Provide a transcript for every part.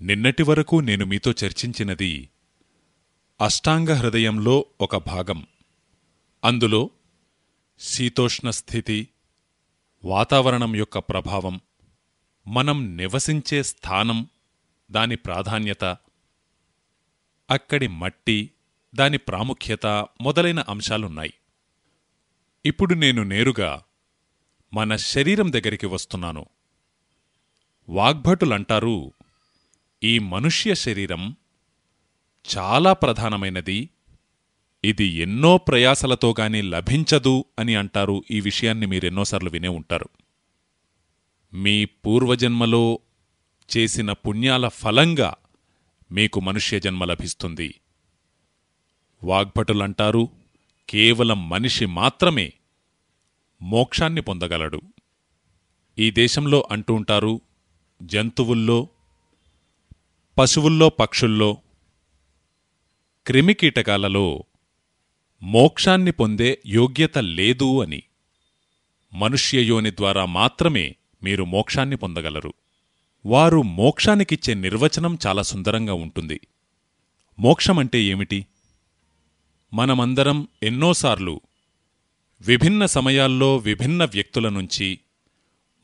నిన్నటి వరకు నేను మీతో చర్చించినది అష్టాంగ హృదయంలో ఒక భాగం. అందులో శీతోష్ణ స్థితి వాతావరణం యొక్క ప్రభావం మనం నివసించే స్థానం దాని ప్రాధాన్యత అక్కడి మట్టి దాని ప్రాముఖ్యత మొదలైన అంశాలున్నాయి. ఇప్పుడు నేను నేరుగా మన శరీరం దగ్గరికి వస్తున్నాను. వాగ్భటులంటారు ఈ మనుష్య శరీరం చాలా ప్రధానమైనది. ఇది ఎన్నో ప్రయాసలతో గాని లభించదు అని అంటారు ఈ విషయాన్ని మీరెన్నోసార్లు వినే ఉంటారు. మీ పూర్వజన్మలో చేసిన పుణ్యాల ఫలంగా మీకు మనుష్య జన్మ లభిస్తుంది. వాగ్భటులంటారు కేవలం మనిషి మాత్రమే మోక్షాన్ని పొందగలడు. ఈ దేశంలో అంటూ ఉంటారు జంతువుల్లో పశువుల్లో పక్షుల్లో క్రిమికీటకాలలో మోక్షాన్ని పొందే యోగ్యత లేదు అని. మనుష్యయోని ద్వారా మాత్రమే మీరు మోక్షాన్ని పొందగలరు. వారు మోక్షానికిచ్చే నిర్వచనం చాలా సుందరంగా ఉంటుంది. మోక్షమంటే ఏమిటి? మనమందరం ఎన్నోసార్లు విభిన్న సమయాల్లో విభిన్న వ్యక్తుల నుంచి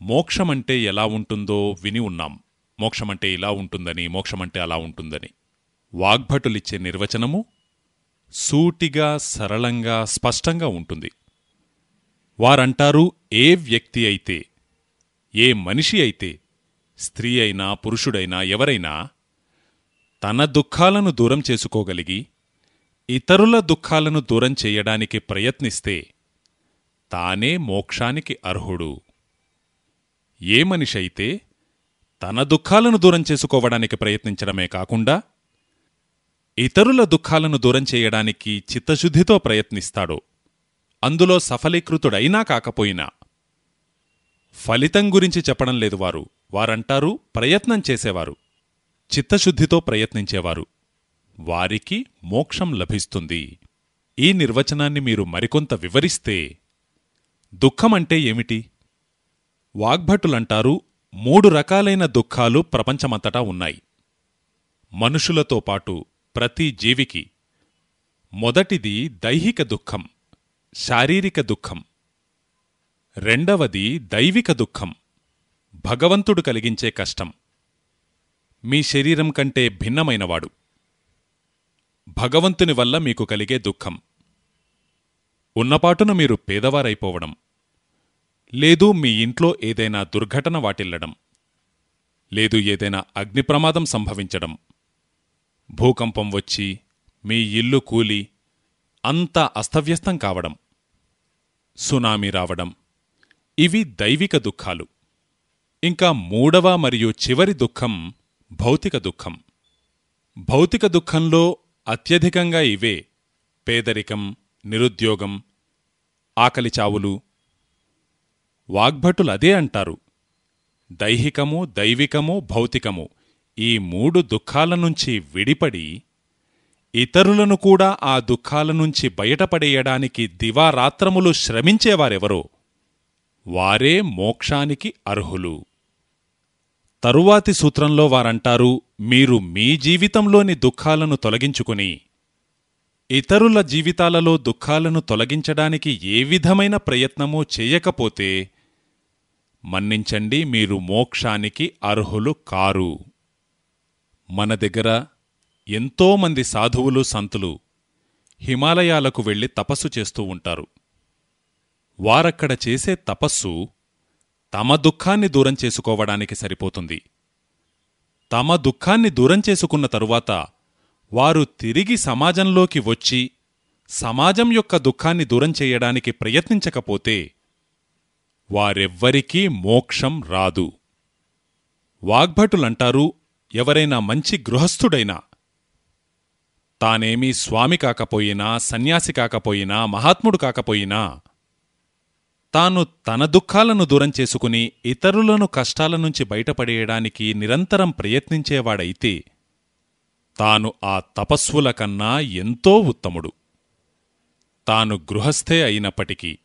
మోక్షమంటే ఎలా ఉంటుందో విని ఉన్నాం. మోక్షమంటే ఇలా ఉంటుందని మోక్షమంటే అలా ఉంటుందని. వాగ్భటులిచ్చే నిర్వచనము సూటిగా సరళంగా స్పష్టంగా ఉంటుంది. వారంటారు ఏ వ్యక్తి అయితే ఏ మనిషి అయితే స్త్రీ అయినా పురుషుడైనా ఎవరైనా తన దుఃఖాలను దూరం చేసుకోగలిగి ఇతరుల దుఃఖాలను దూరం చేయడానికి ప్రయత్నిస్తే తానే మోక్షానికి అర్హుడు. ఏ మనిషైతే తన దుఃఖాలను దూరం చేసుకోవడానికి ప్రయత్నించడమే కాకుండా ఇతరుల దుఃఖాలను దూరం చేయడానికి చిత్తశుద్ధితో ప్రయత్నిస్తాడో. అందులో సఫలీకృతుడైనా కాకపోయినా ఫలితం గురించి చెప్పడం లేదు వారు. వారంటారు ప్రయత్నం చేసేవారు. చిత్తశుద్ధితో ప్రయత్నించేవారు. వారికి మోక్షం లభిస్తుంది. ఈ నిర్వచనాన్ని మీరు మరికొంత వివరిస్తే దుఃఖమంటే ఏమిటి? వాగ్భటులంటారు మూడు రకాలైన దుఃఖాలు ప్రపంచమంతటా ఉన్నాయి. మనుషులతో పాటు ప్రతి జీవికి మొదటిది దైహిక దుఃఖం శారీరక దుఃఖం. రెండవది దైవిక దుఃఖం భగవంతుడు కలిగించే కష్టం. మీ శరీరం కంటే భిన్నమైనవాడు. భగవంతుని వల్ల మీకు కలిగే దుఃఖం. ఉన్నపాటున మీరు పేదవారైపోవడం. లేదు మీ ఇంట్లో ఏదైనా దుర్ఘటన వాటిల్లడం. లేదు ఏదైనా అగ్నిప్రమాదం సంభవించడం. భూకంపం వచ్చి మీ ఇల్లు కూలి అంతా అస్తవ్యస్తం కావడం. సునామీ రావడం. ఇవి దైవిక దుఃఖాలు. ఇంకా మూడవ మరియు చివరి దుఃఖం భౌతిక దుఃఖం. భౌతిక దుఃఖంలో అత్యధికంగా ఇవే పేదరికం నిరుద్యోగం ఆకలిచావులు వాగ్భటులదే అంటారు. దైహికము దైవికము భౌతికము ఈ మూడు దుఃఖాల నుంచి విడిపడి ఇతరులను కూడా ఆ దుఃఖాల నుంచి బయటపడేయడానికి దివారాత్రములు శ్రమించేవారెవరో వారే మోక్షానికి అర్హులు. తరువాతి సూత్రంలో వారంటారు మీరు మీ జీవితంలోని దుఃఖాలను తొలగించుకుని ఇతరుల జీవితాలలో దుఃఖాలను తొలగించడానికి ఏ విధమైన ప్రయత్నమూ చేయకపోతే మన్నించండి మీరు మోక్షానికి అర్హులు కారు. మన దగ్గర ఎంతోమంది సాధువులు సంతులు హిమాలయాలకు వెళ్ళి తపస్సు చేస్తూ ఉంటారు. వారక్కడ చేసే తపస్సు తమ దుఃఖాన్ని దూరం చేసుకోవడానికి సరిపోతుంది. తమ దుఃఖాన్ని దూరం చేసుకున్న తరువాత వారు తిరిగి సమాజంలోకి వచ్చి సమాజం యొక్క దుఃఖాన్ని దూరం చేయడానికి ప్రయత్నించకపోతే వారెవ్వరికీ మోక్షం రాదు. వాగ్భటులంటారు ఎవరైనా మంచి గృహస్థుడైనా. తానేమీ స్వామి కాకపోయినా సన్యాసి కాకపోయినా మహాత్ముడు కాకపోయినా తాను తన దుఃఖాలను దూరం చేసుకుని ఇతరులను కష్టాల నుంచి బయటపడేయడానికి నిరంతరం ప్రయత్నించేవాడైతే తాను ఆ తపస్సుల కన్నా ఎంతో ఉత్తముడు. తాను గృహస్థే అయినప్పటికీ.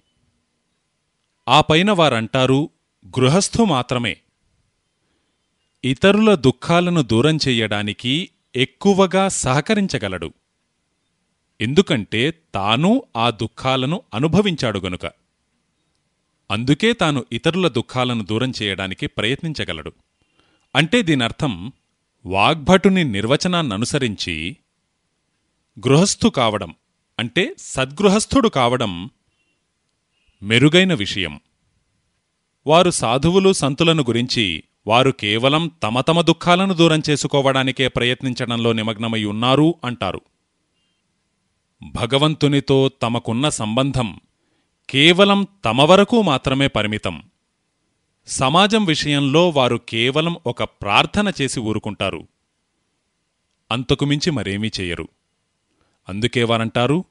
ఆ పైన వారంటారు గృహస్థు మాత్రమే. ఇతరుల దుఃఖాలను దూరం చెయ్యడానికి ఎక్కువగా సహకరించగలడు. ఎందుకంటే తాను ఆ దుఃఖాలను అనుభవించాడు గనుక. అందుకే తాను ఇతరుల దుఃఖాలను దూరం చేయడానికి ప్రయత్నించగలడు. అంటే దీనర్థం వాగ్భటుని నిర్వచనాన్ననుసరించి గృహస్థు కావడం అంటే సద్గృహస్థుడు కావడం మెరుగైన విషయం. వారు సాధువులు సంతులను గురించి వారు కేవలం తమ తమ దుఃఖాలను దూరం చేసుకోవడానికే ప్రయత్నించడంలో నిమగ్నమై ఉన్నారు అంటారు. భగవంతునితో తమకున్న సంబంధం కేవలం తమ వరకు మాత్రమే పరిమితం. సమాజం విషయంలో వారు కేవలం ఒక ప్రార్థన చేసి ఊరుకుంటారు. అంతకుమించి మరేమీ చెయ్యరు అందుకే వారంటారు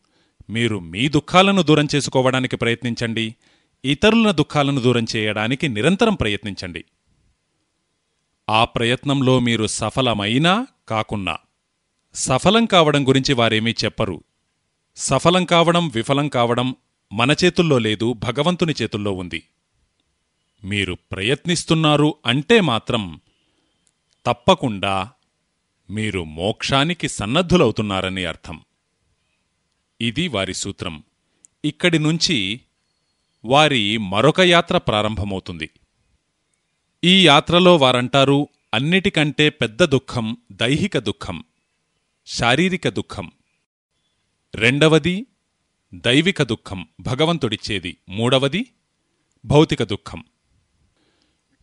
మీరు మీ దుఃఖాలను దూరం చేసుకోవడానికి ప్రయత్నించండి. ఇతరుల దుఃఖాలను దూరం చేయడానికి నిరంతరం ప్రయత్నించండి. ఆ ప్రయత్నంలో మీరు సఫలమైనా కాకున్నా సఫలం కావడం గురించి వారేమీ చెప్పరు. సఫలం కావడం విఫలం కావడం మన చేతుల్లో లేదు భగవంతుని చేతుల్లో ఉంది. మీరు ప్రయత్నిస్తున్నారు అంటే మాత్రం తప్పకుండా మీరు మోక్షానికి సన్నద్ధులవుతున్నారని అర్థం. ఇది వారి సూత్రం. ఇక్కడి నుంచి వారి మరొక యాత్ర ప్రారంభమవుతుంది. ఈ యాత్రలో వారంటారు అన్నిటికంటే పెద్ద దుఃఖం దైహిక దుఃఖం శారీరక దుఃఖం. రెండవది దైవిక దుఃఖం భగవంతుడిచ్చేది. మూడవది భౌతిక దుఃఖం.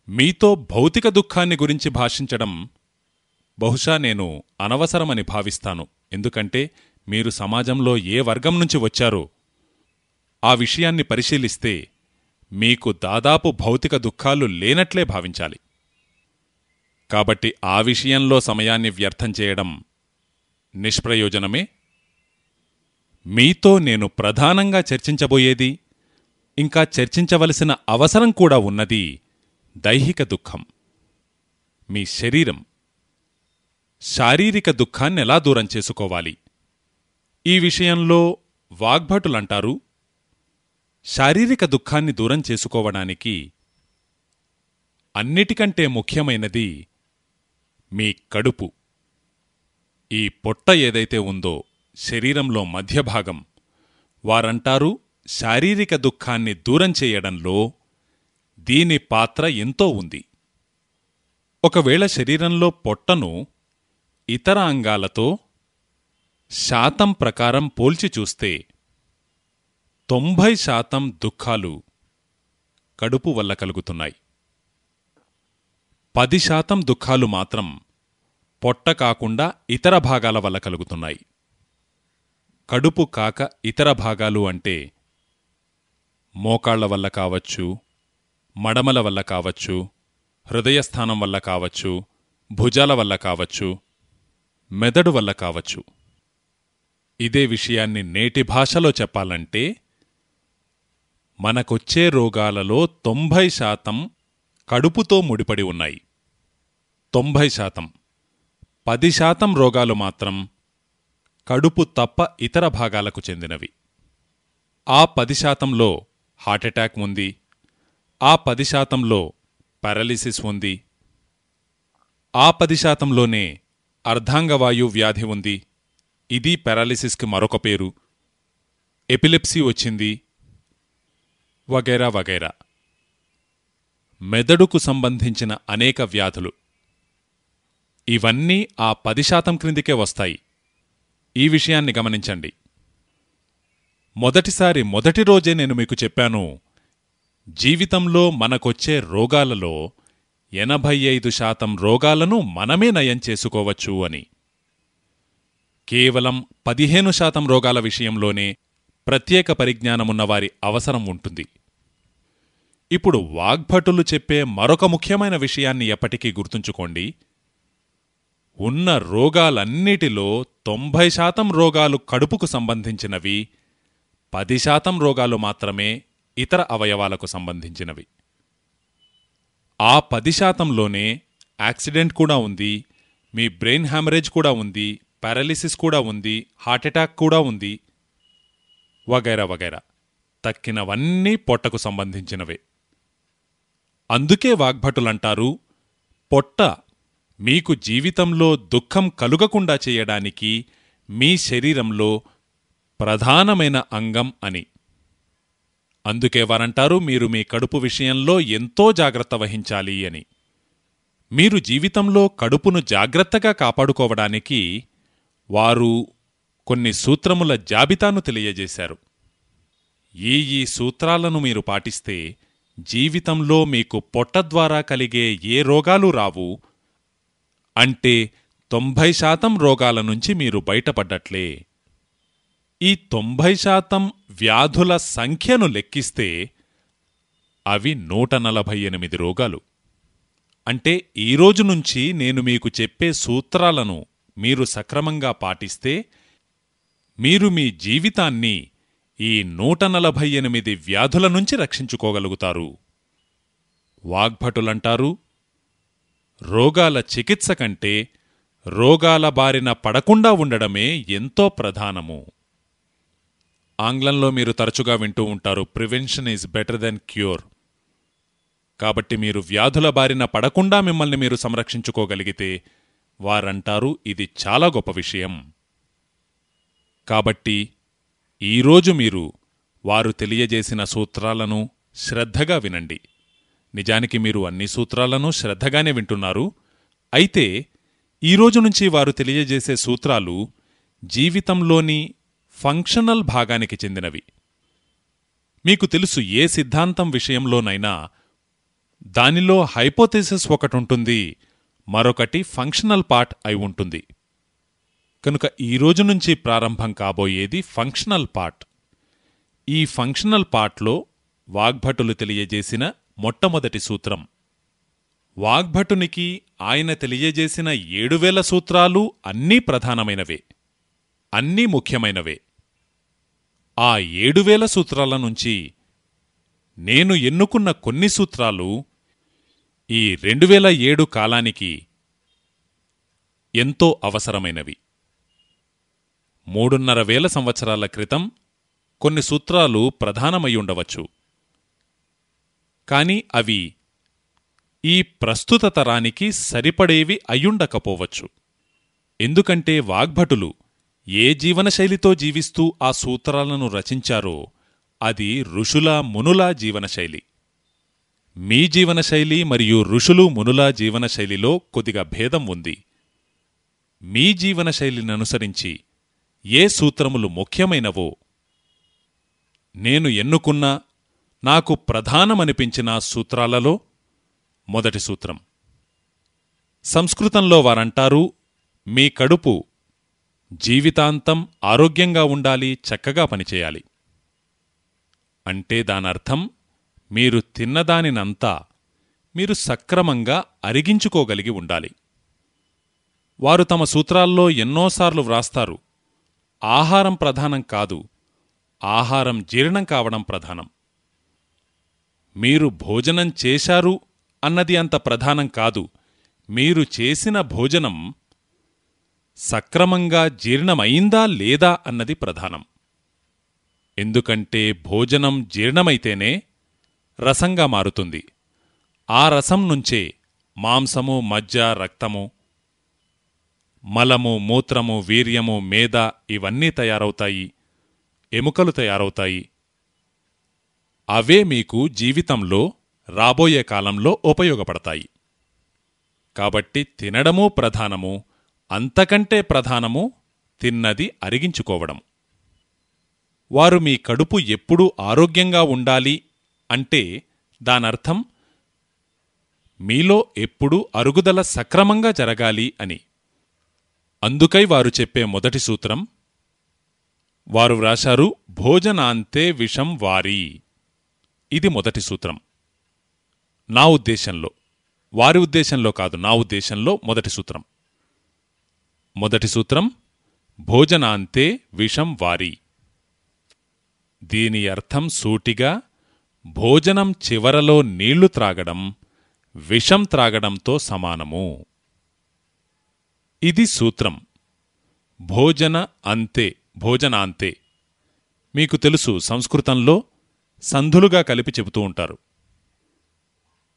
మీతో భౌతిక దుఃఖాన్ని గురించి భాషించడం బహుశా నేను అనవసరమని భావిస్తాను. ఎందుకంటే మీరు సమాజంలో ఏ వర్గం నుంచి వచ్చారో ఆ విషయాన్ని పరిశీలిస్తే మీకు దాదాపు భౌతిక దుఃఖాలు లేనట్లే భావించాలి. కాబట్టి ఆ విషయంలో సమయాన్ని వ్యర్థం చేయడం నిష్ప్రయోజనమే. మీతో నేను ప్రధానంగా చర్చించబోయేది ఇంకా చర్చించవలసిన అవసరం కూడా ఉన్నది దైహిక దుఃఖం. మీ శరీరం శారీరక దుఃఖాన్ని ఎలా దూరం చేసుకోవాలి? ఈ విషయంలో వాగ్భటులంటారు శారీరక దుఃఖాన్ని దూరం చేసుకోవడానికి అన్నిటికంటే ముఖ్యమైనది మీ కడుపు. ఈ పొట్ట ఏదైతే ఉందో శరీరంలో మధ్యభాగం వారంటారు శారీరక దుఃఖాన్ని దూరం చేయడంలో దీని పాత్ర ఎంతో ఉంది. ఒకవేళ శరీరంలో పొట్టను ఇతర అంగాలతో శాతం ప్రకారం పోల్చి చూస్తే తొంభై శాతం దుఃఖాలు కడుపు వల్ల కలుగుతున్నాయి. పది శాతం దుఃఖాలు మాత్రం పొట్ట కాకుండా ఇతర భాగాల వల్ల కలుగుతున్నాయి. కడుపు కాక ఇతర భాగాలు అంటే మోకాళ్ళ వల్ల కావచ్చు మడమల వల్ల కావచ్చు హృదయస్థానం వల్ల కావచ్చు భుజాల వల్ల కావచ్చు మెదడు వల్ల కావచ్చు. ఇదే విషయాన్ని నేటి భాషలో చెప్పాలంటే మనకొచ్చే రోగాలలో తొంభై శాతం కడుపుతో ముడిపడి ఉన్నాయి. తొంభై శాతం. పది శాతం రోగాలు మాత్రం కడుపు తప్ప ఇతర భాగాలకు చెందినవి. ఆ పది శాతంలో హార్ట్అటాక్ ఉంది. ఆ పది శాతంలో పారాలిసిస్ ఉంది. ఆ పది శాతంలోనే అర్ధాంగవాయు వ్యాధి ఉంది. ఇది పారాలిసిస్కి మరొక పేరు. ఎపిలెప్సీ వచ్చింది. వగైరా వగైరా. మెదడుకు సంబంధించిన అనేక వ్యాధులు. ఇవన్నీ ఆ పది శాతం క్రిందికే వస్తాయి. ఈ విషయాన్ని గమనించండి. మొదటిసారి మొదటి రోజే నేను మీకు చెప్పాను జీవితంలో మనకొచ్చే రోగాలలో ఎనభై ఐదు శాతం రోగాలను మనమే నయం చేసుకోవచ్చు అని. కేవలం పదిహేను శాతం రోగాల విషయంలోనే ప్రత్యేక పరిజ్ఞానమున్నవారి అవసరం ఉంటుంది. ఇప్పుడు వాగ్భటులు చెప్పే మరొక ముఖ్యమైన విషయాన్ని ఎప్పటికీ గుర్తుంచుకోండి. ఉన్న రోగాలన్నిటిలో తొంభై శాతం రోగాలు కడుపుకు సంబంధించినవి పది శాతం రోగాలు మాత్రమే ఇతర అవయవాలకు సంబంధించినవి. ఆ పది శాతంలోనే యాక్సిడెంట్ కూడా ఉంది మీ బ్రెయిన్ హ్యామరేజ్ కూడా ఉంది పారాలిసిస్ కూడా ఉంది హార్ట్అటాక్ కూడా ఉంది వగైరా వగైరా. తక్కినవన్నీ పొట్టకు సంబంధించినవే. అందుకే వాగ్భటులంటారు పొట్ట మీకు జీవితంలో దుఃఖం కలుగకుండా చేయడానికి మీ శరీరంలో ప్రధానమైన అంగం అని. అందుకే వారంటారు మీరు మీ కడుపు విషయంలో ఎంతో జాగ్రత్త వహించాలి అని. మీరు జీవితంలో కడుపును జాగ్రత్తగా కాపాడుకోవడానికి వారు కొన్ని సూత్రముల జాబితాను తెలియజేశారు. ఈ ఈ సూత్రాలను మీరు పాటిస్తే జీవితంలో మీకు పొట్ట ద్వారా కలిగే ఏ రోగాలు రావు. అంటే తొంభై శాతం రోగాల నుంచి మీరు బయటపడ్డట్లే. ఈ తొంభై శాతం వ్యాధుల సంఖ్యను లెక్కిస్తే అవి నూట నలభై ఎనిమిది రోగాలు. అంటే ఈ నుంచి నేను మీకు చెప్పే సూత్రాలను మీరు సక్రమంగా పాటిస్తే మీరు మీ జీవితాన్ని ఈ నూట నలభై ఎనిమిది వ్యాధుల నుంచి రక్షించుకోగలుగుతారు. వాగ్భటులంటారు రోగాల చికిత్స కంటే రోగాల బారిన పడకుండా ఉండడమే ఎంతో ప్రధానము. ఆంగ్లంలో మీరు తరచుగా వింటూ ఉంటారు prevention is better than cure కాబట్టి మీరు వ్యాధుల బారిన పడకుండా మిమ్మల్ని మీరు సంరక్షించుకోగలిగితే వారంటారు ఇది చాలా గొప్ప విషయం. కాబట్టి ఈరోజు మీరు వారు తెలియజేసిన సూత్రాలను శ్రద్ధగా వినండి. నిజానికి మీరు అన్ని సూత్రాలను శ్రద్ధగానే వింటున్నారు. అయితే ఈరోజు నుంచి వారు తెలియజేసే సూత్రాలు జీవితంలోని ఫంక్షనల్ భాగానికి చెందినవి. మీకు తెలుసు ఏ సిద్ధాంతం విషయంలోనైనా దానిలో హైపోథెసిస్ ఒకటుంటుంది. మరొకటి ఫంక్షనల్ పార్ట్ అయి ఉంటుంది. కనుక ఈ రోజు నుంచి ప్రారంభం కాబోయేది ఫంక్షనల్ పార్ట్ ఈ ఫంక్షనల్ పార్ట్లో వాగ్భటులు తెలియజేసిన మొట్టమొదటి సూత్రం. వాగ్భటునికి ఆయన తెలియజేసిన ఏడువేల సూత్రాలు అన్నీ ప్రధానమైనవే. అన్నీ ముఖ్యమైనవే. ఆ ఏడువేల సూత్రాల నుంచి నేను ఎన్నుకున్న కొన్ని సూత్రాలు ఈ రెండువేల ఏడు కాలానికి ఎంతో అవసరమైనవి. మూడున్నర వేల సంవత్సరాల క్రితం కొన్ని సూత్రాలు ప్రధానమయ్యుండవచ్చు కాని అవి ఈ ప్రస్తుత తరానికి సరిపడేవి అయ్యుండకపోవచ్చు. ఎందుకంటే వాగ్భటులు ఏ జీవనశైలితో జీవిస్తూ ఆ సూత్రాలను రచించారో అది ఋషుల మునుల జీవనశైలి. మీ జీవనశైలి మరియు ఋషులు మునుల జీవనశైలిలో కొద్దిగా భేదం ఉంది. మీ జీవనశైలిని అనుసరించి ఏ సూత్రములు ముఖ్యమైనవో నేను ఎన్నుకున్న నాకు ప్రధానమనిపించిన సూత్రాలలో మొదటి సూత్రం. సంస్కృతంలో వారంటారు మీ కడుపు జీవితాంతం ఆరోగ్యంగా ఉండాలి చక్కగా పనిచేయాలి. అంటే దానర్థం మీరు తిన్నదానినంతా మీరు సక్రమంగా అరిగించుకోగలిగి ఉండాలి. వారు తమ సూత్రాల్లో ఎన్నోసార్లు వ్రాస్తారు ఆహారం ప్రధానం కాదు ఆహారం జీర్ణం కావడం ప్రధానం. మీరు భోజనం చేశారు అన్నది అంత ప్రధానం కాదు మీరు చేసిన భోజనం సక్రమంగా జీర్ణమైందా లేదా అన్నది ప్రధానం. ఎందుకంటే భోజనం జీర్ణమైతేనే రసంగా మారుతుంది. ఆ రసం నుంచే మాంసము మజ్జ రక్తము మలము మూత్రము వీర్యము మేద ఇవన్నీ తయారవుతాయి. ఎముకలు తయారవుతాయి. అవే మీకు జీవితంలో రాబోయే కాలంలో ఉపయోగపడతాయి. కాబట్టి తినడమూ ప్రధానము అంతకంటే ప్రధానము తిన్నది అరిగించుకోవడం. వారు మీ కడుపు ఎప్పుడూ ఆరోగ్యంగా ఉండాలి అంటే దానర్థం మీలో ఎప్పుడూ అరుగుదల సక్రమంగా జరగాలి అని. అందుకై వారు చెప్పే మొదటి సూత్రం వారు వ్రాశారు భోజనాంతే విషం వారి ఇది మొదటి సూత్రం. నా ఉద్దేశంలో వారి ఉద్దేశంలో కాదు నా ఉద్దేశంలో మొదటి సూత్రం. మొదటి సూత్రం భోజనాంతే విషం వారి దీని అర్థం సూటిగా భోజనం చివరలో నీళ్ళు త్రాగడం విషం త్రాగడంతో సమానము. ఇది సూత్రం. భోజన అంతే భోజనాంతే. మీకు తెలుసు సంస్కృతంలో సంధులుగా కలిపి చెబుతూ ఉంటారు.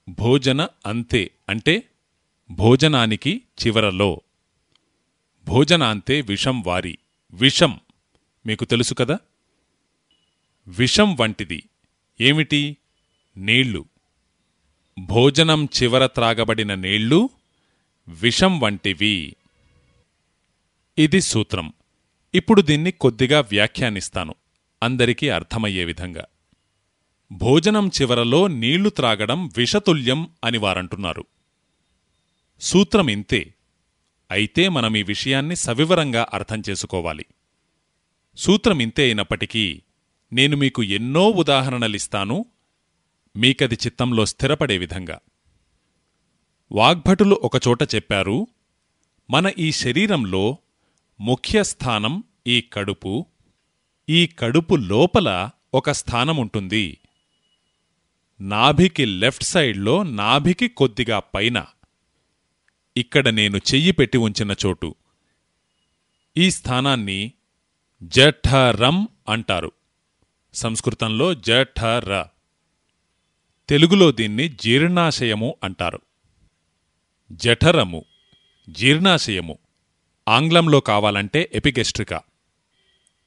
భోజన అంతే అంటే భోజనానికి చివరలో. భోజనాంతే విషం వారి విషం మీకు తెలుసు కదా? విషం వంటిది. ఏమిటి? నీళ్ళు. భోజనం చివర త్రాగబడిన నీళ్ళు విషం వంటివి. ఇది సూత్రం. ఇప్పుడు దీన్ని కొద్దిగా వ్యాఖ్యానిస్తాను. అందరికీ అర్థమయ్యే విధంగా. భోజనం చివరలో నీళ్ళు త్రాగడం విషతుల్యం అని వారంటున్నారు. సూత్రం ఇంతే. అయితే మనం ఈ విషయాన్ని సవివరంగా అర్థం చేసుకోవాలి. సూత్రం ఇంతే అయినప్పటికీ నేను మీకు ఎన్నో ఉదాహరణలిస్తాను మీకది చిత్తంలో స్థిరపడే విధంగా. వాగ్భటులు ఒకచోట చెప్పారు మన ఈ శరీరంలో ముఖ్య స్థానం ఈ కడుపు ఈ కడుపు లోపల ఒక స్థానముంటుంది. నాభికి లెఫ్ట్ సైడ్లో నాభికి కొద్దిగా పైన. ఇక్కడ నేను చెయ్యి పెట్టి ఉంచిన చోటు. ఈ స్థానాన్ని జఠరం అంటారు. సంస్కృతంలో జఠర. తెలుగులో దీన్ని జీర్ణాశయము అంటారు. జఠరము జీర్ణాశయము ఆంగ్లంలో కావాలంటే ఎపిగెస్ట్రికా.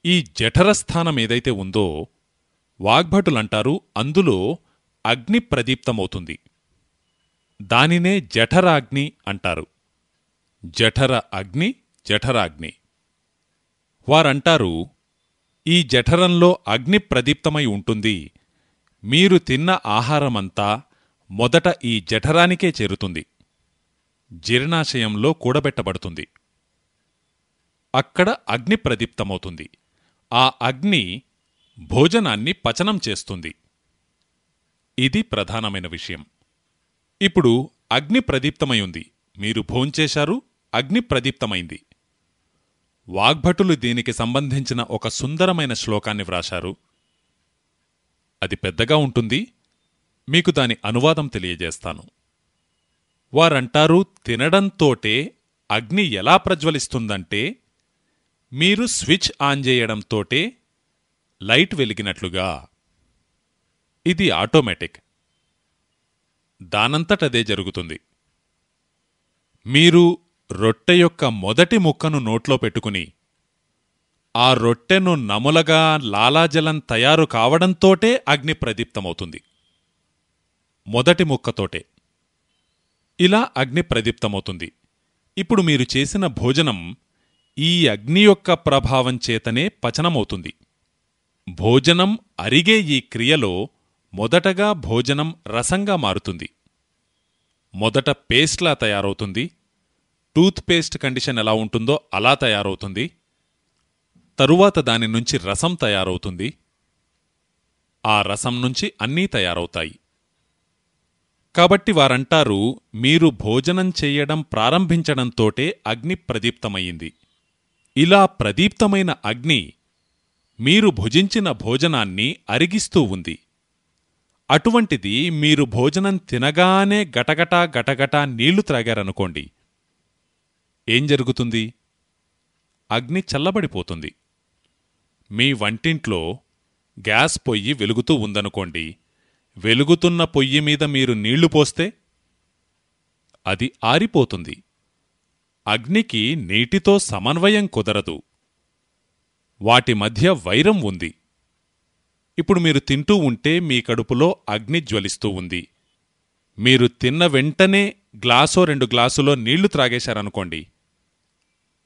ఈ జఠరస్థానం ఏదైతే ఉందో వాగ్భటులంటారు అందులో అగ్ని ప్రదీప్తమవుతుంది. దానినే జఠరాగ్ని అంటారు. జఠర అగ్ని జఠరాగ్ని. వారంటారు ఈ జఠరంలో అగ్ని ప్రదీప్తమై ఉంటుంది. మీరు తిన్న ఆహారమంతా మొదట ఈ జఠరానికే చేరుతుంది. జీర్ణాశయంలో కూడబెట్టబడుతుంది. అక్కడ అగ్ని ప్రదీప్తమవుతుంది. ఆ అగ్ని భోజనాన్ని పచనం చేస్తుంది. ఇది ప్రధానమైన విషయం. ఇప్పుడు అగ్ని ప్రదీప్తమై ఉంది. మీరు భోంచేశారు అగ్ని ప్రదీప్తమైంది. వాగ్భటులు దీనికి సంబంధించిన ఒక సుందరమైన శ్లోకాన్ని వ్రాశారు. అది పెద్దగా ఉంటుంది. మీకు దాని అనువాదం తెలియజేస్తాను. వారంటారు తినడంతోటే అగ్ని ఎలా ప్రజ్వలిస్తుందంటే మీరు స్విచ్ ఆన్ చేయడంతోటే లైట్ వెలిగినట్లుగా. ఇది ఆటోమేటిక్. దానంతటదే జరుగుతుంది. మీరు రొట్టె యొక్క మొదటి ముక్కను నోట్లో పెట్టుకుని ఆ రొట్టెను నములగా లాలాజలం తయారు కావడంతోటే అగ్ని ప్రదీప్తమవుతుంది. మొదటి ముక్కతోటే. ఇలా అగ్ని ప్రదీప్తమవుతుంది. ఇప్పుడు మీరు చేసిన భోజనం ఈ అగ్ని యొక్క ప్రభావం చేతనే పచనమవుతుంది. భోజనం అరిగే ఈ క్రియలో మొదటగా భోజనం రసంగా మారుతుంది. మొదట పేస్ట్లా తయారవుతుంది. టూత్ పేస్ట్ కండిషన్ ఎలా ఉంటుందో అలా తయారవుతుంది. తరువాత దాని నుంచి రసం తయారవుతుంది. ఆ రసం నుంచి అన్నీ తయారవుతాయి. కాబట్టి వారంటారు మీరు భోజనం చెయ్యడం ప్రారంభించడంతోటే అగ్ని ప్రదీప్తమయ్యింది. ఇలా ప్రదీప్తమైన అగ్ని మీరు భుజించిన భోజనాన్ని అరిగిస్తూ ఉంది. అటువంటిది మీరు భోజనం తినగానే గటగటా గటగటా నీళ్ళు త్రాగారనుకోండి. ఏం జరుగుతుంది? అగ్ని చల్లబడిపోతుంది. మీ వంటింట్లో గ్యాస్ పొయ్యి వెలుగుతూ ఉందనుకోండి. వెలుగుతున్న పొయ్యి మీద మీరు నీళ్ళు పోస్తే అది ఆరిపోతుంది. అగ్నికి నీటితో సమన్వయం కుదరదు. వాటి మధ్య వైరం ఉంది. ఇప్పుడు మీరు తింటూ ఉంటే మీ కడుపులో అగ్ని జ్వలిస్తూ ఉంది. మీరు తిన్న వెంటనే గ్లాసో రెండు గ్లాసులో నీళ్ళు త్రాగేశారనుకోండి.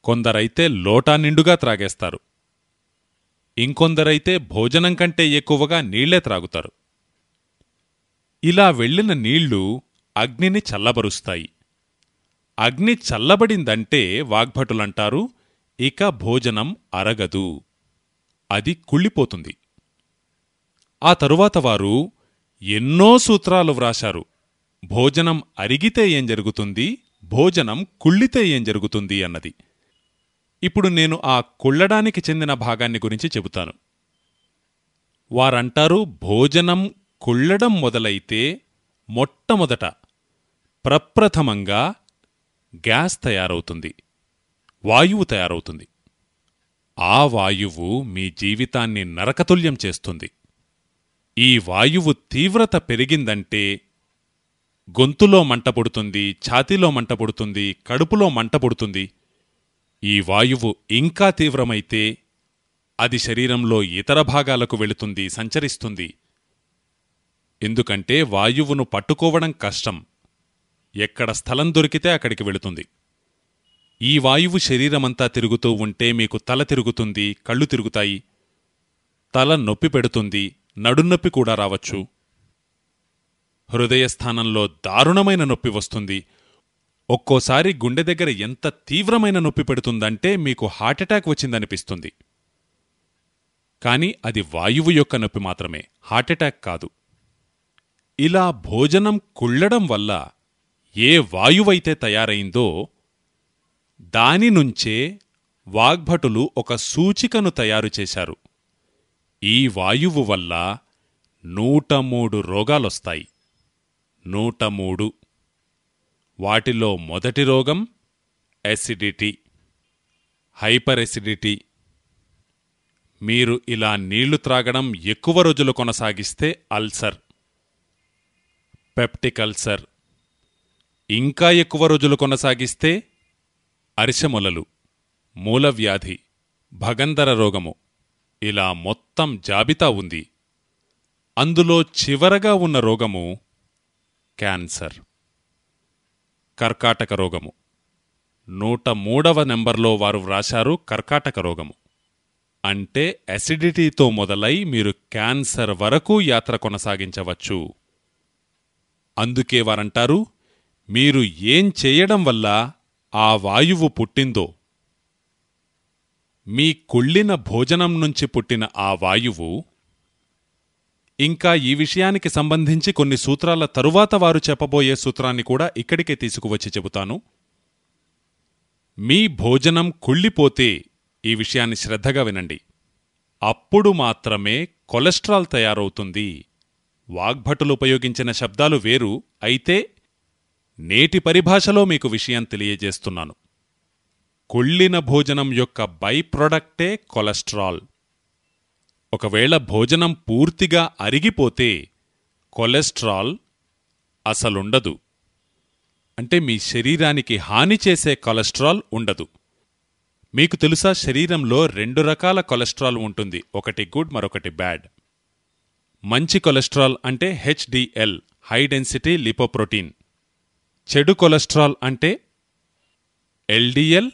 కొందరైతే లోటా నిండుగా త్రాగేస్తారు. ఇంకొందరైతే భోజనం కంటే ఎక్కువగా నీళ్ళే త్రాగుతారు. ఇలా వెళ్ళిన నీళ్ళు అగ్నిని చల్లబరుస్తాయి. అగ్ని చల్లబడిందంటే వాగ్భటులంటారు ఇక భోజనం అరగదు. అది కుళ్ళిపోతుంది. ఆ తరువాత వారు ఎన్నో సూత్రాలు వ్రాశారు. భోజనం అరిగితే ఏం జరుగుతుంది? భోజనం కుళ్ళితే ఏం జరుగుతుంది అన్నది. ఇప్పుడు నేను ఆ కుళ్ళడానికి చెందిన భాగాన్ని గురించి చెబుతాను. వారంటారు భోజనం కుళ్ళడం మొదలైతే మొట్టమొదట ప్రప్రథమంగా గ్యాస్ తయారవుతుంది. వాయువు తయారవుతుంది. ఆ వాయువు మీ జీవితాన్ని నరకతుల్యం చేస్తుంది. ఈ వాయువు తీవ్రత పెరిగిందంటే గొంతులో మంటపుడుతుంది ఛాతీలో మంటపుడుతుంది కడుపులో మంటపుడుతుంది ఈ వాయువు ఇంకా తీవ్రమైతే అది శరీరంలో ఇతర భాగాలకు వెళుతుంది సంచరిస్తుంది. ఎందుకంటే వాయువును పట్టుకోవడం కష్టం. ఎక్కడ స్థలం దొరికితే అక్కడికి వెళుతుంది. ఈ వాయువు శరీరమంతా తిరుగుతూ ఉంటే మీకు తల తిరుగుతుంది కళ్ళు తిరుగుతాయి. తల నొప్పి పెడుతుంది నడునొప్పి కూడా రావచ్చు. హృదయస్థానంలో దారుణమైన నొప్పి వస్తుంది. ఒక్కోసారి గుండె దగ్గర ఎంత తీవ్రమైన నొప్పి పెడుతుందంటే మీకు హార్ట్అటాక్ వచ్చిందనిపిస్తుంది. కాని అది వాయువు యొక్క నొప్పి మాత్రమే హార్ట్అటాక్ కాదు. ఇలా భోజనం కుళ్ళడం వల్ల ఏ వాయువైతే తయారైందో దాని నుంచే వాగ్భటులు ఒక సూచికను తయారు చేశారు. ఈ వాయువు వల్ల నూట మూడు రోగాలొస్తాయి. నూట మూడు వాటిలో మొదటి రోగం ఎసిడిటీ హైపర్ ఎసిడిటీ మీరు ఇలా నీళ్ళు త్రాగడం ఎక్కువ రోజులు కొనసాగిస్తే అల్సర్ పెప్టిక్ అల్సర్ ఇంకా ఎక్కువ రోజులు కొనసాగిస్తే అరిశములలు మూలవ్యాధి భగందర రోగము. ఇలా మొత్తం జాబితా ఉంది. అందులో చివరగా ఉన్న రోగము క్యాన్సర్. కర్కాటక రోగము. నూట మూడవ నెంబర్లో వారు వ్రాశారు కర్కాటక రోగము. అంటే అసిడిటీతో మొదలై మీరు క్యాన్సర్ వరకు యాత్ర కొనసాగించవచ్చు. అందుకే వారంటారు మీరు ఏం చేయడం వల్ల ఆ వాయువు పుట్టిందో? మీ కుళ్ళిన భోజనం నుంచి పుట్టిన ఆ వాయువు ఇంకా ఈ విషయానికి సంబంధించి కొన్ని సూత్రాల తరువాత వారు చెప్పబోయే సూత్రాన్ని కూడా ఇక్కడికే తీసుకువచ్చి చెబుతాను. మీ భోజనం కుళ్ళిపోతే ఈ విషయాన్ని శ్రద్ధగా వినండి. అప్పుడు మాత్రమే కొలెస్ట్రాల్ తయారవుతుంది. వాగ్భటులు ఉపయోగించిన శబ్దాలు వేరు. అయితే నేటి పరిభాషలో మీకు విషయం తెలియజేస్తున్నాను. కుళ్ళిన భోజనం యొక్క బై ప్రొడక్టే కొలెస్ట్రాల్. ఒకవేళ భోజనం పూర్తిగా అరిగిపోతే కొలెస్ట్రాల్ అసలుండదు. అంటే మీ శరీరానికి హాని చేసే కొలెస్ట్రాల్ ఉండదు. మీకు తెలుసా శరీరంలో రెండు రకాల కొలెస్ట్రాల్ ఉంటుంది. ఒకటి గుడ్ మరొకటి బ్యాడ్. మంచి కొలెస్ట్రాల్ అంటే హెచ్డిఎల్ హై డెన్సిటీ లిపోప్రోటీన్. చెడు కొలెస్ట్రాల్ అంటే ఎల్డిఎల్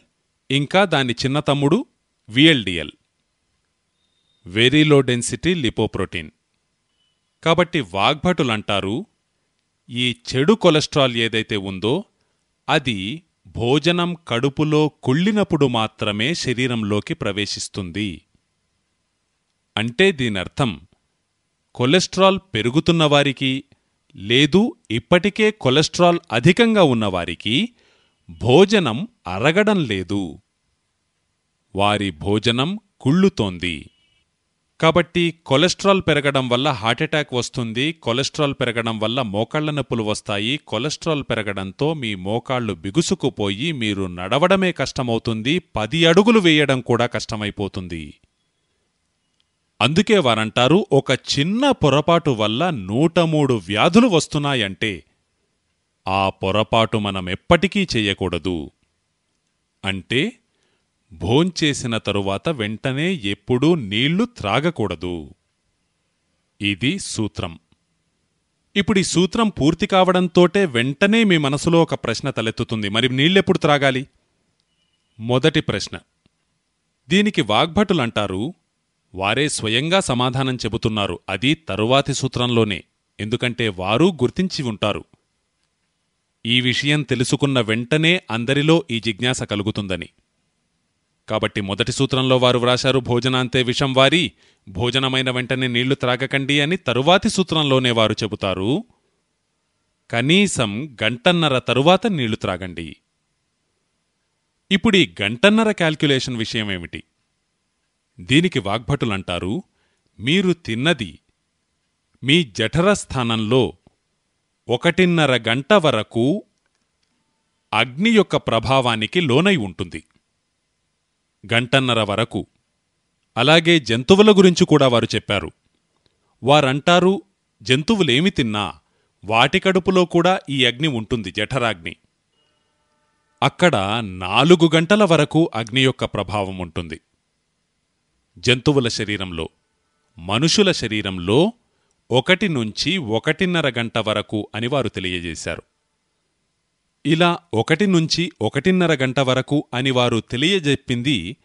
ఇంకా దాని చిన్న తమ్ముడు VLDL. Very low density lipoprotein కాబట్టి వాగ్భటులంటారు ఈ చెడు కొలెస్ట్రాల్ ఏదైతే ఉందో అది భోజనం కడుపులో కుళ్ళినప్పుడు మాత్రమే శరీరంలోకి ప్రవేశిస్తుంది. అంటే దీనర్థం కొలెస్ట్రాల్ పెరుగుతున్నవారికి లేదు ఇప్పటికే కొలెస్ట్రాల్ అధికంగా ఉన్నవారికి భోజనం అరగడం లేదు. వారి భోజనం కుళ్ళుతోంది. కాబట్టి కొలెస్ట్రాల్ పెరగడం వల్ల హార్ట్అటాక్ వస్తుంది కొలెస్ట్రాల్ పెరగడం వల్ల మోకాళ్ళ నొప్పులు వస్తాయి కొలెస్ట్రాల్ పెరగడంతో మీ మోకాళ్ళు బిగుసుకుపోయి మీరు నడవడమే కష్టమవుతుంది పది అడుగులు వేయడం కూడా కష్టమైపోతుంది. అందుకే వారంటారు ఒక చిన్న పొరపాటు వల్ల నూట మూడు వ్యాధులు వస్తున్నాయంటే ఆ పొరపాటు మనం ఎప్పటికీ చెయ్యకూడదు అంటే భోంచేసిన తరువాత వెంటనే ఎప్పుడూ నీళ్ళు త్రాగకూడదు. ఇది సూత్రం. ఇప్పుడు ఈ సూత్రం పూర్తి కావడంతోటే వెంటనే మీ మనసులో ఒక ప్రశ్న తలెత్తుతుంది. మరి నీళ్ళెప్పుడు త్రాగాలి? మొదటి ప్రశ్న. దీనికి వాగ్భటులంటారు వారే స్వయంగా సమాధానం చెబుతున్నారు. అది తరువాతి సూత్రంలోనే. ఎందుకంటే వారూ గుర్తించి ఉంటారు. ఈ విషయం తెలుసుకున్న వెంటనే అందరిలో ఈ జిజ్ఞాస కలుగుతుందని. కాబట్టి మొదటి సూత్రంలో వారు వ్రాశారు భోజనాంతే విషం వారి భోజనమైన వెంటనే నీళ్ళు త్రాగకండి అని తరువాతి సూత్రంలోనే వారు చెబుతారు. కనీసం గంటన్నర తరువాత నీళ్ళు త్రాగండి. ఇప్పుడు ఈ గంటన్నర క్యాల్క్యులేషన్ విషయమేమిటి దీనికి వాగ్భటులంటారు మీరు తిన్నది మీ జఠర స్థానంలో ఒకటిన్నర గంట వరకు అగ్ని యొక్క ప్రభావానికి లోనై ఉంటుంది. గంటన్నర వరకు. అలాగే జంతువుల గురించి కూడా వారు చెప్పారు. వారంటారు జంతువులేమి తిన్నా వాటి కడుపులో కూడా ఈ అగ్ని ఉంటుంది జఠరాగ్ని. అక్కడ నాలుగు గంటల వరకు అగ్ని యొక్క ప్రభావం ఉంటుంది. జంతువుల శరీరంలో మనుషుల శరీరంలో ఒకటి నుంచి ఒకటిన్నర గంట వరకు అని వారు తెలియజేశారు. ఇలా ఒకటి నుంచి ఒకటిన్నర గంట వరకు అని వారు తెలియజెప్పింది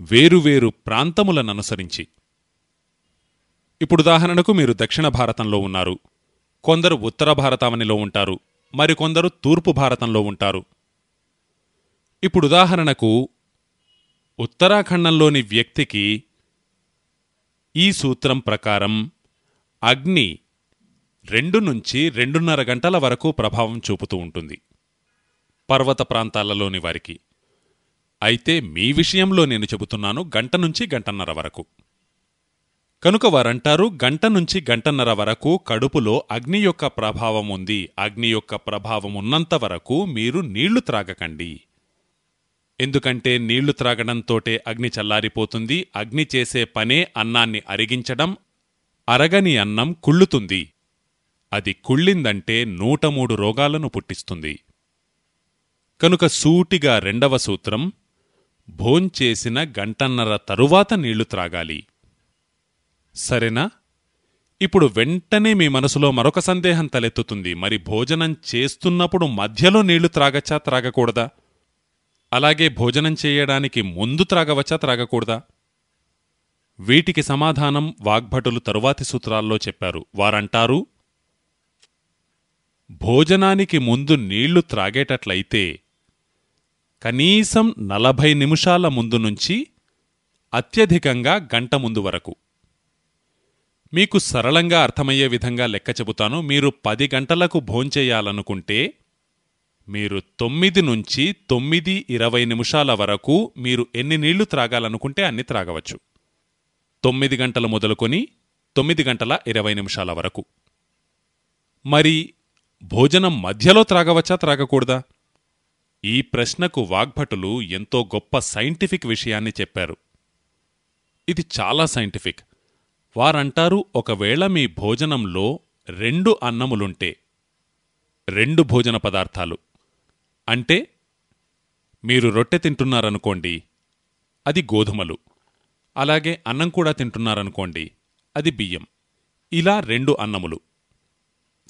వేరువేరు ప్రాంతములననుసరించి. ఇప్పుడుదాహరణకు మీరు దక్షిణ భారతంలో ఉన్నారు. కొందరు ఉత్తర భారతావనిలో ఉంటారు. మరికొందరు తూర్పు భారతంలో ఉంటారు. ఇప్పుడుదాహరణకు ఉత్తరాఖండంలోని వ్యక్తికి ఈ సూత్రం ప్రకారం అగ్ని రెండు నుంచి రెండున్నర గంటల వరకు ప్రభావం చూపుతూ ఉంటుంది. పర్వత ప్రాంతాలలోని వారికి. అయితే మీ విషయంలో నేను చెబుతున్నాను గంట నుంచి గంటన్నర వరకు. కనుక వారంటారు గంట నుంచి గంటన్నర వరకు కడుపులో అగ్ని యొక్క ప్రభావం ఉంది. అగ్ని యొక్క ప్రభావం ఉన్నంత వరకు మీరు నీళ్ళు త్రాగకండి. ఎందుకంటే నీళ్ళు త్రాగడంతోటే అగ్ని చల్లారిపోతుంది. అగ్ని చేసే పనే అన్నాన్ని అరిగించడం అరగని అన్నం కుళ్ళుతుంది. అది కుళ్ళిందంటే నూట మూడు రోగాలను పుట్టిస్తుంది. కనుక సూటిగా రెండవ సూత్రం భోంచేసిన గంటన్నర తరువాత నీళ్ళు త్రాగాలి. సరేనా? ఇప్పుడు వెంటనే మీ మనసులో మరొక సందేహం తలెత్తుతుంది. మరి భోజనం చేస్తున్నప్పుడు మధ్యలో నీళ్ళు త్రాగచ్చా త్రాగకూడదా? అలాగే భోజనం చేయడానికి ముందు త్రాగవచ్చా త్రాగకూడదా? వీటికి సమాధానం వాగ్భటులు తరువాతి సూత్రాల్లో చెప్పారు. వారంటారు భోజనానికి ముందు నీళ్ళు త్రాగేటట్లయితే కనీసం నలభై నిమిషాల ముందు నుంచి అత్యధికంగా గంట ముందు వరకు. మీకు సరళంగా అర్థమయ్యే విధంగా లెక్క చెబుతాను. మీరు పది గంటలకు భోంచేయాలనుకుంటే మీరు తొమ్మిది నుంచి తొమ్మిది ఇరవై నిమిషాల వరకు మీరు ఎన్ని నీళ్ళు త్రాగాలనుకుంటే అన్ని త్రాగవచ్చు. తొమ్మిది గంటలు మొదలుకొని తొమ్మిది గంటల ఇరవై నిమిషాల వరకు. మరి భోజనం మధ్యలో త్రాగవచ్చా త్రాగకూడదా? ఈ ప్రశ్నకు వాగ్భటులు ఎంతో గొప్ప సైంటిఫిక్ విషయాన్ని చెప్పారు. ఇది చాలా సైంటిఫిక్. వారంటారు ఒకవేళ మీ భోజనంలో రెండు అన్నములుంటే రెండు భోజన పదార్థాలు. అంటే మీరు రొట్టె తింటున్నారనుకోండి అది గోధుమలు. అలాగే అన్నం కూడా తింటున్నారనుకోండి అది బియ్యం. ఇలా రెండు అన్నములు.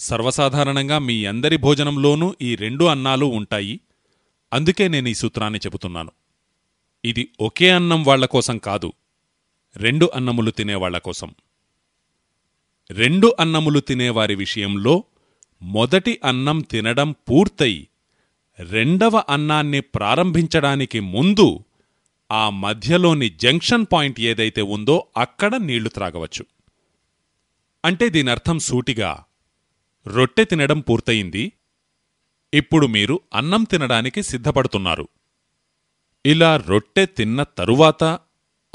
సర్వసాధారణంగా మీ అందరి భోజనంలోనూ ఈ రెండు అన్నాలు ఉంటాయి. అందుకే నేను ఈ సూత్రాన్ని చెబుతున్నాను. ఇది ఒకే అన్నం వాళ్ళ కోసం కాదు రెండు అన్నములు తినేవాళ్ళ కోసం. రెండు అన్నములు తినేవారి విషయంలో మొదటి అన్నం తినడం పూర్తయి రెండవ అన్నాన్ని ప్రారంభించడానికి ముందు ఆ మధ్యలోని జంక్షన్ పాయింట్ ఏదైతే ఉందో అక్కడ నీళ్ళు త్రాగవచ్చు. అంటే దీనర్థం సూటిగా రొట్టె తినడం పూర్తయింది. ఇప్పుడు మీరు అన్నం తినడానికి సిద్ధపడుతున్నారు. ఇలా రొట్టె తిన్న తరువాత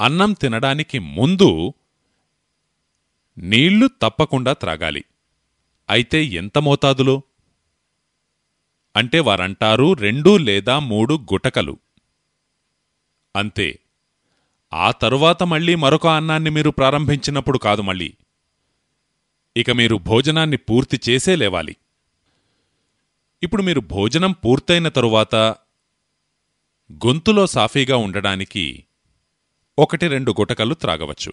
అన్నం తినడానికి ముందు నీళ్ళు తప్పకుండా త్రాగాలి. అయితే ఎంత మోతాదులో? అంటే వారంటారు రెండు లేదా మూడు గుటకలు. అంతే. ఆ తరువాత మళ్ళీ మరొక అన్నాన్ని మీరు ప్రారంభించినప్పుడు కాదు మళ్ళీ. ఇక మీరు భోజనాన్ని పూర్తి చేసే లేవాలి. ఇప్పుడు మీరు భోజనం పూర్తయిన తరువాత గొంతులో సాఫీగా ఉండడానికి ఒకటి రెండు గుటకలు త్రాగవచ్చు.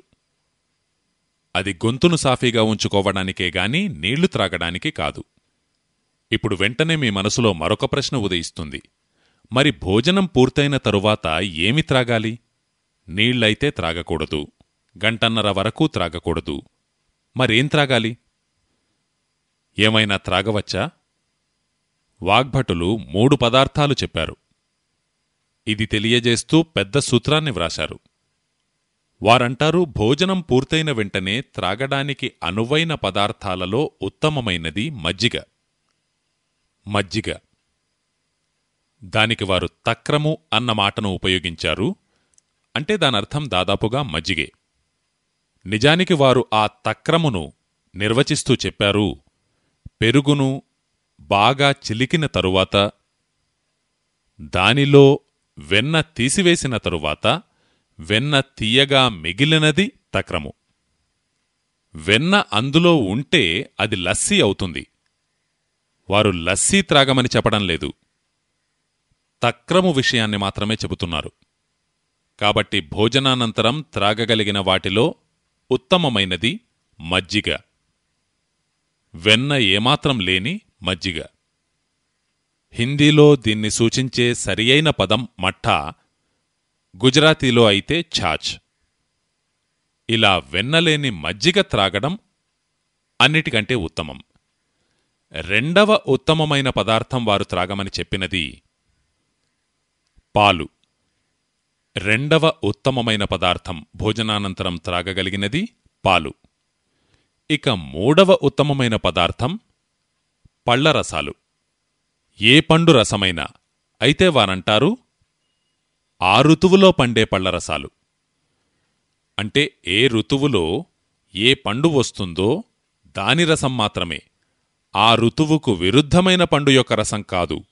అది గొంతును సాఫీగా ఉంచుకోవడానికే గాని నీళ్ళు త్రాగడానికి కాదు. ఇప్పుడు వెంటనే మీ మనసులో మరొక ప్రశ్న ఉదయిస్తుంది. మరి భోజనం పూర్తయిన తరువాత ఏమి త్రాగాలి? నీళ్ళైతే త్రాగకూడదు. గంటన్నర వరకు త్రాగకూడదు. మరేం త్రాగాలి? ఏమైనా త్రాగవచ్చా? వాగ్భటులు మూడు పదార్థాలు చెప్పారు. ఇది తెలియజేస్తూ పెద్ద సూత్రాన్ని వ్రాశారు. వారంటారు భోజనం పూర్తయిన వెంటనే త్రాగడానికి అనువైన పదార్థాలలో ఉత్తమమైనది మజ్జిగ. మజ్జిగ. దానికి వారు తక్రము అన్న మాటను ఉపయోగించారు. అంటే దానర్థం దాదాపుగా మజ్జిగే. నిజానికి వారు ఆ తక్రమును నిర్వచిస్తూ చెప్పారు. పెరుగును బాగా చిలికిన తరువాత దానిలో వెన్న తీసివేసిన తరువాత వెన్న తీయగా మిగిలినది తక్రము. వెన్న అందులో ఉంటే అది లస్సీ అవుతుంది. వారు లస్సీ త్రాగమని చెప్పడం లేదు. తక్రము విషయాన్ని మాత్రమే చెబుతున్నారు. కాబట్టి భోజనానంతరం త్రాగగలిగిన వాటిలో ఉత్తమమైనది మజ్జిగ. వెన్న ఏమాత్రం లేని మజ్జిగ. హిందీలో దీన్ని సూచించే సరియైన పదం మఠా గుజరాతీలో అయితే ఛాచ్. ఇలా వెన్నలేని మజ్జిగ త్రాగడం అన్నిటికంటే ఉత్తమం. రెండవ ఉత్తమమైన పదార్థం వారు త్రాగమని చెప్పినది పాలు. రెండవ ఉత్తమమైన పదార్థం భోజనానంతరం త్రాగగలిగినది పాలు. ఇక మూడవ ఉత్తమమైన పదార్థం పళ్ళరసాలు ఏ పండు రసమైనా అయితే వారంటారు ఆ ఋతువులో పండే పళ్ళరసాలు అంటే ఏ ఋతువులో ఏ పండు వస్తుందో దాని రసం మాత్రమే. ఆ ఋతువుకు విరుద్ధమైన పండు యొక్క రసం కాదు.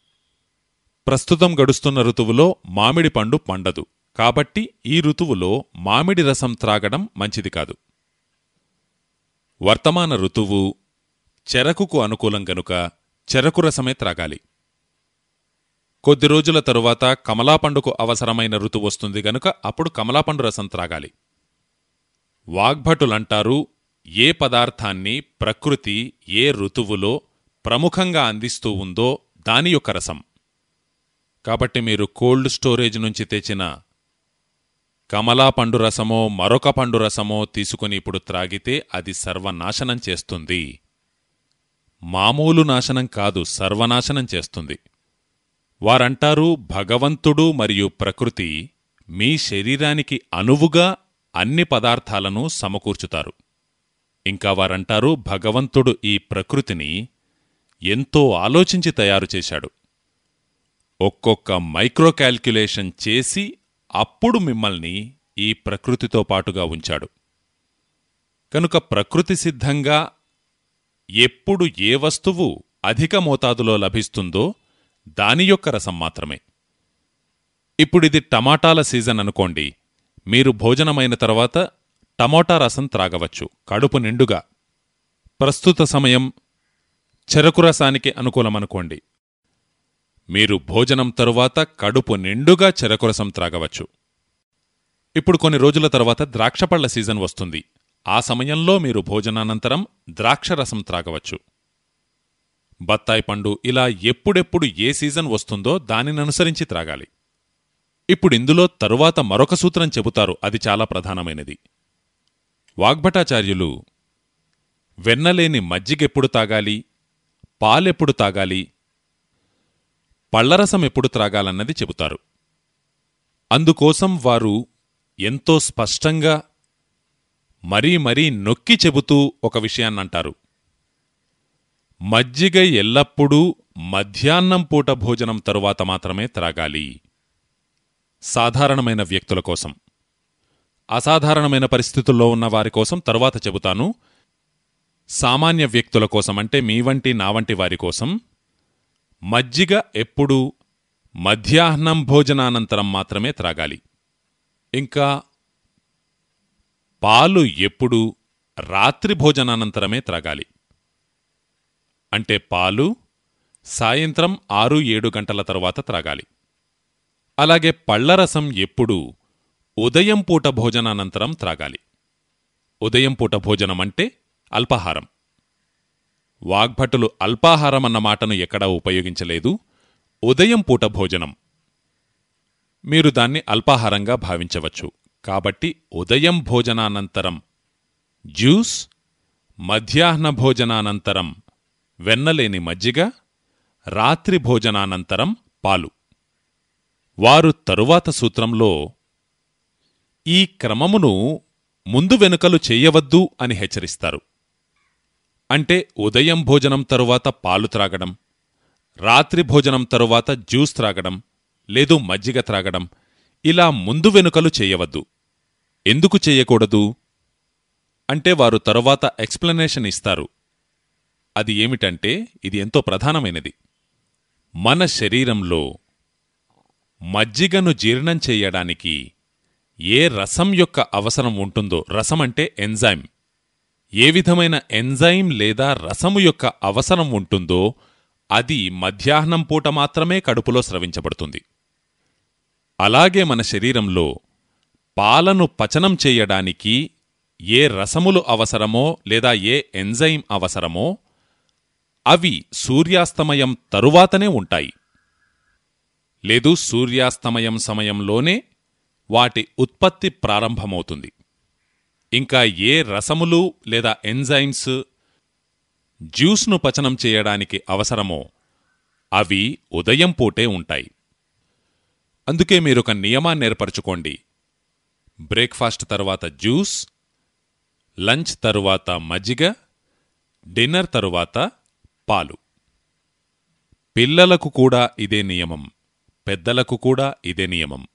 ప్రస్తుతం గడుస్తున్న ఋతువులో మామిడి పండు పండదు. కాబట్టి ఈ ఋతువులో మామిడి రసం త్రాగడం మంచిది కాదు. వర్తమాన ఋతువు చెరకుకు అనుకూలం గనుక చెరకు రసమే త్రాగాలి. కొద్ది రోజుల తరువాత కమలాపండుకు అవసరమైన ఋతువు వస్తుంది గనుక అప్పుడు కమలాపండు రసం త్రాగాలి. వాగ్భటులంటారు ఏ పదార్థాన్ని ప్రకృతి ఏ ఋతువులో ప్రముఖంగా అందిస్తూ ఉందో దాని యొక్క రసం. కాబట్టి మీరు కోల్డ్ స్టోరేజ్ నుంచి తెచ్చిన కమలా పండు రసమో మరొక పండు రసమో తీసుకుని ఇప్పుడు త్రాగితే అది సర్వనాశనం చేస్తుంది. మామూలు నాశనం కాదు సర్వనాశనం చేస్తుంది. వారంటారు భగవంతుడు మరియు ప్రకృతి మీ శరీరానికి అనువుగా అన్ని పదార్థాలను సమకూర్చుతారు. ఇంకా వారంటారు భగవంతుడు ఈ ప్రకృతిని ఎంతో ఆలోచించి తయారు చేశాడు. ఒక్కొక్క మైక్రో క్యాల్క్యులేషన్ చేసి అప్పుడు మిమ్మల్ని ఈ ప్రకృతితో పాటుగా ఉంచాడు. కనుక ప్రకృతి సిద్ధంగా ఎప్పుడు ఏ వస్తువు అధిక మోతాదులో లభిస్తుందో దాని యొక్క రసం మాత్రమే. ఇప్పుడిది టమాటాల సీజన్ అనుకోండి. మీరు భోజనమైన తర్వాత టమోటా రసం త్రాగవచ్చు కడుపు నిండుగా. ప్రస్తుత సమయం చెరకు రసానికి అనుకూలమనుకోండి. మీరు భోజనం తరువాత కడుపు నిండుగా చెరకురసం త్రాగవచ్చు. ఇప్పుడు కొన్ని రోజుల తర్వాత ద్రాక్షపళ్ళ సీజన్ వస్తుంది. ఆ సమయంలో మీరు భోజనానంతరం ద్రాక్షరసం త్రాగవచ్చు. బత్తాయి పండు ఇలా ఎప్పుడెప్పుడు ఏ సీజన్ వస్తుందో దానిననుసరించి త్రాగాలి. ఇప్పుడిందులో తరువాత మరొక సూత్రం చెబుతారు. అది చాలా ప్రధానమైనది. వాగ్భటాచార్యులు వెన్నలేని మజ్జిగెప్పుడు తాగాలి? పాలెప్పుడు తాగాలి? పళ్ళరసం ఎప్పుడు త్రాగాలన్నది చెబుతారు. అందుకోసం వారు ఎంతో స్పష్టంగా మరీ మరీ నొక్కి చెబుతూ ఒక విషయాన్నంటారు. మజ్జిగ ఎల్లప్పుడూ మధ్యాహ్నం పూట భోజనం తరువాత మాత్రమే త్రాగాలి. సాధారణమైన వ్యక్తుల కోసం. అసాధారణమైన పరిస్థితుల్లో ఉన్న వారి కోసం తరువాత చెబుతాను. సామాన్య వ్యక్తుల కోసం అంటే మీ వంటి నా వంటి వారి కోసం మజ్జిగ ఎప్పుడూ మధ్యాహ్నం భోజనానంతరం మాత్రమే త్రాగాలి. ఇంకా పాలు ఎప్పుడూ రాత్రి భోజనానంతరమే త్రాగాలి. అంటే పాలు సాయంత్రం ఆరు ఏడు గంటల తరువాత త్రాగాలి. అలాగే పళ్ళరసం ఎప్పుడూ ఉదయం పూట భోజనానంతరం త్రాగాలి. ఉదయం పూట భోజనం అంటే అల్పాహారం. వాగ్భటులు అల్పాహారమన్న మాటను ఎక్కడా ఉపయోగించలేదు. ఉదయం పూట భోజనం. మీరు దాన్ని అల్పాహారంగా భావించవచ్చు. కాబట్టి ఉదయం భోజనానంతరం జ్యూస్ మధ్యాహ్న భోజనానంతరం వెన్నలేని మజ్జిగ రాత్రి భోజనానంతరం పాలు. వారు తరువాత సూత్రంలో ఈ క్రమమును ముందు వెనుకలు చెయ్యవద్దు అని హెచ్చరిస్తారు. అంటే ఉదయం భోజనం తరువాత పాలు త్రాగడం రాత్రి భోజనం తరువాత జ్యూస్ త్రాగడం లేదు మజ్జిగ త్రాగడం ఇలా ముందు వెనుకలు చేయవద్దు. ఎందుకు చేయకూడదు? అంటే వారు తరువాత ఎక్స్ప్లెనేషన్ ఇస్తారు. అది ఏమిటంటే ఇది ఎంతో ప్రధానమైనది. మన శరీరంలో మజ్జిగను జీర్ణం చెయ్యడానికి ఏ రసం యొక్క అవసరం ఉంటుందో రసం అంటే ఎంజైమ్. ఏ విధమైన ఎంజైమ్ లేదా రసము యొక్క అవసరం ఉంటుందో అది మధ్యాహ్నం పూట మాత్రమే కడుపులో స్రవించబడుతుంది. అలాగే మన శరీరంలో పాలను పచనం చేయడానికి ఏ రసములు అవసరమో లేదా ఏ ఎంజైమ్ అవసరమో అవి సూర్యాస్తమయం తరువాతనే ఉంటాయి. లేదు సూర్యాస్తమయం సమయంలోనే వాటి ఉత్పత్తి ప్రారంభమవుతుంది. ఇంకా ఏ రసములు లేదా ఎంజైమ్స్ జ్యూస్ను పచనం చేయడానికి అవసరమో అవి ఉదయం పూటే ఉంటాయి. అందుకే మీరొక నియమాన్ని ఏర్పరచుకోండి. బ్రేక్ఫాస్ట్ తరువాత జ్యూస్ లంచ్ తరువాత మజ్జిగ డిన్నర్ తరువాత పాలు. పిల్లలకు కూడా ఇదే నియమం పెద్దలకు కూడా ఇదే నియమం.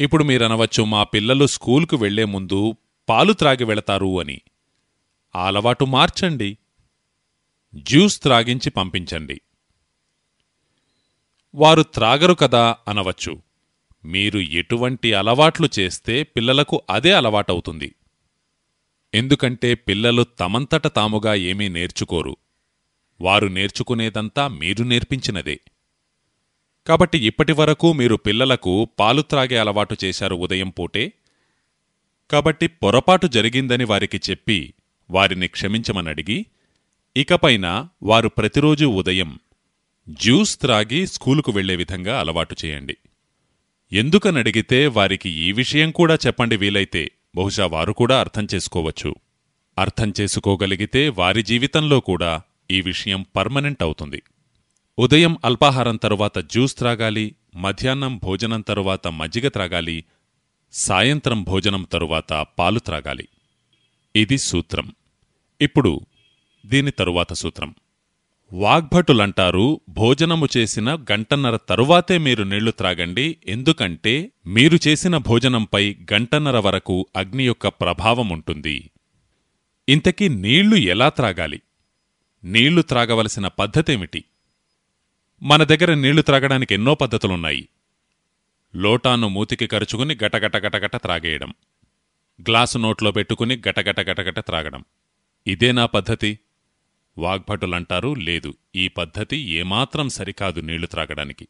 ఇప్పుడు మీరనవచ్చు మా పిల్లలు స్కూల్కు వెళ్ళే ముందు పాలు త్రాగి వెళతారు అని. ఆ అలవాటు మార్చండి. జ్యూస్ త్రాగించి పంపించండి. వారు త్రాగరు కదా అనవచ్చు. మీరు ఎటువంటి అలవాట్లు చేస్తే పిల్లలకు అదే అలవాటవుతుంది. ఎందుకంటే పిల్లలు తమంతట తాముగా ఏమీ నేర్చుకోరు. వారు నేర్చుకునేదంతా మీరు నేర్పించినదే. కాబట్టి ఇప్పటివరకు మీరు పిల్లలకు పాలు త్రాగే అలవాటు చేశారు ఉదయం పూటే. కాబట్టి పొరపాటు జరిగిందని వారికి చెప్పి వారిని క్షమించమనడిగి ఇకపైన వారు ప్రతిరోజు ఉదయం జ్యూస్ త్రాగి స్కూలుకు వెళ్ళే విధంగా అలవాటు చేయండి. ఎందుకనడిగితే వారికి ఈ విషయం కూడా చెప్పండి వీలైతే బహుశా వారు కూడా అర్థం చేసుకోవచ్చు. అర్థం చేసుకోగలిగితే వారి జీవితంలో కూడా ఈ విషయం పర్మనెంట్ అవుతుంది. ఉదయం అల్పాహారం తరువాత జ్యూస్ త్రాగాలి మధ్యాహ్నం భోజనం తరువాత మజ్జిగ త్రాగాలి సాయంత్రం భోజనం తరువాత పాలు త్రాగాలి. ఇది సూత్రం. ఇప్పుడు దీని తరువాత సూత్రం. వాగ్భటులంటారు భోజనము చేసిన గంటన్నర తరువాతే మీరు నీళ్ళు త్రాగండి ఎందుకంటే మీరు చేసిన భోజనంపై గంటన్నర వరకు అగ్ని యొక్క ప్రభావం ఉంటుంది. ఇంతకీ నీళ్ళు ఎలా త్రాగాలి? నీళ్ళు త్రాగవలసిన పద్ధతేమిటి? మన దగ్గర నీళ్ళు త్రాగడానికి ఎన్నో పద్ధతులున్నాయి. లోటాను మూతికి కరుచుకుని గటగటగటగట త్రాగేయడం. గ్లాసు నోట్లో పెట్టుకుని గటగటగటగట త్రాగడం. త్రాగడం ఇదేనా పద్ధతి? వాగ్భటులంటారు లేదు. ఈ పద్ధతి ఏమాత్రం సరికాదు నీళ్ళు త్రాగడానికి.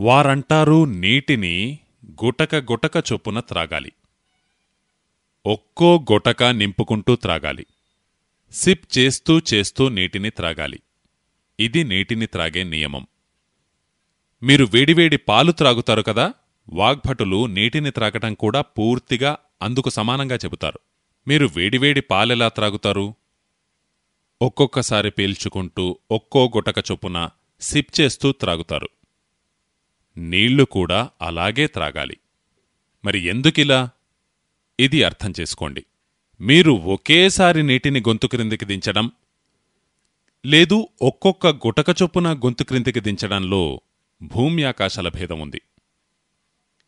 వారంటారు నీటిని గుటక గుటక చొప్పున త్రాగాలి. ఒక్కో గుటక నింపుకుంటూ త్రాగాలి. సిప్ చేస్తూ చేస్తూ నీటిని త్రాగాలి. ఇది నీటిని త్రాగే నియమం. మీరు వేడివేడి పాలు త్రాగుతారు కదా వాగ్భటులు నీటిని త్రాగటం కూడా పూర్తిగా అందుకు సమానంగా చెబుతారు. మీరు వేడివేడి పాలెలా త్రాగుతారు? ఒక్కొక్కసారి పీల్చుకుంటూ ఒక్కో గుటక చొప్పున సిప్ చేస్తూ త్రాగుతారు. నీళ్ళు కూడా అలాగే త్రాగాలి. మరి ఎందుకిలా? ఇది అర్థం చేసుకోండి. మీరు ఒకేసారి నీటిని గొంతు క్రిందికి దించడం లేదు ఒక్కొక్క గుటక చొప్పున గొంతు క్రిందికి దించడంలో భూమ్యాకాశాల భేదముంది భేదం ఉంది.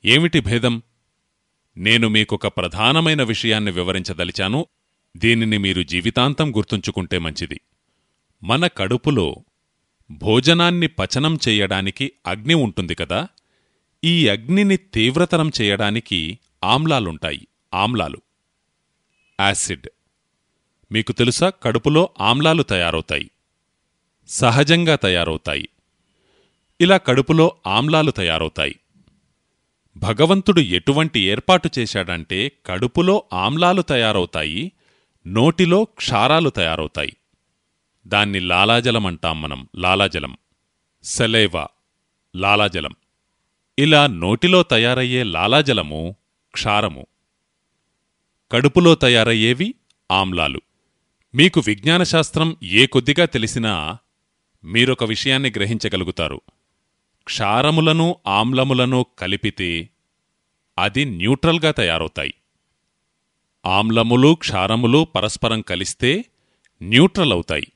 ఏమిటి భేదం? నేను మీకొక ప్రధానమైన విషయాన్ని వివరించదలిచాను. దీనిని మీరు జీవితాంతం గుర్తుంచుకుంటే మంచిది. మన కడుపులో భోజనాన్ని పచనం చేయడానికి అగ్ని ఉంటుంది కదా? ఈ అగ్నిని తీవ్రతరం చేయడానికి ఆమ్లాలుంటాయి. ఆమ్లాలు. యాసిడ్. మీకు తెలుసా కడుపులో ఆమ్లాలు తయారవుతాయి. సహజంగా తయారవుతాయి. ఇలా కడుపులో ఆమ్లాలు తయారవుతాయి. భగవంతుడు ఎటువంటి ఏర్పాటు చేశాడంటే కడుపులో ఆమ్లాలు తయారవుతాయి నోటిలో క్షారాలు తయారవుతాయి. దాన్ని లాలాజలమంటాం మనం లాలాజలం. సెలేవా లాలాజలం. ఇలా నోటిలో తయారయ్యే లాలాజలము క్షారము. కడుపులో తయారయ్యేవి ఆమ్లాలు. మీకు విజ్ఞానశాస్త్రం ఏ కొద్దిగా తెలిసినా మీరొక విషయాన్ని గ్రహించగలుగుతారు. క్షారములను ఆమ్లములను కలిపితే అది న్యూట్రల్గా తయారవుతాయి. ఆమ్లములు క్షారములు పరస్పరం కలిస్తే న్యూట్రల్ అవుతాయి.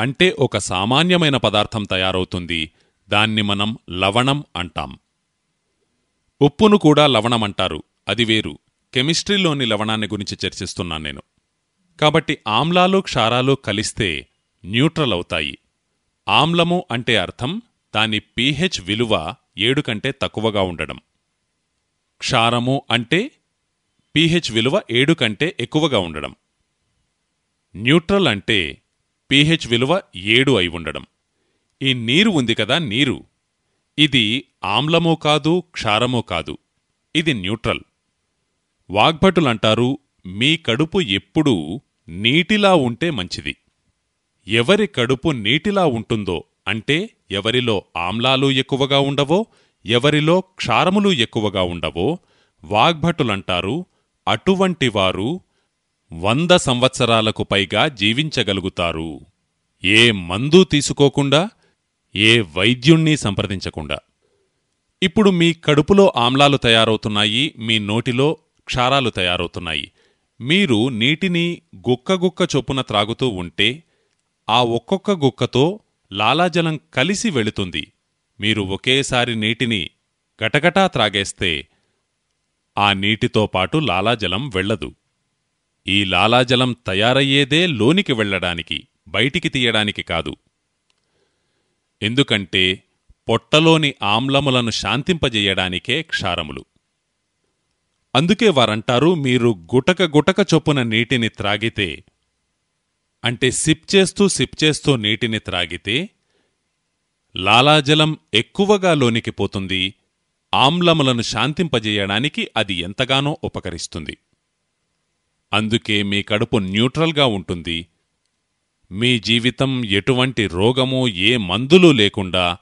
అంటే ఒక సామాన్యమైన పదార్థం తయారవుతుంది. దాన్ని మనం లవణం అంటాం. ఉప్పును కూడా లవణమంటారు అది వేరు. కెమిస్ట్రీలోని లవణాన్ని గురించి చర్చిస్తున్నాను నేను. కాబట్టి ఆమ్లాలు క్షారాలు కలిస్తే న్యూట్రల్ అవుతాయి. ఆమ్లము అంటే అర్థం దాని పీహెచ్ విలువ ఏడు కంటే తక్కువగా ఉండడం. క్షారము అంటే పీహెచ్ విలువ ఏడు కంటే ఎక్కువగా ఉండడం. న్యూట్రల్ అంటే పీహెచ్ విలువ ఏడు అయి ఉండడం. ఈ నీరు ఉంది కదా నీరు. ఇది ఆమ్లమో కాదు క్షారమో కాదు. ఇది న్యూట్రల్. వాగ్భటులంటారు మీ కడుపు ఎప్పుడూ నీటిలా ఉంటే మంచిది. ఎవరి కడుపు నీటిలా ఉంటుందో అంటే ఎవరిలో ఆమ్లాలు ఎక్కువగా ఉండవో ఎవరిలో క్షారములు ఎక్కువగా ఉండవో వాగ్భటులంటారు అటువంటివారు వంద సంవత్సరాలకు పైగా జీవించగలుగుతారు. ఏ మందు తీసుకోకుండా ఏ వైద్యుణ్ణి సంప్రదించకుండా. ఇప్పుడు మీ కడుపులో ఆమ్లాలు తయారవుతున్నాయి మీ నోటిలో క్షారాలు తయారవుతున్నాయి. మీరు నీటిని గుక్కగుక్క చొప్పున త్రాగుతూ ఉంటే ఆ ఒక్కొక్క గుక్కతో లాలాజలం కలిసి వెళుతుంది. మీరు ఒకేసారి నీటిని గటగటా త్రాగేస్తే ఆ నీటితో పాటు లాలాజలం వెళ్ళదు. ఈ లాలాజలం తయారయ్యేదే లోనికి వెళ్ళడానికి బయటికి తీయడానికి కాదు. ఎందుకంటే పొట్టలోని ఆమ్లములను శాంతింపజేయడానికే క్షారములు. అందుకే వారంటారు మీరు గుటక గుటక చొప్పున నీటిని త్రాగితే అంటే సిప్ చేస్తూ సిప్ చేస్తూ నీటిని త్రాగితే లాలాజలం ఎక్కువగా లోనికి పోతుంది ఆమ్లములను శాంతింపజేయడానికి అది ఎంతగానో ఉపకరిస్తుంది. అందుకే మీ కడుపు న్యూట్రల్గా ఉంటుంది. మీ జీవితం ఎటువంటి రోగమో ఏ మందులు లేకుండా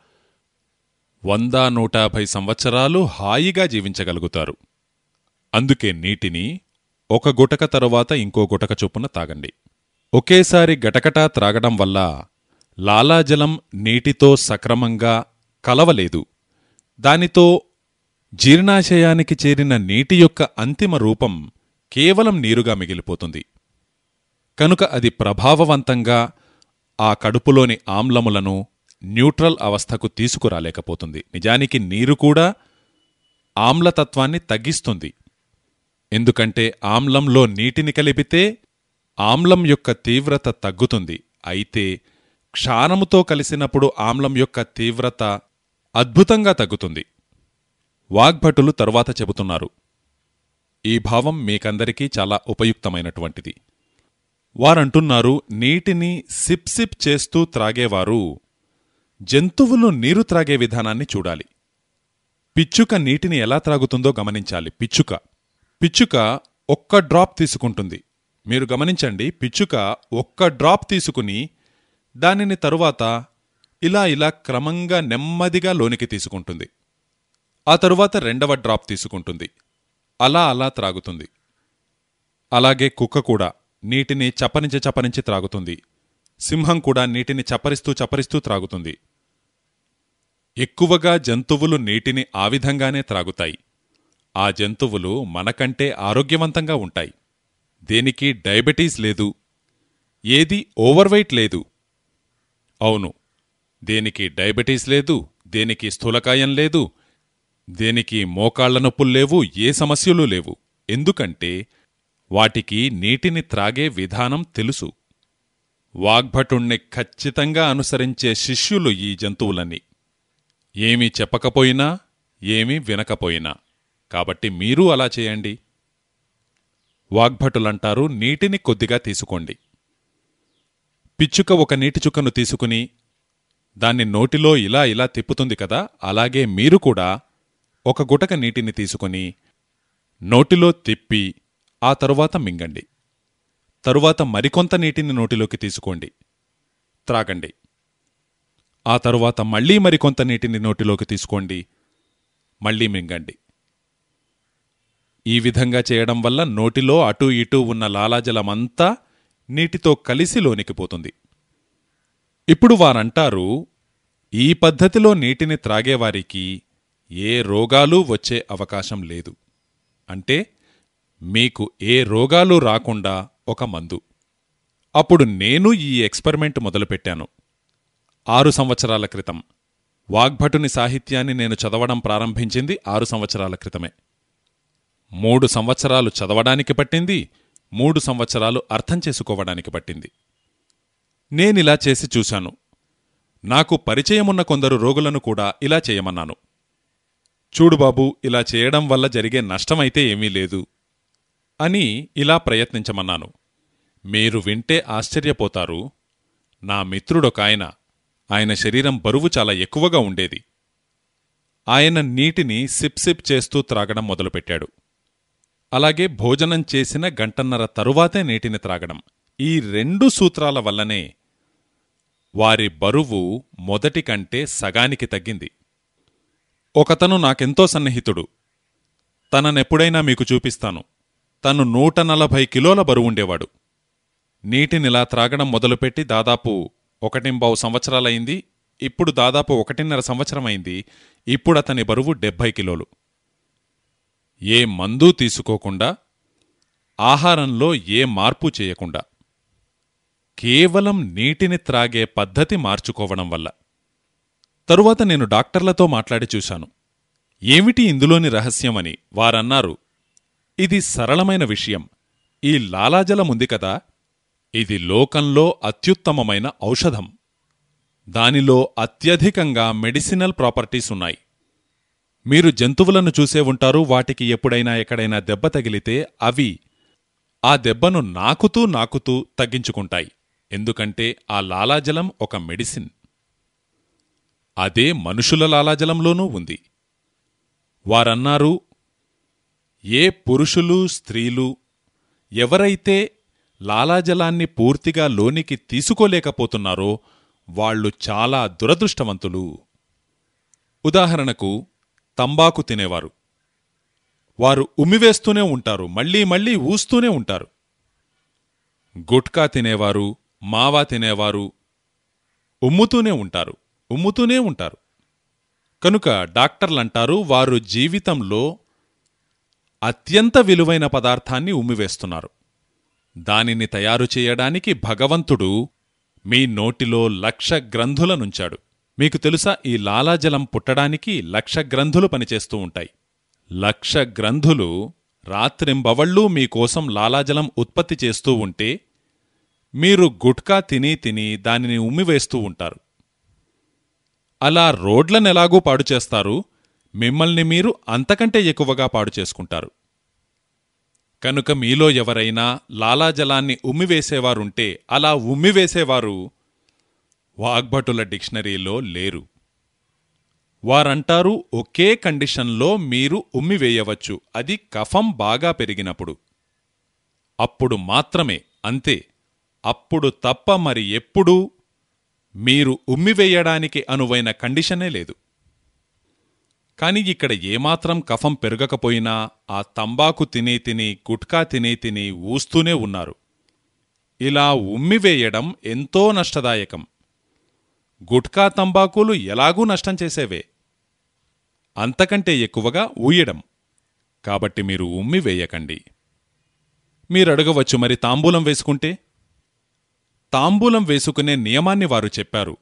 వంద నూట యాభై సంవత్సరాలు హాయిగా జీవించగలుగుతారు. అందుకే నీటిని ఒక గుటక తరువాత ఇంకో గుటక చొప్పున తాగండి. ఒకేసారి గటకటా త్రాగడం వల్ల లాలాజలం నీటితో సక్రమంగా కలవలేదు. దానితో జీర్ణాశయానికి చేరిన నీటి యొక్క అంతిమ రూపం కేవలం నీరుగా మిగిలిపోతుంది. కనుక అది ప్రభావవంతంగా ఆ కడుపులోని ఆమ్లములను న్యూట్రల్ అవస్థకు తీసుకురాలేకపోతుంది. నిజానికి నీరు కూడా ఆమ్లతత్వాన్ని తగ్గిస్తుంది. ఎందుకంటే ఆమ్లంలో నీటిని కలిపితే ఆమ్లం యొక్క తీవ్రత తగ్గుతుంది. అయితే క్షారముతో కలిసినప్పుడు ఆమ్లం యొక్క తీవ్రత అద్భుతంగా తగ్గుతుంది. వాగ్భటులు తరువాత చెబుతున్నారు. ఈ భావం మీకందరికీ చాలా ఉపయుక్తమైనటువంటిది. వారంటున్నారు నీటిని సిప్ సిప్ చేస్తూ త్రాగేవారు జంతువులు నీరు త్రాగే విధానాన్ని చూడాలి. పిచ్చుక నీటిని ఎలా త్రాగుతుందో గమనించాలి. పిచ్చుక. పిచ్చుక ఒక్క డ్రాప్ తీసుకుంటుంది. మీరు గమనించండి పిచ్చుక ఒక్క డ్రాప్ తీసుకుని దానిని తరువాత ఇలా ఇలా క్రమంగా నెమ్మదిగా లోనికి తీసుకుంటుంది. ఆ తరువాత రెండవ డ్రాప్ తీసుకుంటుంది. అలా అలా త్రాగుతుంది. అలాగే కుక్క కూడా నీటిని చప్పరించి చప్పరించి త్రాగుతుంది. సింహం కూడా నీటిని చప్పరిస్తూ చప్పరిస్తూ త్రాగుతుంది. ఎక్కువగా జంతువులు నీటిని ఆ విధంగానే త్రాగుతాయి. ఆ జంతువులు మనకంటే ఆరోగ్యవంతంగా ఉంటాయి. దేనికి డయాబెటీస్ లేదు ఏది ఓవర్వెయిట్ లేదు. అవును దేనికి డయాబెటీస్ లేదు దేనికి స్థూలకాయం లేదు దేనికి మోకాళ్ళ నొప్పులు లేవు ఏ సమస్యలు లేవు. ఎందుకంటే వాటికి నీటిని త్రాగే విధానం తెలుసు. వాగ్భటుణ్ణి ఖచ్చితంగా అనుసరించే శిష్యులు ఈ జంతువులన్నీ ఏమీ చెప్పకపోయినా ఏమీ వినకపోయినా. కాబట్టి మీరూ అలా చేయండి. వాగ్భటులంటారు నీటిని కొద్దిగా తీసుకోండి. పిచ్చుక ఒక నీటి చుక్కను తీసుకుని దాన్ని నోటిలో ఇలా ఇలా తిప్పుతుంది కదా అలాగే మీరు కూడా ఒక గుటక నీటిని తీసుకుని నోటిలో తిప్పి ఆ తరువాత మింగండి. తరువాత మరికొంత నీటిని నోటిలోకి తీసుకోండి. త్రాగండి. ఆ తరువాత మళ్ళీ మరికొంత నీటిని నోటిలోకి తీసుకోండి. మళ్ళీ మింగండి. ఈ విధంగా చేయడం వల్ల నోటిలో అటూ ఇటూ ఉన్న లాలాజలమంతా నీటితో కలిసి లోనికి పోతుంది. ఇప్పుడు వారంటారు ఈ పద్ధతిలో నీటిని త్రాగేవారికి ఏ రోగాలు వచ్చే అవకాశం లేదు. అంటే మీకు ఏ రోగాలు రాకుండా ఒక మందు. అప్పుడు నేను ఈ ఎక్స్పెరిమెంట్ మొదలుపెట్టాను. ఆరు సంవత్సరాల క్రితం. వాగ్భటుని సాహిత్యాన్ని నేను చదవడం ప్రారంభించింది ఆరు సంవత్సరాల క్రితమే. మూడు సంవత్సరాలు చదవడానికి పట్టింది మూడు సంవత్సరాలు అర్థం చేసుకోవడానికి పట్టింది. నేనిలా చేసి చూశాను. నాకు పరిచయమున్న కొందరు రోగులను కూడా ఇలా చేయమన్నాను. చూడు బాబూ ఇలా చేయడం వల్ల జరిగే నష్టమైతే ఏమీ లేదు అని ఇలా ప్రయత్నించమన్నాను. మీరు వింటే ఆశ్చర్యపోతారు. నా మిత్రుడొకాయన ఆయన శరీరం బరువు చాలా ఎక్కువగా ఉండేది. ఆయన నీటిని సిప్ సిప్ చేస్తూ త్రాగడం మొదలుపెట్టాడు. అలాగే భోజనం చేసిన గంటన్నర తరువాతే నీటిని త్రాగడం. ఈ రెండు సూత్రాల వల్లనే వారి బరువు మొదటి కంటే సగానికి తగ్గింది. ఒకతను నాకెంతో సన్నిహితుడు. తననెప్పుడైనా మీకు చూపిస్తాను. తను నూట నలభై కిలోల బరువుండేవాడు నీటినిలా త్రాగడం మొదలుపెట్టి దాదాపు ఒకటింబావు సంవత్సరాలయింది ఇప్పుడు దాదాపు ఒకటిన్నర సంవత్సరమైంది. ఇప్పుడు అతని బరువు డెబ్భై కిలోలు. ఏ మందు తీసుకోకుండా ఆహారంలో ఏ మార్పు చేయకుండా కేవలం నీటిని త్రాగే పద్ధతి మార్చుకోవడం వల్ల. తరువాత నేను డాక్టర్లతో మాట్లాడి చూశాను. ఏమిటి ఇందులోని రహస్యమని వారన్నారు. ఇది సరళమైన విషయం. ఈ లాలాజలముంది కదా. ఇది లోకంలో అత్యుత్తమమైన ఔషధం. దానిలో అత్యధికంగా మెడిసినల్ ప్రాపర్టీస్ ఉన్నాయి. మీరు జంతువులను చూసే ఉంటారు వాటికి ఎప్పుడైనా ఎక్కడైనా దెబ్బ తగిలితే అవి ఆ దెబ్బను నాకుతూ నాకుతూ తగ్గించుకుంటాయి. ఎందుకంటే ఆ లాలాజలం ఒక మెడిసిన్. అదే మనుషుల లాలాజలంలోనూ ఉంది. వారన్నారు ఏ పురుషులు స్త్రీలు ఎవరైతే లాలాజలాన్ని పూర్తిగా లోనికి తీసుకోలేకపోతున్నారో వాళ్ళు చాలా దురదృష్టవంతులు. ఉదాహరణకు తంబాకు తినేవారు. వారు ఉమ్మివేస్తూనే ఉంటారు మళ్ళీ మళ్ళీ ఊస్తూనే ఉంటారు. గుట్కా తినేవారు మావా తినేవారు ఉమ్ముతూనే ఉంటారు ఉమ్ముతూనే ఉంటారు. కనుక డాక్టర్లంటారు వారు జీవితంలో అత్యంత విలువైన పదార్థాన్ని ఉమ్మివేస్తున్నారు. దానిని తయారు చేయడానికి భగవంతుడు మీ నోటిలో లక్ష గ్రంథులనుంచాడు మీకు తెలుసా ఈ లాలాజలం పుట్టడానికి లక్ష గ్రంథులు పనిచేస్తూ ఉంటాయి. లక్ష గ్రంథులు రాత్రింబవళ్ళూ మీకోసం లాలాజలం ఉత్పత్తి చేస్తూ ఉంటే మీరు గుట్కా తిని తిని దానిని ఉమ్మివేస్తూ ఉంటారు. అలా రోడ్లనెలాగూ పాడు చేస్తారు మిమ్మల్ని మీరు అంతకంటే ఎక్కువగా పాడు చేసుకుంటారు. కనుక మీలో ఎవరైనా లాలాజలాన్ని ఉమ్మివేసేవారుంటే అలా ఉమ్మివేసేవారు వాగ్భటుల డిక్షనరీలో లేరు. వారంటారు ఒకే కండిషన్లో మీరు ఉమ్మివేయవచ్చు అది కఫం బాగా పెరిగినప్పుడు. అప్పుడు మాత్రమే అంతే. అప్పుడు తప్ప మరి ఎప్పుడూ మీరు ఉమ్మివేయడానికి అనువైన కండిషనే లేదు. కాని ఇక్కడ ఏమాత్రం కఫం పెరగకపోయినా ఆ తంబాకు తినే తిని గుట్కా తినే తిని ఊస్తూనే ఉన్నారు. ఇలా ఉమ్మివేయడం ఎంతో నష్టదాయకం. గుట్కా తంబాకులు ఎలాగూ నష్టం చేసేవే. అంతకంటే ఎక్కువగా ఊయడం. కాబట్టి మీరు ఉమ్మి వేయకండి. మీరడగవచ్చు మరి తాంబూలం వేసుకుంటే? తాంబూలం వేసుకునే నియమాన్ని వారు చెప్పారు.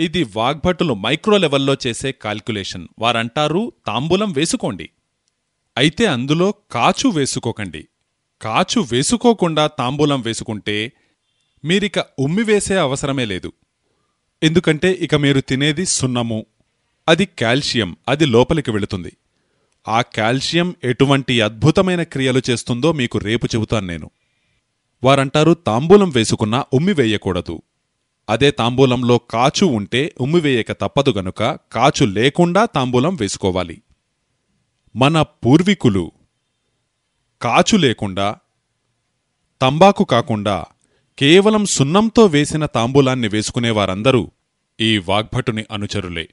ఇది వాగ్భటులు మైక్రో లెవెల్లో చేసే కాల్కులేషన్ వారంటారు తాంబూలం వేసుకోండి. అయితే అందులో కాచు వేసుకోకండి. కాచు వేసుకోకుండా తాంబూలం వేసుకుంటే మీరిక ఉమ్మివేసే అవసరమే లేదు. ఎందుకంటే ఇక మీరు తినేది సున్నము. అది కాల్షియం అది లోపలికి వెళుతుంది. ఆ కాల్షియం ఎటువంటి అద్భుతమైన క్రియలు చేస్తుందో మీకు రేపు చెబుతాను నేను. వారంటారు తాంబూలం వేసుకున్నా ఉమ్మి వేయకూడదు. అదే తాంబూలంలో కాచు ఉంటే ఉమ్మివేయక తప్పదు గనుక కాచు లేకుండా తాంబూలం వేసుకోవాలి. మన పూర్వీకులు కాచు లేకుండా తంబాకు కాకుండా కేవలం సున్నంతో వేసిన తాంబూలాన్ని వేసుకునేవారందరూ ఈ వాగ్భటుని అనుచరులే.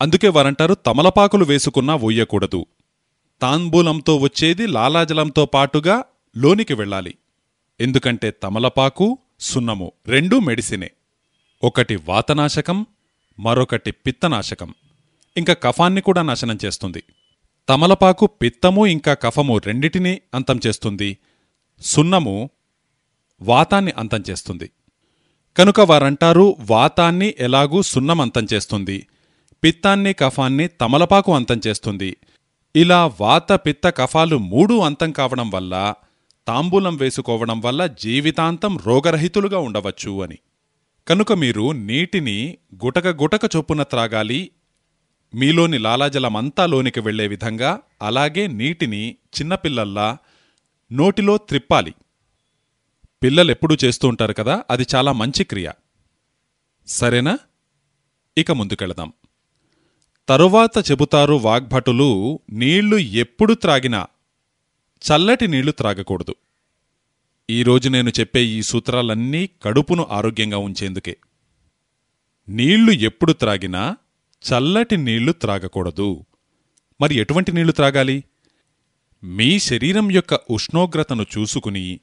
అందుకే వారంటారు తమలపాకులు వేసుకున్నా ఊయ్యకూడదు. తాంబూలంతో వచ్చేది లాలాజలంతో పాటుగా లోనికి వెళ్ళాలి. ఎందుకంటే తమలపాకు సున్నము రెండూ మెడిసినే. ఒకటి వాతనాశకం మరొకటి పిత్తనాశకం. ఇంకా కఫాన్ని కూడా నాశనం చేస్తుంది. తమలపాకు పిత్తము ఇంకా కఫము రెండిటినీ అంతం చేస్తుంది. సున్నము వాతాన్ని అంతం చేస్తుంది. కనుక వారంటారు వాతాన్ని ఎలాగూ సున్నం అంతం చేస్తుంది. పిత్తాన్ని కఫాన్ని తమలపాకు అంతం చేస్తుంది. ఇలా వాత పిత్త కఫాలు మూడూ అంతం కావడం వల్ల తాంబూలం వేసుకోవడం వల్ల జీవితాంతం రోగరహితులుగా ఉండవచ్చు అని. కనుక మీరు నీటిని గుటక గుటక చొప్పున త్రాగాలి. మీలోని లాలాజలమంతా లోనికి వెళ్ళే విధంగా అలాగే నీటిని చిన్నపిల్లల్లా నోటిలో త్రిప్పాలి. పిల్లలెప్పుడూ చేస్తూ ఉంటారు కదా అది చాలా మంచి క్రియ. సరేనా? ఇక ముందుకెళదాం. తరువాత చెబుతారు వాగ్భటులు నీళ్ళు ఎప్పుడు త్రాగినా చల్లటి నీళ్ళు త్రాగకూడదు. ఈరోజు నేను చెప్పే ఈ సూత్రాలన్నీ కడుపును ఆరోగ్యంగా ఉంచేందుకే. నీళ్ళు ఎప్పుడు త్రాగినా చల్లటి నీళ్ళు త్రాగకూడదు. మరి ఎటువంటి నీళ్ళు త్రాగాలి? మీ శరీరం యొక్క ఉష్ణోగ్రతను చూసుకుని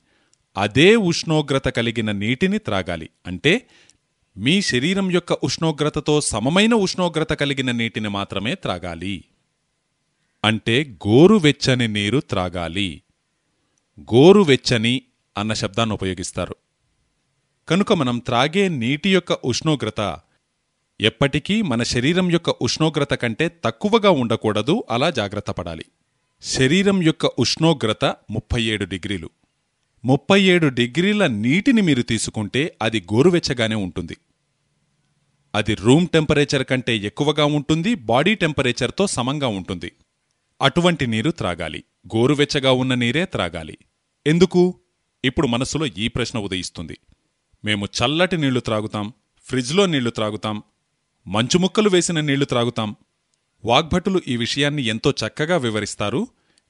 అదే ఉష్ణోగ్రత కలిగిన నీటిని త్రాగాలి. అంటే మీ శరీరం యొక్క ఉష్ణోగ్రతతో సమమైన ఉష్ణోగ్రత కలిగిన నీటిని మాత్రమే త్రాగాలి. అంటే గోరువెచ్చని నీరు త్రాగాలి. గోరువెచ్చని అన్న శబ్దాన్ని ఉపయోగిస్తారు. కనుక మనం త్రాగే నీటి యొక్క ఉష్ణోగ్రత ఎప్పటికీ మన శరీరం యొక్క ఉష్ణోగ్రత కంటే తక్కువగా ఉండకూడదు అలా జాగ్రత్త పడాలి. శరీరం యొక్క ఉష్ణోగ్రత ముప్పై ఏడు డిగ్రీలు. ముప్పై ఏడు డిగ్రీల నీటిని మీరు తీసుకుంటే అది గోరువెచ్చగానే ఉంటుంది. అది రూమ్ టెంపరేచర్ కంటే ఎక్కువగా ఉంటుంది బాడీ టెంపరేచర్తో సమంగా ఉంటుంది. అటువంటి నీరు త్రాగాలి. గోరువెచ్చగా ఉన్న నీరే త్రాగాలి. ఎందుకు? ఇప్పుడు మనసులో ఈ ప్రశ్న ఉదయిస్తుంది. మేము చల్లటి నీళ్ళు త్రాగుతాం ఫ్రిడ్జ్లో నీళ్ళు త్రాగుతాం మంచు ముక్కలు వేసిన నీళ్ళు త్రాగుతాం. వాగ్భటులు ఈ విషయాన్ని ఎంతో చక్కగా వివరిస్తారు.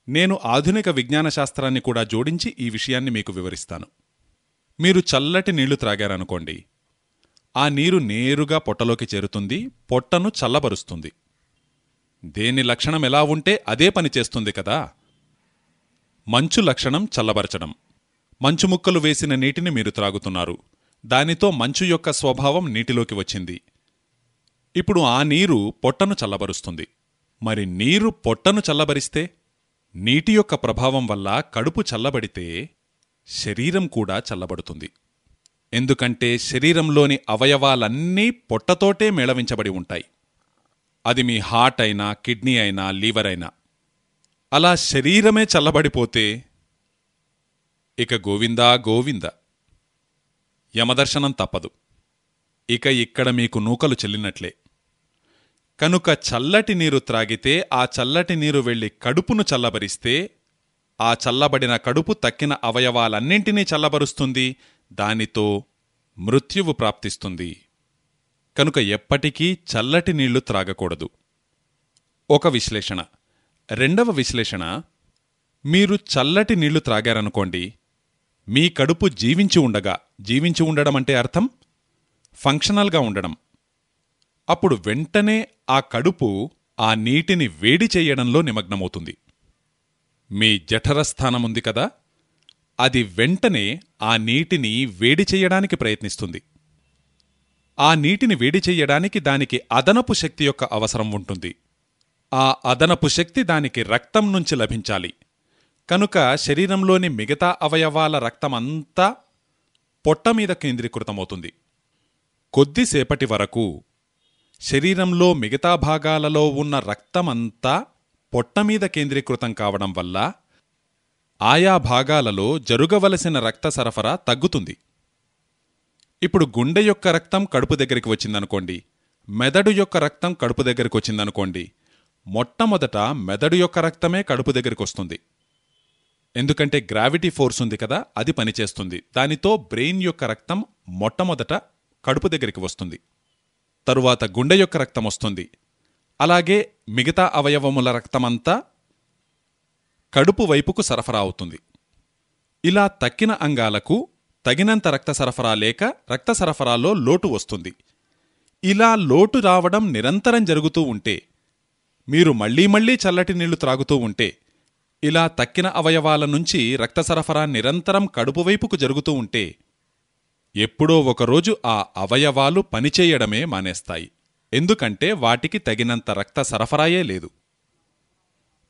నేను ఆధునిక విజ్ఞాన శాస్త్రాన్ని కూడా జోడించి ఈ విషయాన్ని మీకు వివరిస్తాను. మీరు చల్లటి నీళ్ళు త్రాగారనుకోండి. ఆ నీరు నేరుగా పొట్టలోకి చేరుతుంది పొట్టను చల్లబరుస్తుంది. దేని లక్షణం ఎలా ఉంటే అదే పని చేస్తుంది కదా. మంచు లక్షణం చల్లబరచడం. మంచు ముక్కలు వేసిన నీటిని మీరు త్రాగుతున్నారు. దానితో మంచు యొక్క స్వభావం నీటిలోకి వచ్చింది. ఇప్పుడు ఆ నీరు పొట్టను చల్లబరుస్తుంది. మరి నీరు పొట్టను చల్లబరిస్తే నీటి యొక్క ప్రభావం వల్ల కడుపు చల్లబడితే శరీరం కూడా చల్లబడుతుంది. ఎందుకంటే శరీరంలోని అవయవాలన్నీ పొట్టతోటే మేళవించబడి ఉంటాయి. అది మీ హార్ట్ అయినా కిడ్నీ అయినా లీవర్ అయినా. అలా శరీరమే చల్లబడిపోతే ఇక గోవిందా గోవింద. యమదర్శనం తప్పదు. ఇక ఇక్కడ మీకు నూకలు చెల్లినట్లే. కనుక చల్లటి నీరు త్రాగితే ఆ చల్లటి నీరు వెళ్ళి కడుపును చల్లబరిస్తే ఆ చల్లబడిన కడుపు తక్కిన అవయవాలన్నింటినీ చల్లబరుస్తుంది దానితో మృత్యువు ప్రాప్తిస్తుంది. కనుక ఎప్పటికీ చల్లటి నీళ్ళు త్రాగకూడదు. ఒక విశ్లేషణ. రెండవ విశ్లేషణ. మీరు చల్లటి నీళ్ళు త్రాగారనుకోండి మీ కడుపు జీవించి ఉండగా జీవించి ఉండడం అంటే అర్థం? ఫంక్షనల్గా ఉండడం. అప్పుడు వెంటనే ఆ కడుపు ఆ నీటిని వేడి చేయడంలో నిమగ్నమవుతుంది. మీ జఠరస్థానముంది కదా అది వెంటనే ఆ నీటిని వేడి చెయ్యడానికి ప్రయత్నిస్తుంది. ఆ నీటిని వేడి చెయ్యడానికి దానికి అదనపు శక్తి యొక్క అవసరం ఉంటుంది. ఆ అదనపు శక్తి దానికి రక్తం నుంచి లభించాలి. కనుక శరీరంలోని మిగతా అవయవాల రక్తమంతా పొట్ట మీద కేంద్రీకృతమవుతుంది. కొద్దిసేపటి వరకు శరీరంలో మిగతా భాగాలలో ఉన్న రక్తమంతా పొట్టమీద కేంద్రీకృతం కావడం వల్ల ఆయా భాగాలలో జరుగవలసిన రక్త సరఫరా తగ్గుతుంది. ఇప్పుడు గుండె యొక్క రక్తం కడుపు దగ్గరికి వచ్చిందనుకోండి మెదడు యొక్క రక్తం కడుపు దగ్గరికి వచ్చిందనుకోండి మొట్టమొదట మెదడు యొక్క రక్తమే కడుపు దగ్గరికి వస్తుంది. ఎందుకంటే గ్రావిటీ ఫోర్స్ ఉంది కదా అది పనిచేస్తుంది. దానితో బ్రెయిన్ యొక్క రక్తం మొట్టమొదట కడుపు దగ్గరికి వస్తుంది. తరువాత గుండె యొక్క రక్తం వస్తుంది. అలాగే మిగతా అవయవముల రక్తమంతా కడుపు వైపుకు సరఫరా అవుతుంది. ఇలా తక్కిన అంగాలకు తగినంత రక్త సరఫరా లేక రక్త సరఫరాలో లోటు వస్తుంది. ఇలా లోటు రావడం నిరంతరం జరుగుతూ ఉంటే మీరు మళ్ళీ మళ్ళీ చల్లటి నీళ్ళు త్రాగుతూ ఉంటే ఇలా తక్కిన అవయవాల నుంచి రక్త సరఫరా నిరంతరం కడుపు వైపుకు జరుగుతూ ఉంటే ఎప్పుడో ఒకరోజు ఆ అవయవాలు పనిచేయడమే మానేస్తాయి. ఎందుకంటే వాటికి తగినంత రక్త సరఫరాయే లేదు.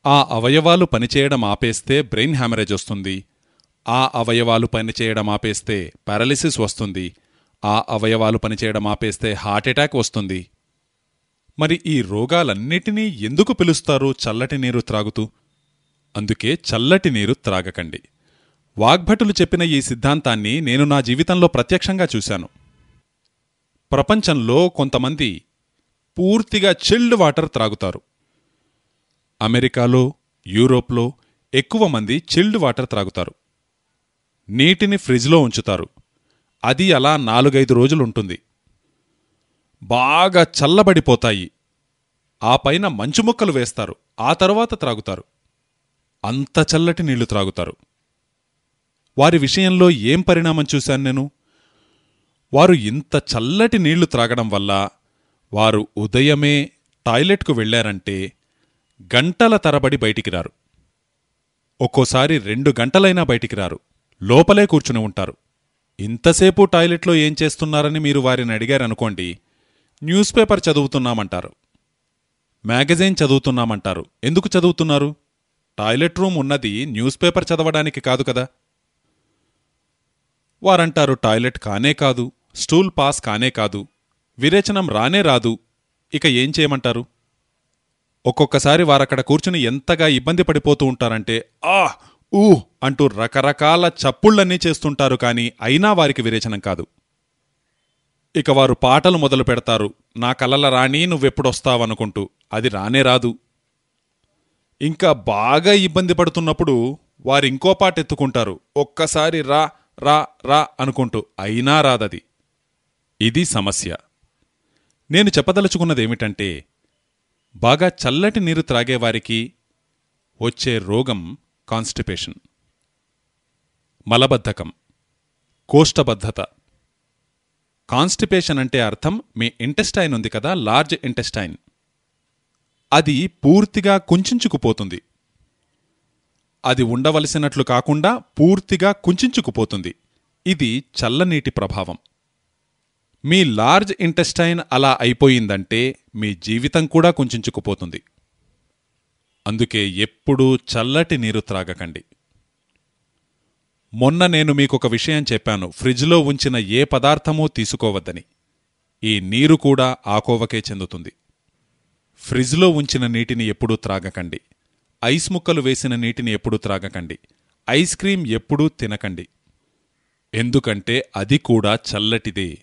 ఆ అవయవాలు పనిచేయడం ఆపేస్తే బ్రెయిన్ హ్యామరేజ్ వస్తుంది. ఆ అవయవాలు పనిచేయడం ఆపేస్తే పారాలిసిస్ వస్తుంది. ఆ అవయవాలు పనిచేయడం ఆపేస్తే హార్ట్అటాక్ వస్తుంది. మరి ఈ రోగాలన్నిటినీ ఎందుకు పిలుస్తారు చల్లటి నీరు త్రాగుతూ? అందుకే చల్లటి నీరు త్రాగకండి. వాగ్భటులు చెప్పిన ఈ సిద్ధాంతాన్ని నేను నా జీవితంలో ప్రత్యక్షంగా చూశాను. ప్రపంచంలో కొంతమంది పూర్తిగా చిల్డ్ వాటర్ త్రాగుతారు. అమెరికాలో యూరోప్లో ఎక్కువ మంది చిల్డ్ వాటర్ త్రాగుతారు. నీటిని ఫ్రిడ్జ్లో ఉంచుతారు. అది అలా నాలుగైదు రోజులుంటుంది. బాగా చల్లబడిపోతాయి. ఆ పైన మంచు ముక్కలు వేస్తారు. ఆ తరువాత త్రాగుతారు. అంత చల్లటి నీళ్ళు త్రాగుతారు. వారి విషయంలో ఏం పరిణామం చూశాను నేను? వారు ఇంత చల్లటి నీళ్ళు త్రాగడం వల్ల వారు ఉదయమే టాయిలెట్కు వెళ్ళారంటే గంటల తరబడి బయటికి రారు. ఒక్కోసారి రెండు గంటలైనా బయటికి రారు. లోపలే కూర్చుని ఉంటారు. ఇంతసేపు టాయిలెట్లో ఏం చేస్తున్నారని మీరు వారిని అడిగారనుకోండి న్యూస్ పేపర్ చదువుతున్నామంటారు. మ్యాగజైన్ చదువుతున్నామంటారు. ఎందుకు చదువుతున్నారు? టాయిలెట్ రూమ్ ఉన్నది న్యూస్ పేపర్ చదవడానికి కాదు కదా. వారంటారు టాయిలెట్ కానే కాదు స్టూల్ పాస్ కానే కాదు విరేచనం రానే రాదు ఇక ఏం చేయమంటారు? ఒక్కొక్కసారి వారక్కడ కూర్చుని ఎంతగా ఇబ్బంది పడిపోతూ ఉంటారంటే ఆ ఊ అంటూ రకరకాల చప్పుళ్ళన్నీ చేస్తుంటారు కాని అయినా వారికి విరేచనం కాదు. ఇక వారు పాటలు మొదలు పెడతారు నా కలల రాణి నువ్వెప్పుడొస్తావనుకుంటూ అది రానే రాదు. ఇంకా బాగా ఇబ్బంది పడుతున్నప్పుడు వారింకో పాట ఎత్తుకుంటారు ఒక్కసారి రా రా రా అనుకుంటూ అయినా రాదది. ఇది సమస్య. నేను చెప్పదలుచుకున్నదేమిటంటే బాగా చల్లటి నీరు త్రాగేవారికి వచ్చే రోగం కాన్స్టిపేషన్. మలబద్ధకం. కోష్టబద్ధత. కాన్స్టిపేషన్ అంటే అర్థం మీ ఇంటెస్టైన్ ఉంది కదా లార్జ్ ఇంటెస్టైన్. అది పూర్తిగా కుంచుకుపోతుంది. అది ఉండవలసినట్లు కాకుండా పూర్తిగా కుంచుకుపోతుంది. ఇది చల్లనీటి ప్రభావం. మీ లార్జ్ ఇంటెస్టైన్ అలా అయిపోయిందంటే మీ జీవితం కూడా కుంచుకుపోతుంది. అందుకే ఎప్పుడూ చల్లటి నీరు త్రాగకండి. మొన్న నేను మీకొక విషయం చెప్పాను. ఫ్రిడ్జ్లో ఉంచిన ఏ పదార్థమూ తీసుకోవద్దని. ఈ నీరు కూడా ఆకోవకే చెందుతుంది. ఫ్రిడ్జ్లో ఉంచిన నీటిని ఎప్పుడూ త్రాగకండి. ఐస్ ముక్కలు వేసిన నీటిని ఎప్పుడూ త్రాగకండి. ఐస్ క్రీం ఎప్పుడూ తినకండి. ఎందుకంటే అది కూడా చల్లటిదే.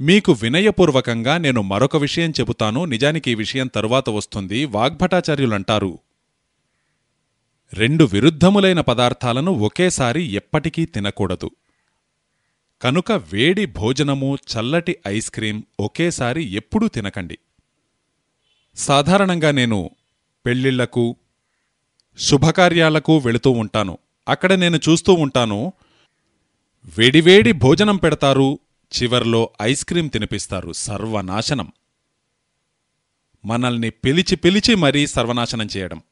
మీకు వినయపూర్వకంగా నేను మరొక విషయం చెబుతాను. నిజానికి ఈ విషయం తరువాత వస్తుంది. వాగ్భటాచార్యులంటారు రెండు విరుద్ధములైన పదార్థాలను ఒకేసారి ఎప్పటికీ తినకూడదు. కనుక వేడి భోజనము చల్లటి ఐస్ క్రీం ఒకేసారి ఎప్పుడూ తినకండి. సాధారణంగా నేను పెళ్ళిళ్ళకు శుభకార్యాలకు వెళుతూ ఉంటాను. అక్కడ నేను చూస్తూ ఉంటాను వేడివేడి భోజనం పెడతారు చివర్లో ఐస్ క్రీం తినిపిస్తారు. సర్వనాశనం. మనల్ని పిలిచి పిలిచి మరీ సర్వనాశనం చేయడం.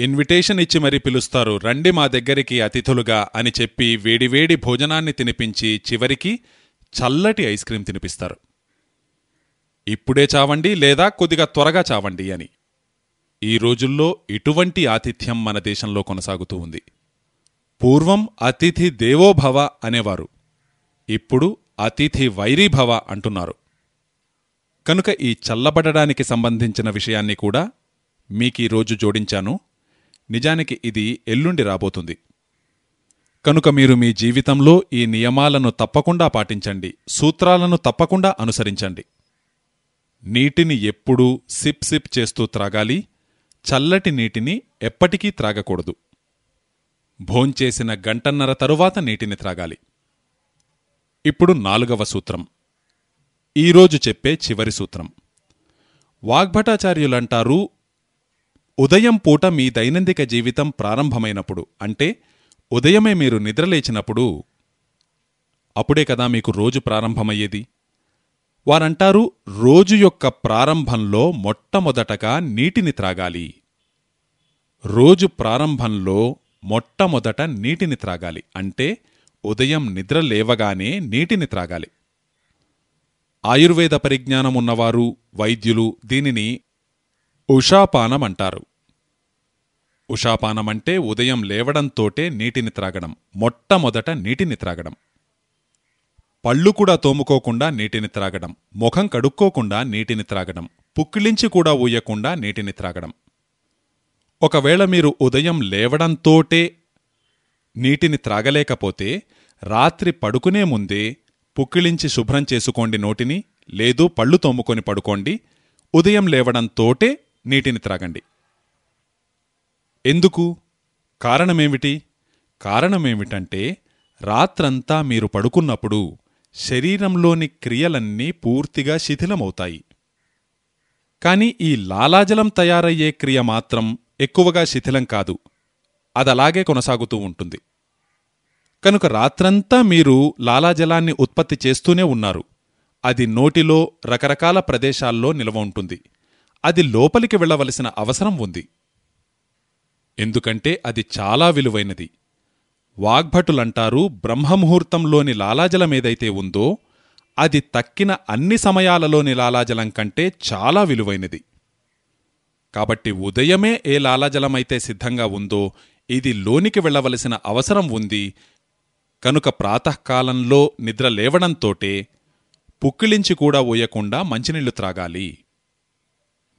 ఇన్విటేషన్ ఇచ్చి మరీ పిలుస్తారు. రండి మా దగ్గరికి అతిథులుగా అని చెప్పి వేడివేడి భోజనాన్ని తినిపించి చివరికి చల్లటి ఐస్ క్రీం తినిపిస్తారు. ఇప్పుడే చావండి లేదా కొద్దిగా త్వరగా చావండి అని. ఈ రోజుల్లో ఇటువంటి ఆతిథ్యం మన దేశంలో కొనసాగుతూ ఉంది. పూర్వం అతిథి దేవోభవ అనేవారు. ఇప్పుడు అతిథి వైరీభవ అంటున్నారు. కనుక ఈ చల్లబడడానికి సంబంధించిన విషయాన్ని కూడా మీకీ రోజు జోడించాను. నిజానికి ఇది ఎల్లుండి రాబోతుంది. కనుక మీరు మీ జీవితంలో ఈ నియమాలను తప్పకుండా పాటించండి. సూత్రాలను తప్పకుండా అనుసరించండి. నీటిని ఎప్పుడూ సిప్ సిప్ చేస్తూ త్రాగాలి. చల్లటి నీటిని ఎప్పటికీ త్రాగకూడదు. భోంచేసిన గంటన్నర తరువాత నీటిని త్రాగాలి. ఇప్పుడు నాలుగవ సూత్రం. ఈరోజు చెప్పే చివరి సూత్రం. వాగ్భటాచార్యులంటారు ఉదయం పూట మీ దైనందిక జీవితం ప్రారంభమైనప్పుడు అంటే ఉదయమే మీరు నిద్రలేచినప్పుడు అప్పుడే కదా మీకు రోజు ప్రారంభమయ్యేది? వారంటారు రోజు యొక్క ప్రారంభంలో మొట్టమొదటగా నీటిని త్రాగాలి. రోజు ప్రారంభంలో మొట్టమొదట నీటిని త్రాగాలి. అంటే ఉదయం నిద్ర లేవగానే నీటిని త్రాగాలి. ఆయుర్వేద పరిజ్ఞానం ఉన్నవారు వైద్యులు దీనిని ఉషాపానం అంటారు. ఉషాపానమంటే ఉదయం లేవడంతోటే నీటిని త్రాగడం మొట్టమొదట నీటిని త్రాగడం. పళ్ళు కూడా తోముకోకుండా నీటిని త్రాగడం ముఖం కడుక్కోకుండా నీటిని త్రాగడం పుక్కిలించి కూడా ఊయకుండా నీటిని త్రాగడం. ఒకవేళ మీరు ఉదయం లేవడంతోటే నీటిని త్రాగలేకపోతే రాత్రి పడుకునే ముందే పుక్కిలించి శుభ్రం చేసుకోండి నోటిని లేదు పళ్ళు తోముకొని పడుకోండి ఉదయం లేవడంతోటే నీటిని త్రాగండి. ఎందుకు? కారణమేమిటి? కారణమేమిటంటే రాత్రంతా మీరు పడుకున్నప్పుడు శరీరంలోని క్రియలన్నీ పూర్తిగా శిథిలమవుతాయి. కాని ఈ లాలాజలం తయారయ్యే క్రియ మాత్రం ఎక్కువగా శిథిలం కాదు. అదలాగే కొనసాగుతూ ఉంటుంది. కనుక రాత్రంతా మీరు లాలాజలాన్ని ఉత్పత్తి చేస్తూనే ఉన్నారు. అది నోటిలో రకరకాల ప్రదేశాల్లో నిల్వ ఉంటుంది. అది లోపలికి వెళ్ళవలసిన అవసరం ఉంది. ఎందుకంటే అది చాలా విలువైనది. వాగ్భటులంటారు బ్రహ్మముహూర్తంలోని లాలాజలమేదైతే ఉందో అది తక్కిన అన్ని సమయాలలోని లాలాజలం కంటే చాలా విలువైనది. కాబట్టి ఉదయమే ఏ లాలాజలమైతే సిద్ధంగా ఉందో ఇది లోనికి వెళ్ళవలసిన అవసరం ఉంది. కనుక ప్రాతకాలంలో నిద్ర లేవడంతోటే పుక్కిలించి కూడా ఓయకుండా మంచినీళ్ళు త్రాగాలి.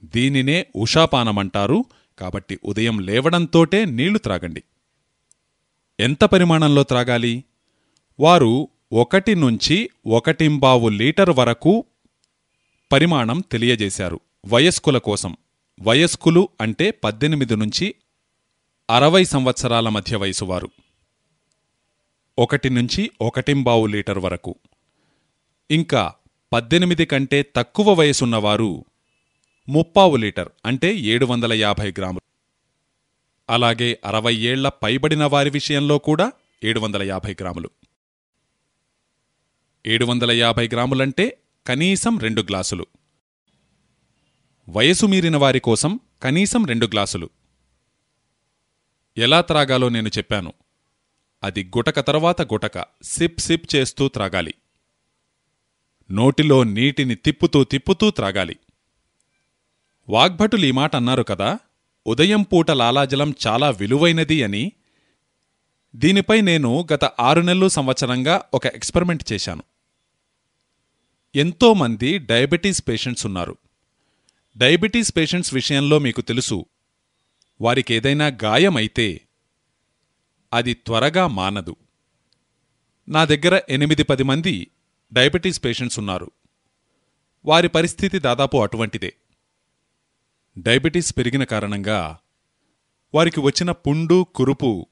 దీనినే ఉషాపానమంటారు. కాబట్టి ఉదయం లేవడంతోటే నీళ్ళు త్రాగండి. ఎంత పరిమాణంలో త్రాగాలి? వారు ఒకటి నుంచి ఒకటింబావు లీటర్ వరకు పరిమాణం తెలియజేశారు. వయస్కుల కోసం. వయస్కులు అంటే పద్దెనిమిది నుంచి అరవై సంవత్సరాల మధ్య వయసువారు ఒకటి నుంచి ఒకటింబావు లీటర్ వరకు. ఇంకా పద్దెనిమిది కంటే తక్కువ వయసున్నవారు ముప్పావు లీటర్ అంటే ఏడు వందల యాభై గ్రాములు. అలాగే అరవై ఏళ్ళ పైబడిన వారి విషయంలో కూడా ఏడు వందల యాభై గ్రాములు. ఏడు వందల యాభై గ్రాములంటే కనీసం రెండు గ్లాసులు. వయసు మీరిన వారి కోసం కనీసం రెండు గ్లాసులు. ఎలా త్రాగాలో నేను చెప్పాను. అది గుటక తర్వాత గుటక సిప్ సిప్ చేస్తూ త్రాగాలి. నోటిలో నీటిని తిప్పుతూ తిప్పుతూ త్రాగాలి. వాగ్భటులు ఈ మాట అన్నారు కదా ఉదయం పూట లాలాజలం చాలా విలువైనది అని దీనిపై నేను గత ఆరు నెలలు సంవత్సరంగా ఒక ఎక్స్పెరిమెంట్ చేశాను. ఎంతోమంది డయాబెటీస్ పేషెంట్స్ ఉన్నారు. డయాబెటీస్ పేషెంట్స్ విషయంలో మీకు తెలుసు వారికేదైనా గాయమైతే అది త్వరగా మానదు. నా దగ్గర ఎనిమిది పది మంది డయాబెటీస్ పేషెంట్స్ ఉన్నారు. వారి పరిస్థితి దాదాపు అటువంటిదే. డయాబెటీస్ పెరిగిన కారణంగా వారికి వచ్చిన పుండు కురుపు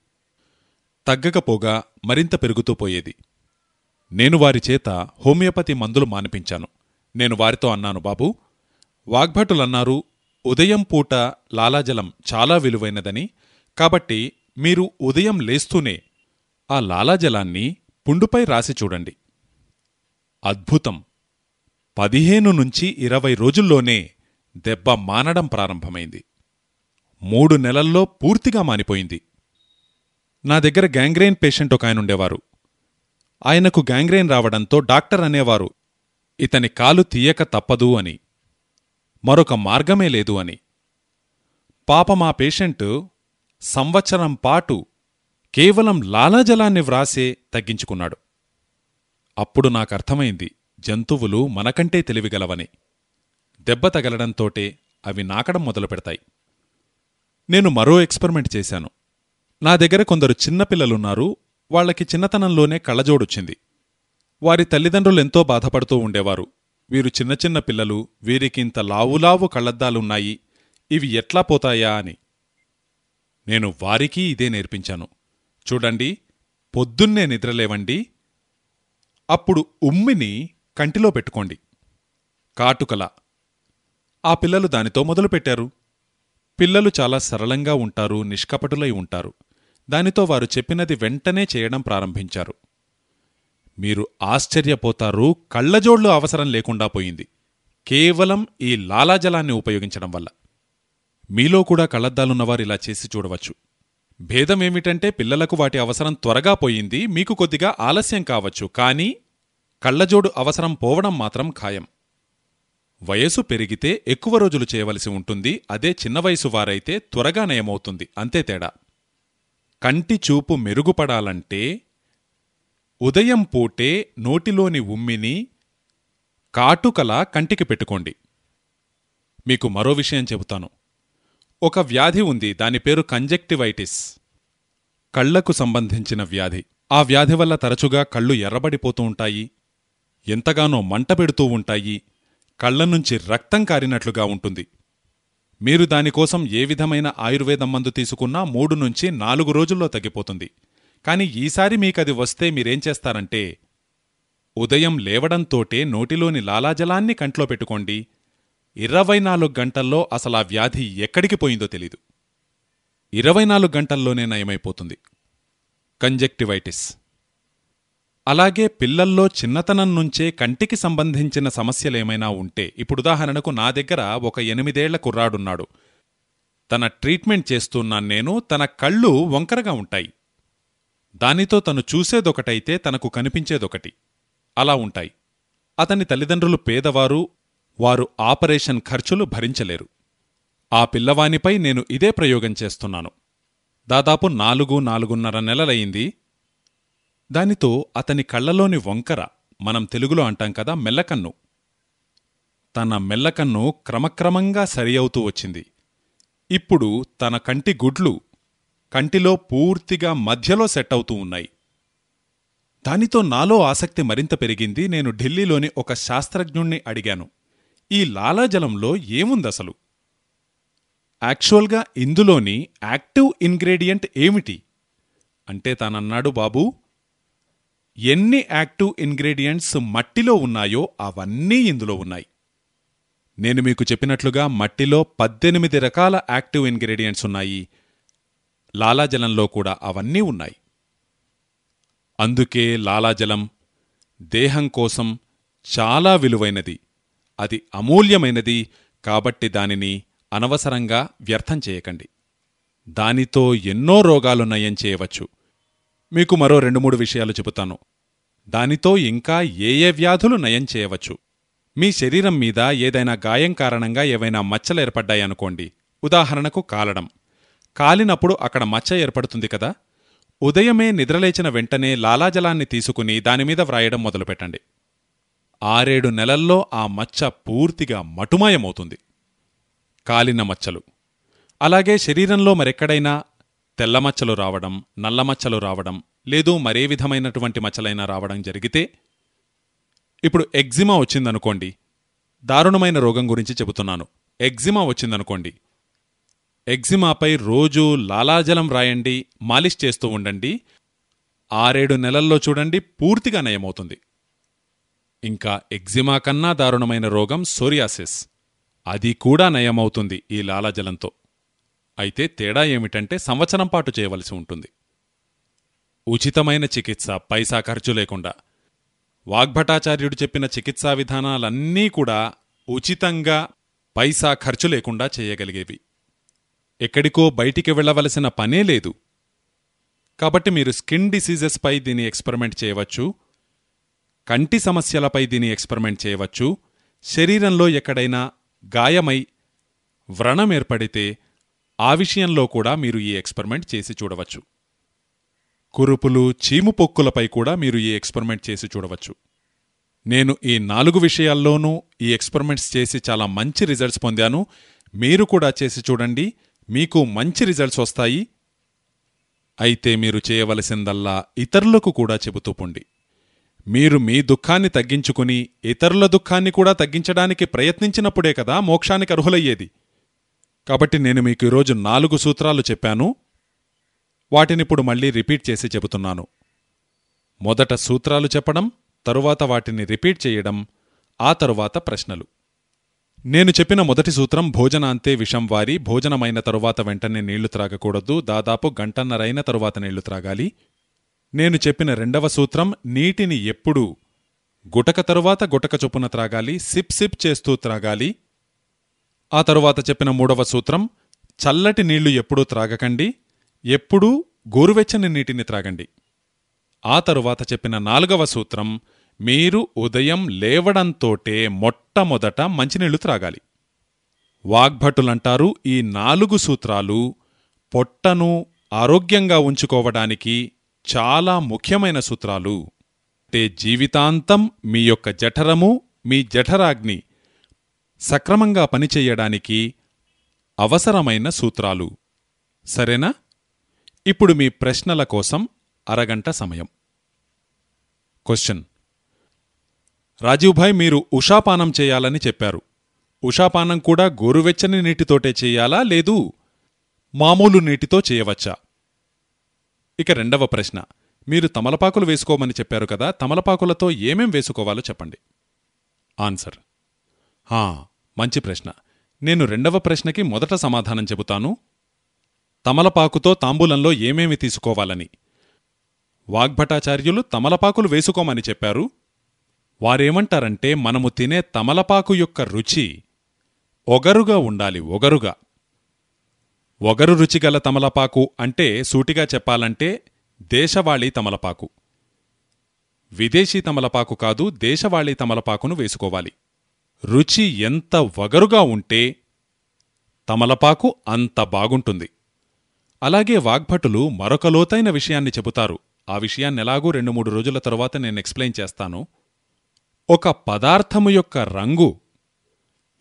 తగ్గకపోగా మరింత పెరుగుతూ పోయేది. నేను వారి చేత హోమియోపతి మందులు మానిపించాను. నేను వారితో అన్నాను బాబూ వాగ్భటులన్నారు ఉదయం పూట లాలాజలం చాలా విలువైనదని కాబట్టి మీరు ఉదయం లేస్తూనే ఆ లాలాజలాన్ని పుండుపై రాసి చూడండి. అద్భుతం! పదిహేను నుంచి ఇరవై రోజుల్లోనే దెబ్బ మానడం ప్రారంభమైంది. మూడు నెలల్లో పూర్తిగా మానిపోయింది. నా దగ్గర గ్యాంగ్రెయిన్ పేషెంట్ ఒక ఆయన ఉండేవారు. ఆయనకు గ్యాంగ్రెయిన్ రావడంతో డాక్టర్ అనేవారు ఇతని కాలు తీయక తప్పదు అని మరొక మార్గమే లేదు అని. పాప మా పేషెంట్ సంవత్సరం పాటు కేవలం లాలాజలాన్ని వ్రాసే తగ్గించుకున్నాడు. అప్పుడు నాకర్థమైంది జంతువులు మనకంటే తెలివిగలవని. దెబ్బ తగలడంతోటే అవి నాకడం మొదలు పెడతాయి. నేను మరో ఎక్స్పెరిమెంట్ చేశాను. నా దగ్గర కొందరు చిన్నపిల్లలున్నారు వాళ్ళకి చిన్నతనంలోనే కళ్ళజోడొచ్చింది. వారి తల్లిదండ్రులెంతో బాధపడుతూ ఉండేవారు. వీరు చిన్న చిన్న పిల్లలు వీరికింత లావులావు కళ్ళద్దాలున్నాయి. ఇవి ఎట్లా పోతాయా అని. నేను వారికీ ఇదే నేర్పించాను. చూడండి పొద్దున్నే నిద్రలేవండి అప్పుడు ఉమ్మిని కంటిలో పెట్టుకోండి. కాటుకల ఆ పిల్లలు దానితో మొదలుపెట్టారు. పిల్లలు చాలా సరళంగా ఉంటారు నిష్కపటులై ఉంటారు. దానితో వారు చెప్పినది వెంటనే చేయడం ప్రారంభించారు. మీరు ఆశ్చర్యపోతారు కళ్ళజోళ్ళు అవసరం లేకుండా పోయింది. కేవలం ఈ లాలాజలాన్ని ఉపయోగించడం వల్ల. మీలో కూడా కళ్ళద్దాలున్నవారు ఇలా చేసి చూడవచ్చు. భేదమేమిటంటే పిల్లలకు వాటి అవసరం త్వరగా పోయింది మీకు కొద్దిగా ఆలస్యం కావచ్చు కానీ కళ్ళజోడు అవసరం పోవడం మాత్రం ఖాయం. వయసు పెరిగితే ఎక్కువ రోజులు చేయవలసి ఉంటుంది. అదే చిన్న వయసు వారైతే త్వరగా నయమవుతుంది. అంతే తేడా. కంటి చూపు మెరుగుపడాలంటే ఉదయం పూటే నోటిలోని ఉమ్మిని కాటుకల కంటికి పెట్టుకోండి. మీకు మరో విషయం చెబుతాను. ఒక వ్యాధి ఉంది. దాని పేరు కంజెక్టివైటిస్. కళ్ళకు సంబంధించిన వ్యాధి. ఆ వ్యాధి వల్ల తరచుగా కళ్ళు ఎర్రబడిపోతూ ఉంటాయి. ఎంతగానో మంట పెడుతూ ఉంటాయి. కళ్ళ నుంచి రక్తం కారినట్లుగా ఉంటుంది. మీరు దానికోసం ఏ విధమైన ఆయుర్వేదం మందు తీసుకున్నా మూడు నుంచి నాలుగు రోజుల్లో తగ్గిపోతుంది. కాని ఈసారి మీకది వస్తే మీరేం చేస్తారంటే ఉదయం లేవడంతోటే నోటిలోని లాలాజలాన్ని కంట్లో పెట్టుకోండి. ఇరవై నాలుగు గంటల్లో అసలా వ్యాధి ఎక్కడికి పోయిందో తెలీదు. ఇరవై నాలుగు గంటల్లోనే నయమైపోతుంది. కంజెక్టివైటిస్. అలాగే పిల్లల్లో చిన్నతనం నుంచే కంటికి సంబంధించిన సమస్యలేమైనా ఉంటే ఇప్పుడు ఉదాహరణకు నా దగ్గర ఒక ఎనిమిదేళ్ళ కుర్రాడున్నాడు. తన ట్రీట్మెంట్ చేస్తున్నాను నేను తన కళ్ళు వంకరగా ఉంటాయి. దానితో తను చూసేదొకటైతే తనకు కనిపించేదొకటి. అలా ఉంటాయి. అతని తల్లిదండ్రులు పేదవారు వారు ఆపరేషన్ ఖర్చులు భరించలేరు. ఆ పిల్లవానిపై నేను ఇదే ప్రయోగం చేస్తున్నాను. దాదాపు నాలుగు నాలుగున్నర నెలలయింది దానితో అతని కళ్ళలోని వంకర మనం తెలుగులో అంటాం కదా మెల్లకన్ను. తన మెల్లకన్ను క్రమక్రమంగా సరి అవుతూ వచ్చింది. ఇప్పుడు తన కంటి గుడ్లు కంటిలో పూర్తిగా మధ్యలో సెట్ అవుతూ ఉన్నాయి. దానితో నాలో ఆసక్తి మరింత పెరిగింది. నేను ఢిల్లీలోని ఒక శాస్త్రజ్ఞుణ్ణి అడిగాను. ఈ లాలాజలంలో ఏముందసలు? యాక్చువల్గా ఇందులోని యాక్టివ్ ఇంగ్రేడియంట్ ఏమిటి? అంటే తానన్నాడు బాబూ ఎన్ని యాక్టివ్ ఇంగ్రీడియంట్స్ మట్టిలో ఉన్నాయో అవన్నీ ఇందులో ఉన్నాయి. నేను మీకు చెప్పినట్లుగా మట్టిలో పద్దెనిమిది రకాల యాక్టివ్ ఇంగ్రీడియంట్స్ ఉన్నాయి. లాలాజలంలో కూడా అవన్నీ ఉన్నాయి. అందుకే లాలాజలం దేహం కోసం చాలా విలువైనది. అది అమూల్యమైనది కాబట్టి దానిని అనవసరంగా వ్యర్థం చేయకండి. దానితో ఎన్నో రోగాలు నయం చేయవచ్చు. మీకు మరో రెండు మూడు విషయాలు చెబుతాను. దానితో ఇంకా ఏ ఏ వ్యాధులు నయం చేయవచ్చు? మీ శరీరం మీద ఏదైనా గాయం కారణంగా ఏవైనా మచ్చలు ఏర్పడ్డాయనుకోండి. ఉదాహరణకు కాలడం. కాలినప్పుడు అక్కడ మచ్చ ఏర్పడుతుంది కదా? ఉదయమే నిద్రలేచిన వెంటనే లాలాజలాన్ని తీసుకుని దానిమీద వ్రాయడం మొదలుపెట్టండి. ఆరేడు నెలల్లో ఆ మచ్చ పూర్తిగా మటుమాయమవుతుంది. కాలిన మచ్చలు. అలాగే శరీరంలో మరెక్కడైనా తెల్లమచ్చలు రావడం నల్లమచ్చలు రావడం లేదు మరే విధమైనటువంటి మచ్చలైనా రావడం జరిగితే? ఇప్పుడు ఎగ్జిమా వచ్చిందనుకోండి. దారుణమైన రోగం గురించి చెబుతున్నాను. ఎగ్జిమా వచ్చిందనుకోండి. ఎగ్జిమాపై రోజూ లాలాజలం రాయండి మాలిష్ చేస్తూ ఉండండి. ఆరేడు నెలల్లో చూడండి పూర్తిగా నయమవుతుంది. ఇంకా ఎగ్జిమా కన్నా దారుణమైన రోగం సోరియాసిస్. అది కూడా నయమవుతుంది ఈ లాలాజలంతో. అయితే తేడా ఏమిటంటే సంవత్సరం పాటు చేయవలసి ఉంటుంది. ఉచితమైన చికిత్స పైసా ఖర్చు లేకుండా. వాగ్భటాచార్యుడు చెప్పిన చికిత్సా విధానాలన్నీ కూడా ఉచితంగా పైసా ఖర్చు లేకుండా చేయగలిగేవి. ఎక్కడికో బయటికి వెళ్ళవలసిన పనే లేదు. కాబట్టి మీరు స్కిన్ డిసీజెస్పై దీని ఎక్స్పెరిమెంట్ చేయవచ్చు. కంటి సమస్యలపై దీని ఎక్స్పెరిమెంట్ చేయవచ్చు. శరీరంలో ఎక్కడైనా గాయమై వ్రణం ఏర్పడితే ఆ విషయంలో కూడా మీరు ఈ ఎక్స్పెరిమెంట్ చేసి చూడవచ్చు. కురుపులు చీము పొక్కులపై కూడా మీరు ఈ ఎక్స్పెరిమెంట్ చేసి చూడవచ్చు. నేను ఈ నాలుగు విషయాల్లోనూ ఈ ఎక్స్పెరిమెంట్స్ చేసి చాలా మంచి రిజల్ట్స్ పొందాను. మీరు కూడా చేసి చూడండి. మీకు మంచి రిజల్ట్స్ వస్తాయి. అయితే మీరు చేయవలసిందల్లా ఇతరులకు కూడా చెబుతూ పొండి. మీరు మీ దుఃఖాన్ని తగ్గించుకుని ఇతరుల దుఃఖాన్ని కూడా తగ్గించడానికి ప్రయత్నించినప్పుడే కదా మోక్షానికి అర్హులయ్యేది. కాబట్టి నేను మీకు ఈరోజు నాలుగు సూత్రాలు చెప్పాను. వాటినిప్పుడు మళ్ళీ రిపీట్ చేసి చెబుతున్నాను. మొదట సూత్రాలు చెప్పడం తరువాత వాటిని రిపీట్ చేయడం ఆ తరువాత ప్రశ్నలు. నేను చెప్పిన మొదటి సూత్రం భోజనాంతే విషం వారి భోజనమైన తరువాత వెంటనే నీళ్ళు త్రాగకూడదు దాదాపు గంటన్నరైన తరువాత నీళ్ళు త్రాగాలి. నేను చెప్పిన రెండవ సూత్రం నీటిని ఎప్పుడూ గుటక తరువాత గుటక చొప్పున త్రాగాలి సిప్ సిప్ చేస్తూ త్రాగాలి ఆ తరువాత చెప్పిన మూడవ సూత్రం చల్లటి నీళ్ళు ఎప్పుడూ త్రాగకండి ఎప్పుడూ గోరువెచ్చని నీటిని త్రాగండి. ఆ తరువాత చెప్పిన నాలుగవ సూత్రం మీరు ఉదయం లేవడంతోటే మొట్టమొదట మంచినీళ్ళు త్రాగాలి. వాగ్భటులంటారు ఈ నాలుగు సూత్రాలు పొట్టను ఆరోగ్యంగా ఉంచుకోవడానికి చాలా ముఖ్యమైన సూత్రాలు. అంటే జీవితాంతం మీ యొక్క జఠరము మీ జఠరాగ్ని సక్రమంగా పనిచేయడానికి అవసరమైన సూత్రాలు. సరేనా? ఇప్పుడు మీ ప్రశ్నల కోసం అరగంట సమయం. క్వశ్చన్ రాజీవ్భాయ్ మీరు ఉషాపానం చేయాలని చెప్పారు. ఉషాపానం కూడా గోరువెచ్చని నీటితోటే చేయాలా లేదు మామూలు నీటితో చేయవచ్చా? ఇక రెండవ ప్రశ్న. మీరు తమలపాకులు వేసుకోమని చెప్పారు కదా తమలపాకులతో ఏమేం వేసుకోవాలో చెప్పండి. ఆన్సర్ హా మంచి ప్రశ్న. నేను రెండవ ప్రశ్నకి మొదట సమాధానం చెబుతాను. తమలపాకుతో తాంబూలంలో ఏమేమి తీసుకోవాలని? వాగ్భటాచార్యులు తమలపాకులు వేసుకోమని చెప్పారు. వారేమంటారంటే మనము తినే తమలపాకు యొక్క రుచి ఒగరుగా ఉండాలి ఒగరుగా. ఒగరు రుచిగల తమలపాకు అంటే సూటిగా చెప్పాలంటే దేశవాళీ తమలపాకు. విదేశీ తమలపాకు కాదు దేశవాళీ తమలపాకును వేసుకోవాలి. రుచి ఎంత వగరుగా ఉంటే తమలపాకు అంత బాగుంటుంది. అలాగే వాగ్భటులు మరొక లోతైన విషయాన్ని చెబుతారు. ఆ విషయాన్నెలాగూ రెండు మూడు రోజుల తరువాత నేను ఎక్స్ప్లెయిన్ చేస్తాను. ఒక పదార్థము యొక్క రంగు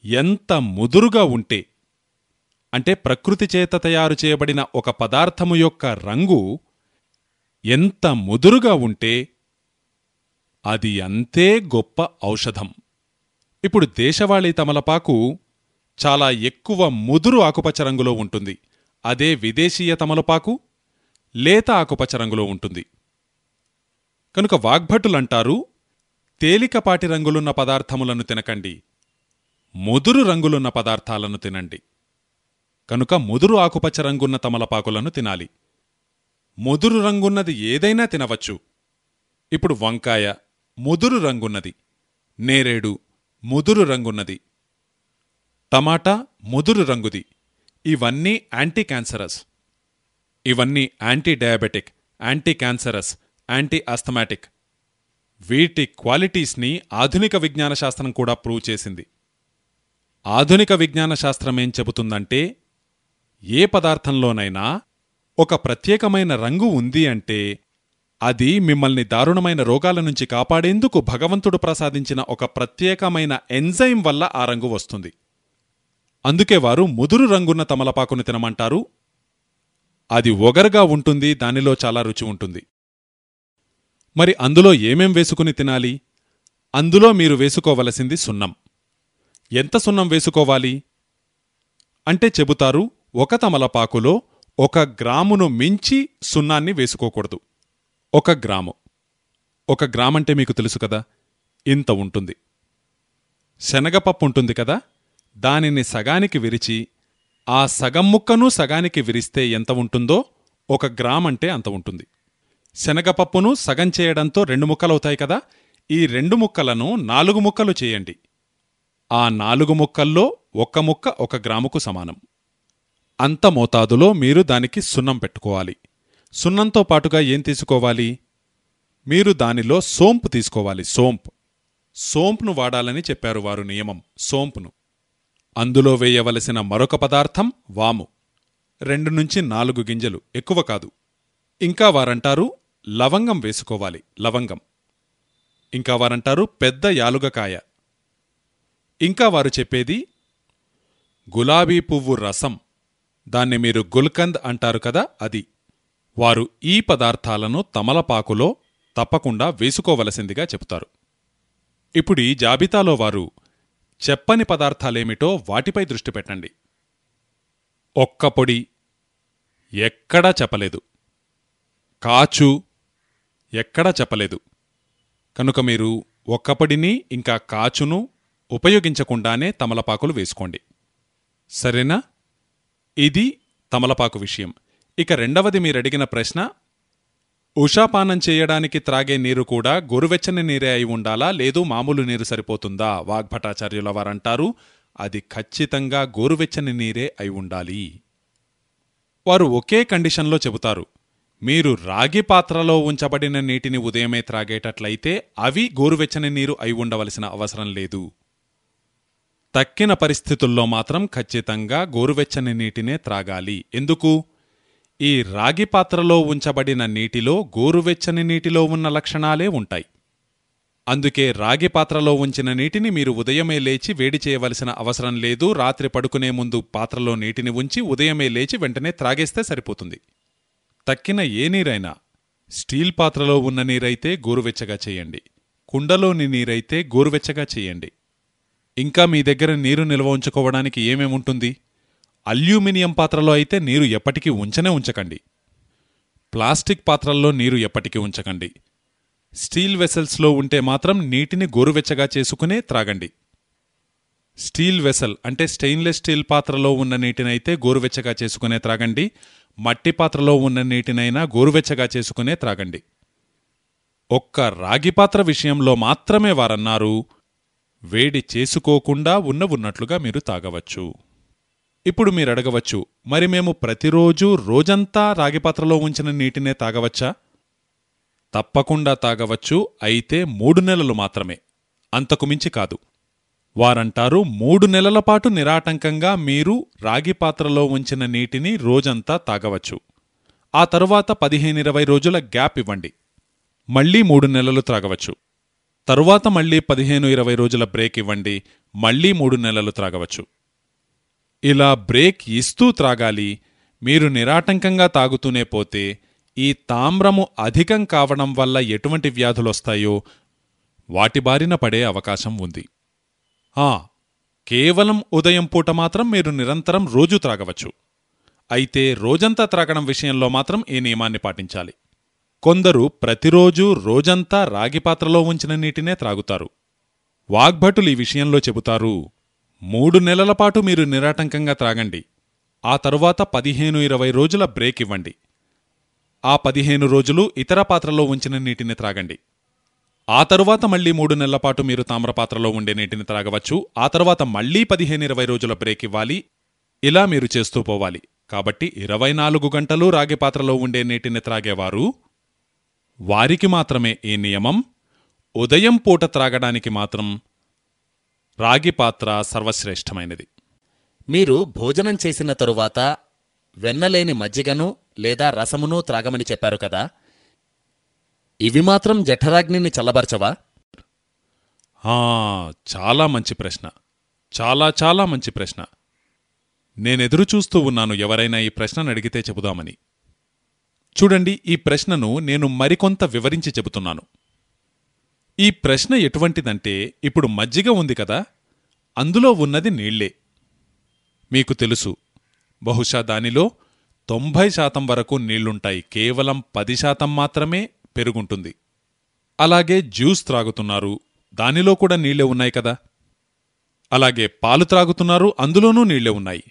ఎంత ముదురుగా ఉంటే అంటే ప్రకృతి చేత తయారు చేయబడిన ఒక పదార్థము యొక్క రంగు ఎంత ముదురుగా ఉంటే అది అంతే గొప్ప ఔషధం. ఇప్పుడు దేశవాళీ తమలపాకు చాలా ఎక్కువ ముదురు ఆకుపచ్చ రంగులో ఉంటుంది. అదే విదేశీయ తమలపాకు లేత ఆకుపచ్చ రంగులో ఉంటుంది. కనుక వాగ్భటులంటారు తేలికపాటి రంగులున్న పదార్థములను తినకండి ముదురు రంగులున్న పదార్థాలను తినండి. కనుక ముదురు ఆకుపచ్చ రంగున్న తమలపాకులను తినాలి. ముదురు రంగున్నది ఏదైనా తినవచ్చు. ఇప్పుడు వంకాయ ముదురు రంగున్నది. నేరేడు ముదురు రంగున్నది. టమాటా ముదురు రంగుది. ఇవన్నీ యాంటీ క్యాన్సరస్ ఇవన్నీ anti diabetic anti cancerous anti asthmatic వీటి క్వాలిటీస్ని ఆధునిక విజ్ఞాన శాస్త్రం కూడా ప్రూవ్ చేసింది. ఆధునిక విజ్ఞాన శాస్త్రం ఏం చెబుతుందంటే ఏ పదార్థంలోనైనా ఒక ప్రత్యేకమైన రంగు ఉంది అంటే అది మిమ్మల్ని దారుణమైన రోగాల నుంచి కాపాడేందుకు భగవంతుడు ప్రసాదించిన ఒక ప్రత్యేకమైన ఎంజైమ్ వల్ల ఆ రంగు వస్తుంది. అందుకే వారు ముదురు రంగున్న తమలపాకును తినమంటారు. అది ఒగరుగా ఉంటుంది దానిలో చాలా రుచి ఉంటుంది. మరి అందులో ఏమేం వేసుకుని తినాలి? అందులో మీరు వేసుకోవలసింది సున్నం. ఎంత సున్నం వేసుకోవాలి? అంటే చెబుతారు ఒక తమలపాకులో ఒక గ్రామును మించి సున్నాన్ని వేసుకోకూడదు. ఒక గ్రాము. ఒక గ్రామంటే మీకు తెలుసు కదా ఇంత ఉంటుంది. శనగపప్పు ఉంటుంది కదా దానిని సగానికి విరిచి ఆ సగం ముక్కను సగానికి విరిస్తే ఎంత ఉంటుందో ఒక గ్రామంటే అంత ఉంటుంది. శనగపప్పును సగం చేయడంతో రెండు ముక్కలవుతాయి కదా ఈ రెండు ముక్కలను నాలుగు ముక్కలు చేయండి. ఆ నాలుగు ముక్కల్లో ఒక్క ముక్క ఒక గ్రాముకు సమానం. అంత మోతాదులో మీరు దానికి సున్నం పెట్టుకోవాలి. సున్నంతో పాటుగా ఏం తీసుకోవాలి? మీరు దానిలో సోంపు తీసుకోవాలి సోంప్. సోంపును వాడాలని చెప్పారు వారు నియమం సోంపును. అందులో వేయవలసిన మరొక పదార్థం వాము. రెండు నుంచి నాలుగు గింజలు ఎక్కువ కాదు. ఇంకా వారంటారు లవంగం వేసుకోవాలి లవంగం. ఇంకా వారంటారు పెద్ద యాలుగకాయ. ఇంకా వారు చెప్పేది గులాబీ పువ్వు రసం. దాన్ని మీరు గుల్కంద్ అంటారు కదా అది. వారు ఈ పదార్థాలను తమలపాకులో తప్పకుండా వేసుకోవలసిందిగా చెబుతారు. ఇప్పుడు ఈ జాబితాలో వారు చెప్పని పదార్థాలేమిటో వాటిపై దృష్టి పెట్టండి. ఒక్క పొడి ఎక్కడా చెప్పలేదు. కాచు ఎక్కడా చెప్పలేదు. కనుక మీరు ఒక్కపొడిని ఇంకా కాచును ఉపయోగించకుండానే తమలపాకులు వేసుకోండి. సరేనా? ఇది తమలపాకు విషయం. ఇక రెండవది మీరడిగిన ప్రశ్న ఉషాపానం చేయడానికి త్రాగే నీరు కూడా గోరువెచ్చని నీరే అయి ఉండాలా? లేదు మామూలు నీరు సరిపోతుందా? వాగ్భటాచార్యుల వారంటారు అది ఖచ్చితంగా గోరువెచ్చని నీరే అయి ఉండాలి. వారు ఒకే కండిషన్లో చెబుతారు మీరు రాగి పాత్రలో ఉంచబడిన నీటిని ఉదయమే త్రాగేటట్లయితే అవి గోరువెచ్చని నీరు అయి ఉండవలసిన అవసరం లేదు. తక్కిన పరిస్థితుల్లో మాత్రం ఖచ్చితంగా గోరువెచ్చని నీటినే త్రాగాలి. ఎందుకు? ఈ రాగి పాత్రలో ఉంచబడిన నీటిలో గోరువెచ్చని నీటిలో ఉన్న లక్షణాలే ఉంటాయి. అందుకే రాగి పాత్రలో ఉంచిన నీటిని మీరు ఉదయమే లేచి వేడి చేయవలసిన అవసరం లేదు. రాత్రి పడుకునే ముందు పాత్రలో నీటిని ఉంచి ఉదయమే లేచి వెంటనే త్రాగేస్తే సరిపోతుంది. తక్కిన ఏ నీరైనా స్టీల్ పాత్రలో ఉన్న నీరైతే గోరువెచ్చగా చేయండి. కుండలోని నీరైతే గోరువెచ్చగా చేయండి. ఇంకా మీ దగ్గర నీరు నిల్వ ఉంచుకోవడానికి ఏమేముంటుంది? అల్యూమినియం పాత్రలో అయితే నీరు ఎప్పటికీ ఉంచనే ఉంచకండి. ప్లాస్టిక్ పాత్రల్లో నీరు ఎప్పటికీ ఉంచకండి. స్టీల్ వెసల్స్లో ఉంటే మాత్రం నీటిని గోరువెచ్చగా చేసుకునే త్రాగండి. స్టీల్ వెసల్ అంటే స్టెయిన్లెస్ స్టీల్ పాత్రలో ఉన్న నీటినైతే గోరువెచ్చగా చేసుకునే త్రాగండి. మట్టి పాత్రలో ఉన్న నీటినైనా గోరువెచ్చగా చేసుకునే త్రాగండి. ఒక్క రాగి పాత్ర విషయంలో మాత్రమే వారన్నారు. వేడి చేసుకోకుండా ఉన్న ఉన్నట్లుగా మీరు తాగవచ్చు. ఇప్పుడు మీరు అడగవచ్చు మరి మేము ప్రతిరోజు రోజంతా రాగిపాత్రలో ఉంచిన నీటినే తాగవచ్చా? తప్పకుండా తాగవచ్చు. అయితే మూడు నెలలు మాత్రమే. అంతకు మించి కాదు. వారంటారు మూడు నెలల పాటు నిరాటంకంగా మీరు రాగిపాత్రలో ఉంచిన నీటిని రోజంతా తాగవచ్చు. ఆ తరువాత పదిహేనిరవై రోజుల గ్యాప్ ఇవ్వండి. మళ్ళీ మూడు నెలలు త్రాగవచ్చు. తరువాత మళ్ళీ పదిహేను ఇరవై రోజుల బ్రేక్ ఇవ్వండి. మళ్ళీ మూడు నెలలు త్రాగవచ్చు. ఇలా బ్రేక్ ఇస్తూ త్రాగాలి మీరు నిరాటంకంగా తాగుతూనే పోతే ఈ తామ్రము అధికం కావడం వల్ల ఎటువంటి వ్యాధులొస్తాయో వాటి బారిన పడే అవకాశం ఉంది. ఆ కేవలం ఉదయం పూట మాత్రం మీరు నిరంతరం రోజూ త్రాగవచ్చు. అయితే రోజంతా త్రాగడం విషయంలో మాత్రం ఈ నియమాన్ని పాటించాలి. కొందరు ప్రతిరోజూ రోజంతా రాగి పాత్రలో ఉంచిన నీటినే త్రాగుతారు. వాగ్భటులు ఈ విషయంలో చెబుతారు మూడు నెలల పాటు మీరు నిరాటంకంగా త్రాగండి. ఆ తరువాత పదిహేను ఇరవై రోజుల బ్రేక్ ఇవ్వండి. ఆ పదిహేను రోజులు ఇతర పాత్రలో ఉంచిన నీటిని త్రాగండి. ఆ తరువాత మళ్ళీ మూడు నెలల పాటు మీరు తామ్రపాత్రలో ఉండే నీటిని త్రాగవచ్చు. ఆ తరువాత మళ్ళీ పదిహేను ఇరవై రోజుల బ్రేక్ ఇవ్వాలి. ఇలా మీరు చేస్తూ పోవాలి. కాబట్టి ఇరవై నాలుగు గంటలు రాగి పాత్రలో ఉండే నీటిని త్రాగేవారు వారికి మాత్రమే ఈ నియమం. ఉదయం పూట త్రాగడానికి మాత్రం రాగి పాత్ర సర్వశ్రేష్టమైనది. మీరు భోజనం చేసిన తరువాత వెన్నలేని మజ్జిగను లేదా రసమును త్రాగమని చెప్పారు కదా. ఇవి మాత్రం జఠరాగ్నిని చల్లబరచవా? ఆ, చాలా మంచి ప్రశ్న. చాలా చాలా మంచి ప్రశ్న. నేనెదురు చూస్తూ ఉన్నాను ఎవరైనా ఈ ప్రశ్నను అడిగితే చెబుదామని. చూడండి ఈ ప్రశ్నను నేను మరికొంత వివరించి చెబుతున్నాను. ఈ ప్రశ్న ఎటువంటిదంటే ఇప్పుడు మజ్జిగ ఉంది కదా అందులో ఉన్నది నీళ్ళే మీకు తెలుసు బహుశా దానిలో తొంభై శాతం వరకు నీళ్ళుంటాయి కేవలం పది శాతం మాత్రమే పెరుగుంటుంది. అలాగే జ్యూస్ త్రాగుతున్నారు దానిలో కూడా నీళ్ళే ఉన్నాయి కదా. అలాగే పాలు త్రాగుతున్నారు అందులోనూ నీళ్ళే ఉన్నాయి.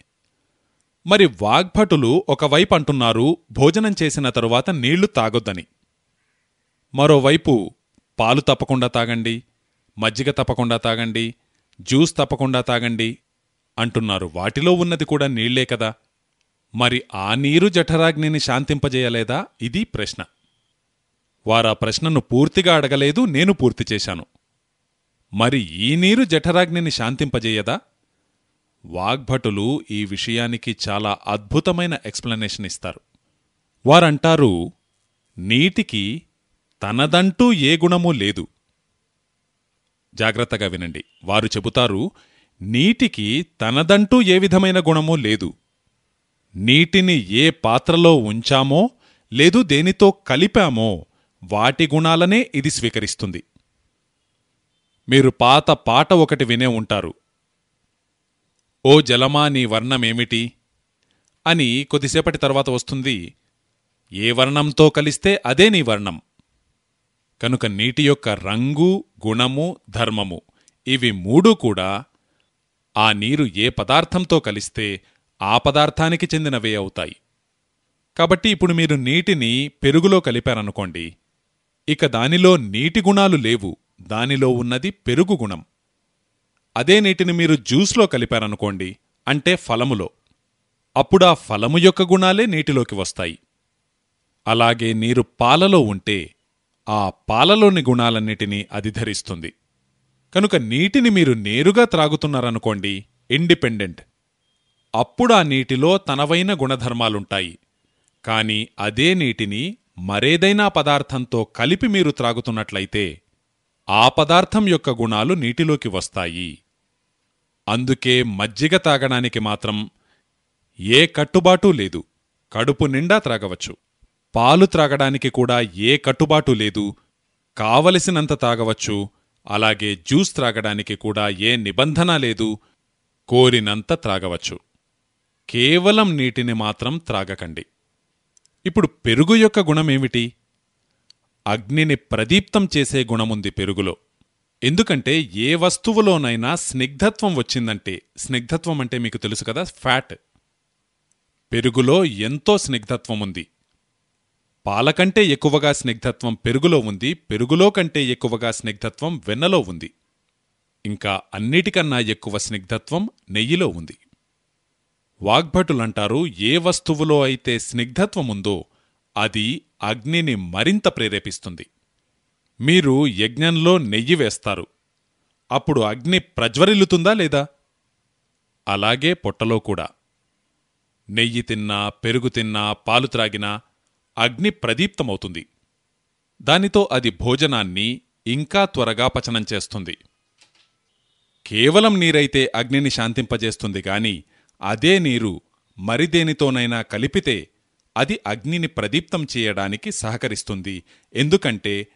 మరి వాగ్భటులు ఒకవైపు అంటున్నారు భోజనం చేసిన తరువాత నీళ్ళు తాగొద్దని. మరోవైపు పాలు తప్పకుండా తాగండి మజ్జిగ తప్పకుండా తాగండి జ్యూస్ తప్పకుండా తాగండి అంటున్నారు. వాటిలో ఉన్నది కూడా నీళ్ళే కదా. మరి ఆ నీరు జఠరాగ్నిని శాంతింపజేయలేదా? ఇది ప్రశ్న. వారా ప్రశ్నను పూర్తిగా అడగలేదు నేను పూర్తి చేశాను. మరి ఈ నీరు జఠరాగ్నిని శాంతింపజేయదా? వాగ్భటులు ఈ విషయానికి చాలా అద్భుతమైన ఎక్స్ప్లెనేషన్ ఇస్తారు. వారంటారు నీటికి తనదంటూ ఏ గుణమూ లేదు. జాగ్రత్తగా వినండి. వారు చెబుతారు నీటికి తనదంటూ ఏ విధమైన గుణమూ లేదు. నీటిని ఏ పాత్రలో ఉంచామో లేదు దేనితో కలిపామో వాటి గుణాలనే ఇది స్వీకరిస్తుంది. మీరు పాత పాట ఒకటి వినే ఉంటారు. ఓ జలమా నీ వర్ణమేమిటి? అని కొద్దిసేపటి తర్వాత వస్తుంది ఏ వర్ణంతో కలిస్తే అదే నీ వర్ణం? కనుక నీటి యొక్క రంగు గుణము ధర్మము ఇవి మూడు కూడా ఆ నీరు ఏ పదార్థంతో కలిస్తే ఆ పదార్థానికి చెందినవే అవుతాయి. కాబట్టి ఇప్పుడు మీరు నీటిని పెరుగులో కలిపారనుకోండి. ఇక దానిలో నీటి గుణాలు లేవు. దానిలో ఉన్నది పెరుగు గుణం. అదే నీటిని మీరు జ్యూస్లో కలిపారనుకోండి అంటే ఫలములో. అప్పుడా ఫలము యొక్క గుణాలే నీటిలోకి వస్తాయి. అలాగే నీరు పాలలో ఉంటే ఆ పాలలోని గుణాలన్నిటినీ అది ధరిస్తుంది కనుక నీటిని మీరు నేరుగా త్రాగుతున్నారనుకోండి ఇండిపెండెంట్. అప్పుడా నీటిలో తనవైన గుణధర్మాలుంటాయి. కాని అదే నీటిని మరేదైనా పదార్థంతో కలిపి మీరు త్రాగుతున్నట్లయితే ఆ పదార్థం యొక్క గుణాలు నీటిలోకి వస్తాయి. అందుకే మజ్జిగ తాగడానికి మాత్రం ఏ కట్టుబాటు లేదు. కడుపు నిండా త్రాగవచ్చు. పాలు త్రాగడానికి కూడా ఏ కట్టుబాటు లేదు. కావలసినంత తాగవచ్చు అలాగే జ్యూస్ త్రాగడానికి కూడా ఏ నిబంధన లేదు. కోరినంత త్రాగవచ్చు. కేవలం నీటిని మాత్రం త్రాగకండి. ఇప్పుడు పెరుగు యొక్క గుణమేమిటి అగ్నిని ప్రదీప్తం చేసే గుణముంది పెరుగులో. ఎందుకంటే ఏ వస్తువులోనైనా స్నిగ్ధత్వం వచ్చిందంటే స్నిగ్ధత్వం అంటే మీకు తెలుసు కదా ఫ్యాట్. పెరుగులో ఎంతో స్నిగ్ధత్వం ఉంది. పాలకంటే ఎక్కువగా స్నిగ్ధత్వం పెరుగులో ఉంది పెరుగులో కంటే ఎక్కువగా స్నిగ్ధత్వం వెన్నలో ఉంది. ఇంకా అన్నిటికన్నా ఎక్కువ స్నిగ్ధత్వం నెయ్యిలో ఉంది. వాగ్భటులంటారు ఏ వస్తువులో అయితే స్నిగ్ధత్వం ఉందో అది అగ్నిని మరింత ప్రేరేపిస్తుంది. మీరు యజ్ఞంలో నెయ్యి వేస్తారు. అప్పుడు అగ్ని ప్రజ్వరిల్లుతుందా లేదా? అలాగే పొట్టలో కూడా. నెయ్యి తిన్నా పెరుగు తిన్నా పాలు త్రాగినా అగ్ని ప్రదీప్తమవుతుంది. దానితో అది భోజనాన్ని ఇంకా త్వరగా పచనం చేస్తుంది. కేవలం నీరైతే అగ్నిని శాంతింపజేస్తుంది గాని అదే నీరు మరిదేనితోనైనా కలిపితే అది అగ్నిని ప్రదీప్తం చేయడానికి సహకరిస్తుంది. ఎందుకంటే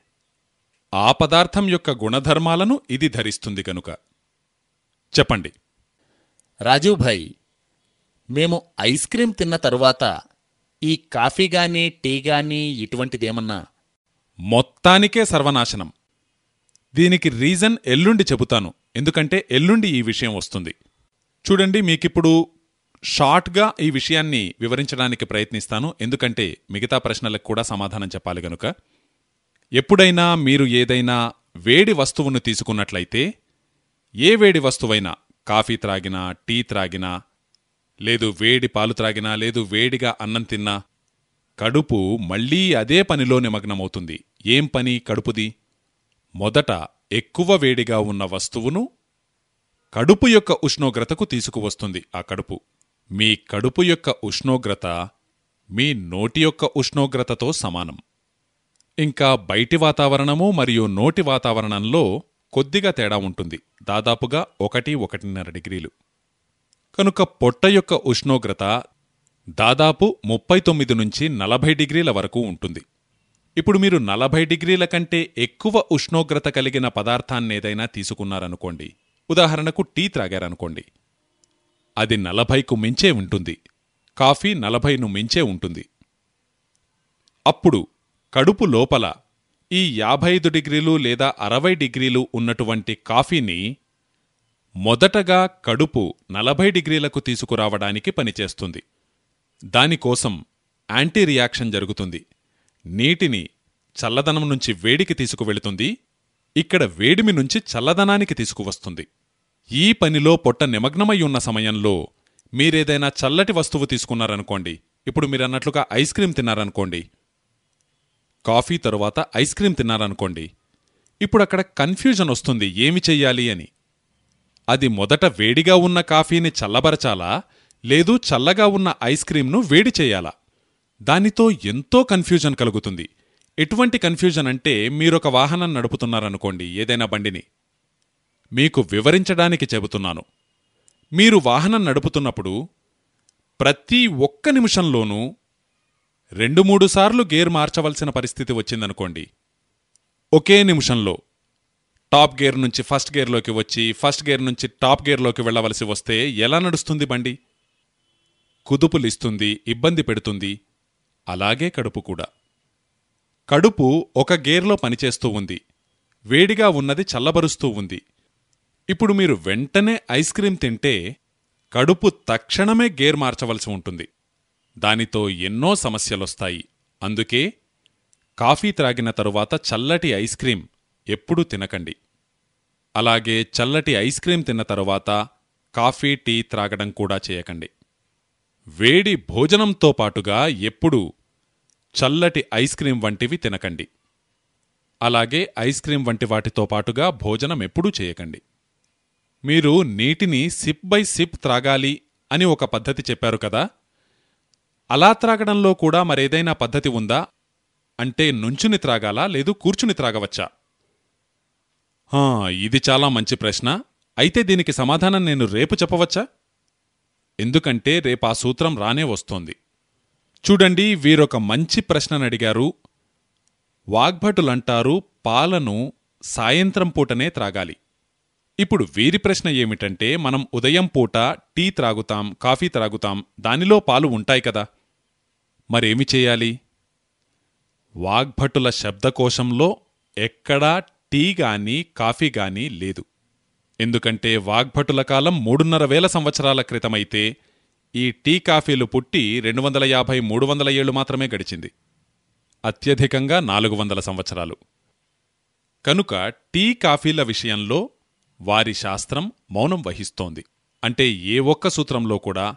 ఆ పదార్థం యొక్క గుణధర్మాలను ఇది ధరిస్తుంది గనుక. చెప్పండి. రాజీవ్ భాయ్ మేము ఐస్ క్రీం తిన్న తరువాత ఈ కాఫీ గాని టీ గాని ఇటువంటిదేమన్నా? మొత్తానికే సర్వనాశనం. దీనికి రీజన్ ఎల్లుండి చెబుతాను. ఎందుకంటే ఎల్లుండి ఈ విషయం వస్తుంది. చూడండి మీకిప్పుడు షార్ట్గా ఈ విషయాన్ని వివరించడానికి ప్రయత్నిస్తాను. ఎందుకంటే మిగతా ప్రశ్నలకు కూడా సమాధానం చెప్పాలి గనుక. ఎప్పుడైనా మీరు ఏదైనా వేడి వస్తువును తీసుకున్నట్లయితే ఏ వేడి వస్తువైనా కాఫీ త్రాగినా టీ త్రాగినా లేదు వేడి పాలు త్రాగినా లేదు వేడిగా అన్నం తిన్నా కడుపు మళ్ళీ అదే పనిలో నిమగ్నమవుతుంది. ఏం పని కడుపుది? మొదట ఎక్కువ వేడిగా ఉన్న వస్తువును కడుపు యొక్క ఉష్ణోగ్రతకు తీసుకువస్తుంది ఆ కడుపు. మీ కడుపు యొక్క ఉష్ణోగ్రత మీ నోటి యొక్క ఉష్ణోగ్రతతో సమానం. ఇంకా బయటి వాతావరణము మరియు నోటి వాతావరణంలో కొద్దిగా తేడా ఉంటుంది. దాదాపుగా ఒకటి ఒకటిన్నర డిగ్రీలు. కనుక పొట్ట యొక్క ఉష్ణోగ్రత దాదాపు ముప్పై తొమ్మిది నుంచి నలభై డిగ్రీల వరకు ఉంటుంది. ఇప్పుడు మీరు నలభై డిగ్రీల కంటే ఎక్కువ ఉష్ణోగ్రత కలిగిన పదార్థాన్నేదైనా తీసుకున్నారనుకోండి. ఉదాహరణకు టీ త్రాగారనుకోండి. అది నలభైకు మించే ఉంటుంది. కాఫీ నలభైను మించే ఉంటుంది. అప్పుడు కడుపు లోపల ఈ యాభై ఐదు డిగ్రీలు లేదా అరవై డిగ్రీలు ఉన్నటువంటి కాఫీని మొదటగా కడుపు నలభై డిగ్రీలకు తీసుకురావడానికి పనిచేస్తుంది. దానికోసం యాంటీ రియాక్షన్ జరుగుతుంది. నీటిని చల్లదనం నుంచి వేడికి తీసుకువెళుతుంది. ఇక్కడ వేడిమి నుంచి చల్లదనానికి తీసుకువస్తుంది. ఈ పనిలో పొట్ట నిమగ్నమై ఉన్న సమయంలో మీరేదైనా చల్లటి వస్తువు తీసుకున్నారనుకోండి ఇప్పుడు మీరన్నట్లుగా ఐస్ క్రీం తిన్నారనుకోండి కాఫీ తరువాత ఐస్ క్రీం తిన్నారనుకోండి ఇప్పుడు అక్కడ కన్ఫ్యూజన్ వస్తుంది ఏమి చెయ్యాలి అని. అది మొదట వేడిగా ఉన్న కాఫీని చల్లబరచాలా? లేదు చల్లగా ఉన్న ఐస్ క్రీంను వేడి చేయాలా? దానితో ఎంతో కన్ఫ్యూజన్ కలుగుతుంది. ఎటువంటి కన్ఫ్యూజన్ అంటే మీరొక వాహనం నడుపుతున్నారనుకోండి ఏదైనా బండిని. మీకు వివరించడానికి చెబుతున్నాను. మీరు వాహనం నడుపుతున్నప్పుడు ప్రతి ఒక్క నిమిషంలోనూ రెండు మూడు సార్లు గేర్ మార్చవలసిన పరిస్థితి వచ్చిందనుకోండి. ఒకే నిమిషంలో. టాప్ గేర్ నుంచి ఫస్ట్ గేర్లోకి వచ్చి ఫస్ట్ గేర్ నుంచి టాప్ గేర్లోకి వెళ్ళవలసి వస్తే ఎలా నడుస్తుంది బండి? కుదుపులిస్తుంది ఇబ్బంది పెడుతుంది. అలాగే కడుపు కూడా. కడుపు ఒక గేర్లో పనిచేస్తూ ఉంది. వేడిగా ఉన్నది చల్లబరుస్తూ ఉంది. ఇప్పుడు మీరు వెంటనే ఐస్ క్రీం తింటే కడుపు తక్షణమే గేర్ మార్చవలసి ఉంటుంది. దానితో ఎన్నో సమస్యలొస్తాయి. అందుకే కాఫీ త్రాగిన తరువాత చల్లటి ఐస్ క్రీం ఎప్పుడూ తినకండి. అలాగే చల్లటి ఐస్ క్రీం తిన్న తరువాత కాఫీ టీ త్రాగడం కూడా చేయకండి. వేడి భోజనంతో పాటుగా ఎప్పుడూ చల్లటి ఐస్ క్రీం వంటివి తినకండి. అలాగే ఐస్ క్రీం వంటి వాటితో పాటుగా భోజనం ఎప్పుడూ చేయకండి. మీరు నీటిని సిప్ బై సిప్ త్రాగాలి అని ఒక పద్ధతి చెప్పారు కదా? అలా త్రాగడంలో కూడా మరేదైనా పద్ధతి ఉందా? అంటే నుంచుని త్రాగాలా? లేదు కూర్చుని త్రాగవచ్చా? ఇది చాలా మంచి ప్రశ్న. అయితే దీనికి సమాధానం నేను రేపు చెప్పవచ్చా? ఎందుకంటే రేపు ఆ సూత్రం రానే వస్తోంది. చూడండి వీరొక మంచి ప్రశ్ననడిగారు వాగ్భటులంటారు పాలను సాయంత్రం పూటనే త్రాగాలి. ఇప్పుడు వీరి ప్రశ్న ఏమిటంటే మనం ఉదయం పూట టీ త్రాగుతాం కాఫీ త్రాగుతాం దానిలో పాలు ఉంటాయి కదా. మరేమి చేయాలి? వాగ్భటుల శబ్దకోశంలో ఎక్కడా టీ గాని కాఫీ గాని లేదు. ఎందుకంటే వాగ్భటుల కాలం మూడున్నర వేల సంవత్సరాల క్రితమైతే ఈ టీ కాఫీలు పుట్టి రెండు వందల యాభై మూడు వందల ఏళ్ళు మాత్రమే గడిచింది. అత్యధికంగా నాలుగు వందల సంవత్సరాలు. కనుక టీ కాఫీల విషయంలో వారి శాస్త్రం మౌనం వహిస్తోంది. అంటే ఏ ఒక్క సూత్రంలో కూడా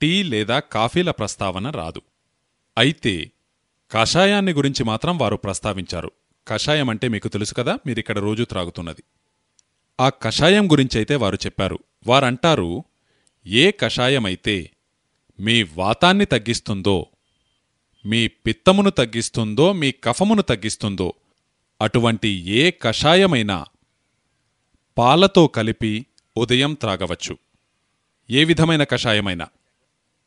టీ లేదా కాఫీల ప్రస్తావన రాదు. అయితే కషాయాన్ని గురించి మాత్రం వారు ప్రస్తావించారు. కషాయం అంటే మీకు తెలుసు కదా మీరిక్కడ రోజు త్రాగుతున్నది. ఆ కషాయం గురించైతే వారు చెప్పారు. వారంటారు ఏ కషాయమైతే మీ వాతాన్ని తగ్గిస్తుందో మీ పిత్తమును తగ్గిస్తుందో మీ కఫమును తగ్గిస్తుందో అటువంటి ఏ కషాయమైనా పాలతో కలిపి ఉదయం త్రాగవచ్చు. ఏ విధమైన కషాయమైనా.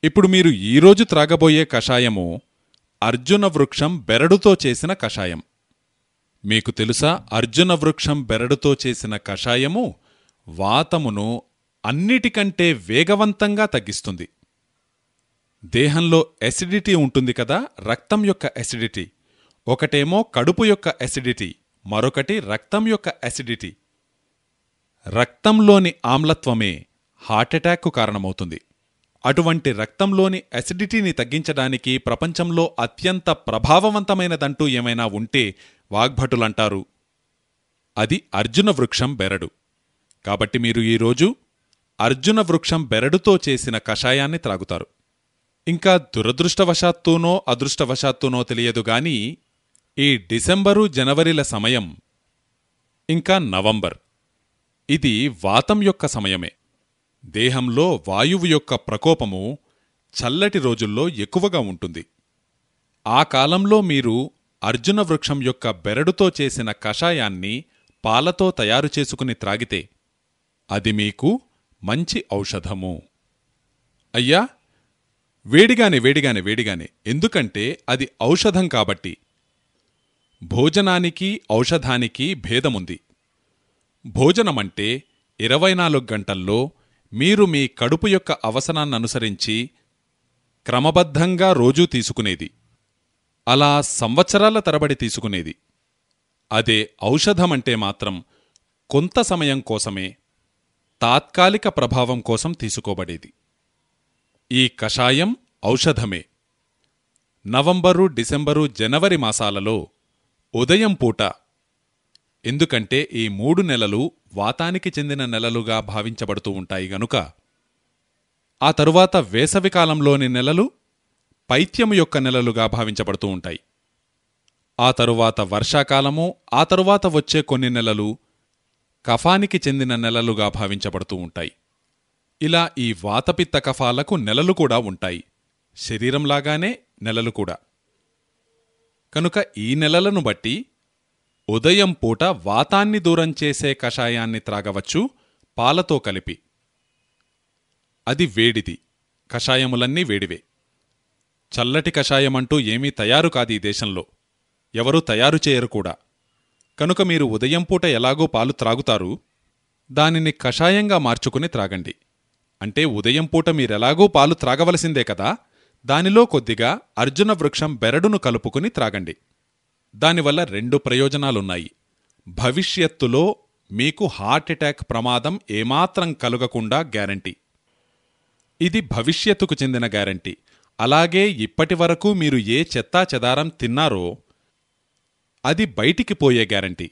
ఇప్పుడు మీరు ఈరోజు త్రాగబోయే కషాయము అర్జున వృక్షం బెరడుతో చేసిన కషాయం. మీకు తెలుసా? అర్జున వృక్షం బెరడుతో చేసిన కషాయము వాతమును అన్నిటికంటే వేగవంతంగా తగ్గిస్తుంది. దేహంలో ఎసిడిటీ ఉంటుంది కదా రక్తం యొక్క ఎసిడిటీ ఒకటేమో కడుపు యొక్క ఎసిడిటీ మరొకటి రక్తం యొక్క ఎసిడిటీ రక్తంలోని ఆమ్లత్వమే హార్ట్అటాక్కు కారణమవుతుంది. అటువంటి రక్తంలోని అసిడిటీని తగ్గించడానికి ప్రపంచంలో అత్యంత ప్రభావవంతమైనదంటూ ఏమైనా ఉంటే వాగ్భటులంటారు. అది అర్జున వృక్షం బెరడు. కాబట్టి మీరు ఈరోజు అర్జున వృక్షం బెరడుతో చేసిన కషాయాన్ని త్రాగుతారు. ఇంకా దురదృష్టవశాత్తూనో అదృష్టవశాత్తూనో తెలియదు గాని ఈ డిసెంబరు జనవరిల సమయం ఇంకా నవంబర్. ఇది వాతం యొక్క సమయమే. దేహంలో వాయువు యొక్క ప్రకోపము చల్లటి రోజుల్లో ఎక్కువగా ఉంటుంది. ఆ కాలంలో మీరు అర్జున వృక్షం యొక్క బెరడుతో చేసిన కషాయాన్ని పాలతో తయారు చేసుకుని త్రాగితే అది మీకు మంచి ఔషధము. అయ్యా వేడిగానే వేడిగానే వేడిగానే. ఎందుకంటే అది ఔషధం కాబట్టి. భోజనానికి ఔషధానికి భేదముంది. భోజనమంటే ఇరవై నాలుగు గంటల్లో మీరు మీ కడుపు యొక్క అవసరాన్ననుసరించి క్రమబద్ధంగా రోజూ తీసుకునేది. అలా సంవత్సరాల తరబడి తీసుకునేది. అదే ఔషధమంటే మాత్రం కొంత సమయం కోసమే తాత్కాలిక ప్రభావం కోసం తీసుకోబడేది. ఈ కషాయం ఔషధమే. నవంబరు డిసెంబరు జనవరి మాసాలలో ఉదయం పూట ఎందుకంటే ఈ మూడు నెలలు వాతానికి చెందిన నెలలుగా భావించబడుతూ ఉంటాయి గనుక ఆ తరువాత వేసవికాలంలోని నెలలు పైత్యము యొక్క నెలలుగా భావించబడుతూ ఉంటాయి. ఆ తరువాత వర్షాకాలము ఆ తరువాత వచ్చే కొన్ని నెలలు కఫానికి చెందిన నెలలుగా భావించబడుతూ ఉంటాయి. ఇలా ఈ వాతపిత్త కఫాలకు నెలలు కూడా ఉంటాయి. శరీరంలాగానే నెలలు కూడా. కనుక ఈ నెలలను బట్టి ఉదయం పూట వాతాన్ని దూరం చేసే కషాయాన్ని త్రాగవచ్చు పాలతో కలిపి. అది వేడిది. కషాయములన్నీ వేడివే. చల్లటి కషాయమంటూ ఏమీ తయారు కాదు ఈ దేశంలో. ఎవరూ తయారు చేయరు కూడా. కనుక మీరు ఉదయం పూట ఎలాగో పాలు త్రాగుతారు దానిని కషాయంగా మార్చుకుని త్రాగండి. అంటే ఉదయం పూట మీరెలాగూ పాలు త్రాగవలసిందే కదా దానిలో కొద్దిగా అర్జున వృక్షం బెరడును కలుపుకుని త్రాగండి. దానివల్ల రెండు ప్రయోజనాలున్నాయి. భవిష్యత్తులో మీకు హార్ట్ అటాక్ ప్రమాదం ఏమాత్రం కలుగకుండా గ్యారంటీ. ఇది భవిష్యత్తుకు చెందిన గ్యారంటీ. అలాగే ఇప్పటి వరకు మీరు ఏ చెత్తా చెదారం తిన్నారో అది బయటికి పోయే గ్యారంటీ.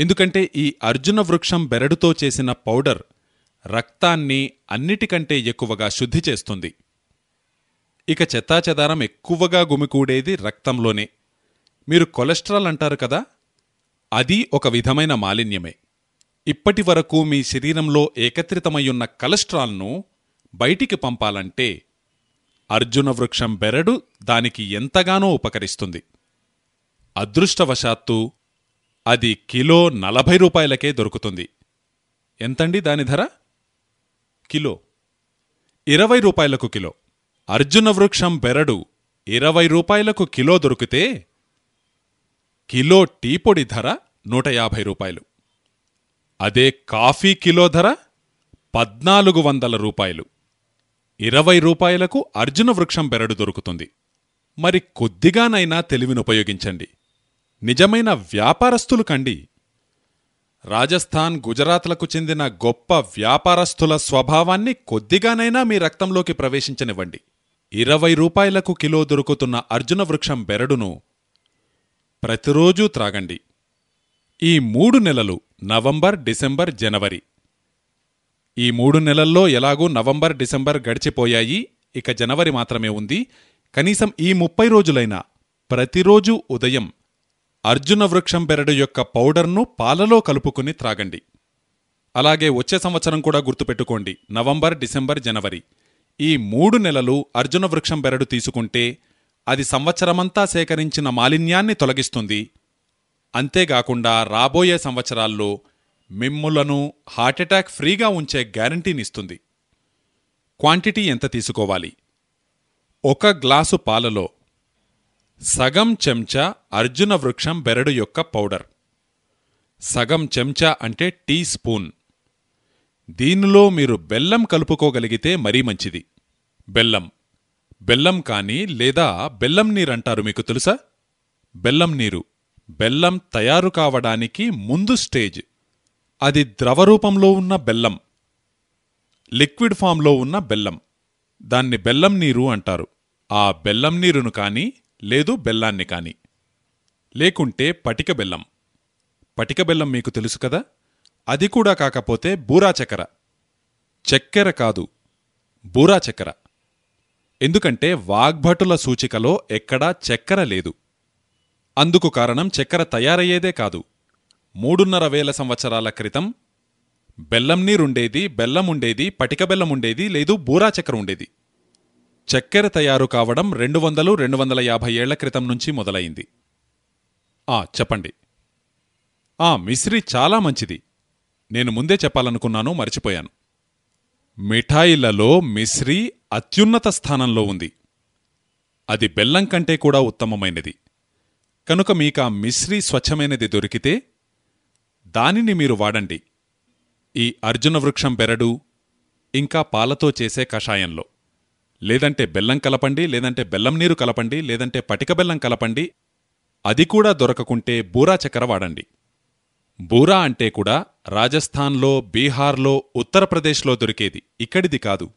ఎందుకంటే ఈ అర్జున వృక్షం బెరడుతో చేసిన పౌడర్ రక్తాన్ని అన్నిటికంటే ఎక్కువగా శుద్ధి చేస్తుంది. ఇక చెత్తాచెదారం ఎక్కువగా గుమికూడేది రక్తంలోనే. మీరు కొలెస్ట్రాల్ అంటారు కదా అది ఒక విధమైన మాలిన్యమే. ఇప్పటి వరకు మీ శరీరంలో ఏకత్రితమయ్యున్న కొలెస్ట్రాల్ను బయటికి పంపాలంటే అర్జున వృక్షం బెరడు దానికి ఎంతగానో ఉపకరిస్తుంది. అదృష్టవశాత్తు అది కిలో నలభై రూపాయలకే దొరుకుతుంది. ఎంతండి దాని ధర? కిలో. ఇరవై రూపాయలకు కిలో. అర్జున వృక్షం బెరడు ఇరవై రూపాయలకు కిలో దొరికితే కిలో టీ పొడి ధర నూట యాభై రూపాయలు. అదే కాఫీ కిలో ధర పద్నాలుగు వందల రూపాయలు. ఇరవై రూపాయలకు అర్జున వృక్షం బెరడు దొరుకుతుంది. మరి కొద్దిగానైనా తెలివినుపయోగించండి నిజమైన వ్యాపారస్తులు కండి. రాజస్థాన్ గుజరాత్లకు చెందిన గొప్ప వ్యాపారస్తుల స్వభావాన్ని కొద్దిగానైనా మీ రక్తంలోకి ప్రవేశించనివ్వండి. ఇరవై రూపాయలకు కిలో దొరుకుతున్న అర్జున వృక్షం బెరడును ప్రతిరోజూ త్రాగండి. ఈ మూడు నెలలు నవంబర్ డిసెంబర్ జనవరి ఈ మూడు నెలల్లో ఎలాగూ నవంబర్ డిసెంబర్ గడిచిపోయాయి. ఇక జనవరి మాత్రమే ఉంది. కనీసం ఈ ముప్పై రోజులైనా ప్రతిరోజు ఉదయం అర్జున వృక్షం బెరడు యొక్క పౌడర్ను పాలలో కలుపుకుని త్రాగండి. అలాగే వచ్చే సంవత్సరం కూడా గుర్తుపెట్టుకోండి. నవంబర్ డిసెంబర్ జనవరి. ఈ మూడు నెలలు అర్జున వృక్షం బెరడు తీసుకుంటే అది సంవత్సరమంతా సేకరించిన మాలిన్యాన్ని తొలగిస్తుంది. అంతేగాకుండా రాబోయే సంవత్సరాల్లో మిమ్ములను హార్ట్అటాక్ ఫ్రీగా ఉంచే గ్యారంటీనిస్తుంది క్వాంటిటీ ఎంత తీసుకోవాలి? ఒక గ్లాసు పాలలో సగం చెంచా అర్జున వృక్షం బెరడు యొక్క పౌడర్. సగం చెంచా అంటే టీ స్పూన్. దీనిలో మీరు బెల్లం కలుపుకోగలిగితే మరీ మంచిది. బెల్లం. బెల్లం కానీ లేదా బెల్లం నీరంటారు మీకు తెలుసా? బెల్లం నీరు. బెల్లం తయారు కావడానికి ముందు స్టేజ్. అది ద్రవరూపంలో ఉన్న బెల్లం. లిక్విడ్ ఫామ్లో ఉన్న బెల్లం. దాన్ని బెల్లం నీరు అంటారు. ఆ బెల్లం నీరును కానీ లేదు బెల్లాన్ని కాని. లేకుంటే పటిక బెల్లం. పటిక బెల్లం మీకు తెలుసు కదా? అది కూడా కాకపోతే బూరా చక్కెర. చక్కెర కాదు బూరా చక్కెర. ఎందుకంటే వాగ్భటుల సూచికలో ఎక్కడా చక్కెర లేదు. అందుకు కారణం చక్కెర తయారయ్యేదే కాదు. మూడున్నర వేల సంవత్సరాల క్రితం బెల్లం నీరుండేది బెల్లం ఉండేది పటిక బెల్లం ఉండేది లేదు బూరా చక్కెర ఉండేది. చక్కెర తయారు కావడం రెండు వందలు రెండు వందల యాభై ఏళ్ళ క్రితం నుంచి మొదలైంది. ఆ చెప్పండి. ఆ మిశ్రీ చాలా మంచిది. నేను ముందే చెప్పాలనుకున్నాను మర్చిపోయాను. మిఠాయిలలో మిశ్రీ అత్యున్నత స్థానంలో ఉంది. అది బెల్లం కంటే కూడా ఉత్తమమైనది. కనుక మీకా మిశ్రీ స్వచ్ఛమైనది దొరికితే దానిని మీరు వాడండి. ఈ అర్జున వృక్షం బెరడు ఇంకా పాలతో చేసే కషాయంలో. లేదంటే బెల్లం కలపండి లేదంటే బెల్లం నీరు కలపండి లేదంటే పటిక బెల్లం కలపండి అది కూడా దొరకకుంటే బూరా చక్కెర వాడండి. బూరా అంటే కూడా రాజస్థాన్లో బీహార్లో ఉత్తరప్రదేశ్లో దొరికేది. ఇక్కడిది కాదు.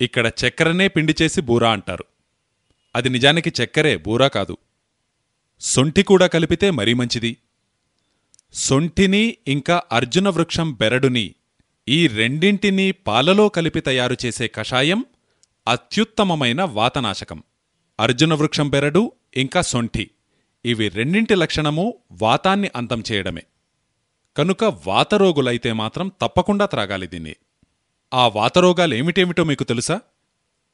ఇక్కడ చక్కెరనే పిండి చేసి బూరా అంటారు. అది నిజానికి చక్కెరే బూరా కాదు. సొంటి కూడా కలిపితే మరీ మంచిది. సొంఠిని ఇంకా అర్జున వృక్షం బెరడుని ఈ రెండింటినీ పాలలో కలిపి తయారు చేసే కషాయం అత్యుత్తమమైన వాతనాశకం. అర్జున వృక్షం బెరడు ఇంకా సొంఠి ఇవి రెండింటి లక్షణము వాతాన్ని అంతం చేయడమే. కనుక వాతరోగులైతే మాత్రం తప్పకుండా త్రాగాలి దీన్ని. ఆ వాతరోగాలేమిటేమిటో మీకు తెలుసా?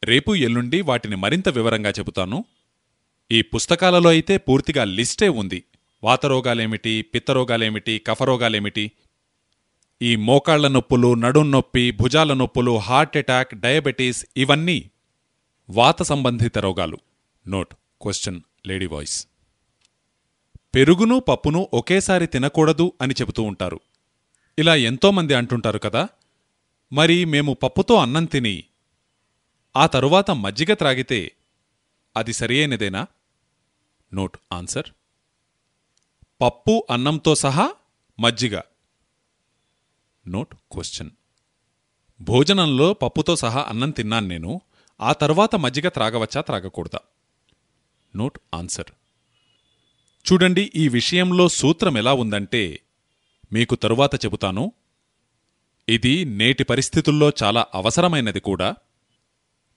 రేపు ఎల్లుండి వాటిని మరింత వివరంగా చెబుతాను. ఈ పుస్తకాలలో అయితే పూర్తిగా లిస్టే ఉంది. వాతరోగాలేమిటి పిత్తరోగాలేమిటి కఫరోగాలేమిటి? ఈ మోకాళ్ళ నొప్పులు నడుం నొప్పి భుజాల నొప్పులు హార్ట్ అటాక్ డయాబెటీస్ ఇవన్నీ వాత సంబంధిత రోగాలు. నోట్ క్వశ్చన్ లేడీ వాయిస్ పెరుగును పప్పును ఒకేసారి తినకూడదు అని చెబుతూ ఉంటారు. ఇలా ఎంతోమంది అంటుంటారు కదా మరి మేము పప్పుతో అన్నం తిని ఆ తరువాత మజ్జిగ త్రాగితే అది సరియైనదేనా నోట్ ఆన్సర్ పప్పు అన్నంతో సహా మజ్జిగ. నోట్ క్వశ్చన్ భోజనంలో పప్పుతో సహా అన్నం తిన్నాను నేను. ఆ తర్వాత మజ్జిగ త్రాగవచ్చా త్రాగకూడదా? నోట్ ఆన్సర్ చూడండి ఈ విషయంలో సూత్రం ఎలా ఉందంటే మీకు తరువాత చెబుతాను. ఇది నేటి పరిస్థితుల్లో చాలా అవసరమైనది కూడా.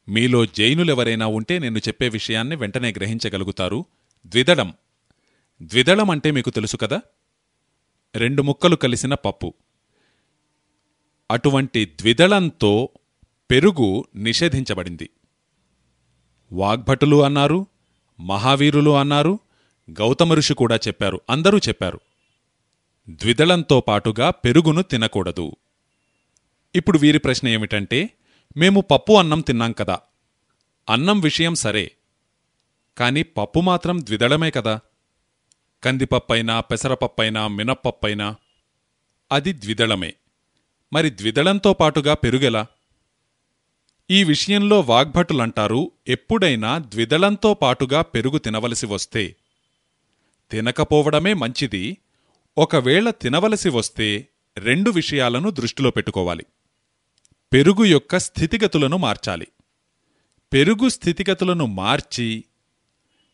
మీలో జైనులెవరైనా ఉంటే నేను చెప్పే విషయాన్ని వెంటనే గ్రహించగలుగుతారు. ద్విదళం. ద్విదళం అంటే మీకు తెలుసు కదా? రెండు ముక్కలు కలిసిన పప్పు. అటువంటి ద్విదళంతో పెరుగు నిషేధించబడింది. వాగ్భటులు అన్నారు మహావీరులు అన్నారు గౌతమ ఋషి కూడా చెప్పారు అందరూ చెప్పారు. ద్విదళంతో పాటుగా పెరుగును తినకూడదు. ఇప్పుడు వీరి ప్రశ్న ఏమిటంటే మేము పప్పు అన్నం తిన్నాం కదా. అన్నం విషయం సరే కాని పప్పు మాత్రం ద్విదళమే కదా? కందిపప్పైనా పెసరపప్పైనా మినప్పప్పైనా. అది ద్విదళమే. మరి ద్విదళంతో పాటుగా పెరుగెలా? ఈ విషయంలో వాగ్భటులంటారు ఎప్పుడైనా ద్విదళంతో పాటుగా పెరుగు తినవలసి వస్తే. తినకపోవడమే మంచిది. ఒకవేళ తినవలసి వస్తే రెండు విషయాలను దృష్టిలో పెట్టుకోవాలి. పెరుగు యొక్క స్థితిగతులను మార్చాలి. పెరుగు స్థితిగతులను మార్చి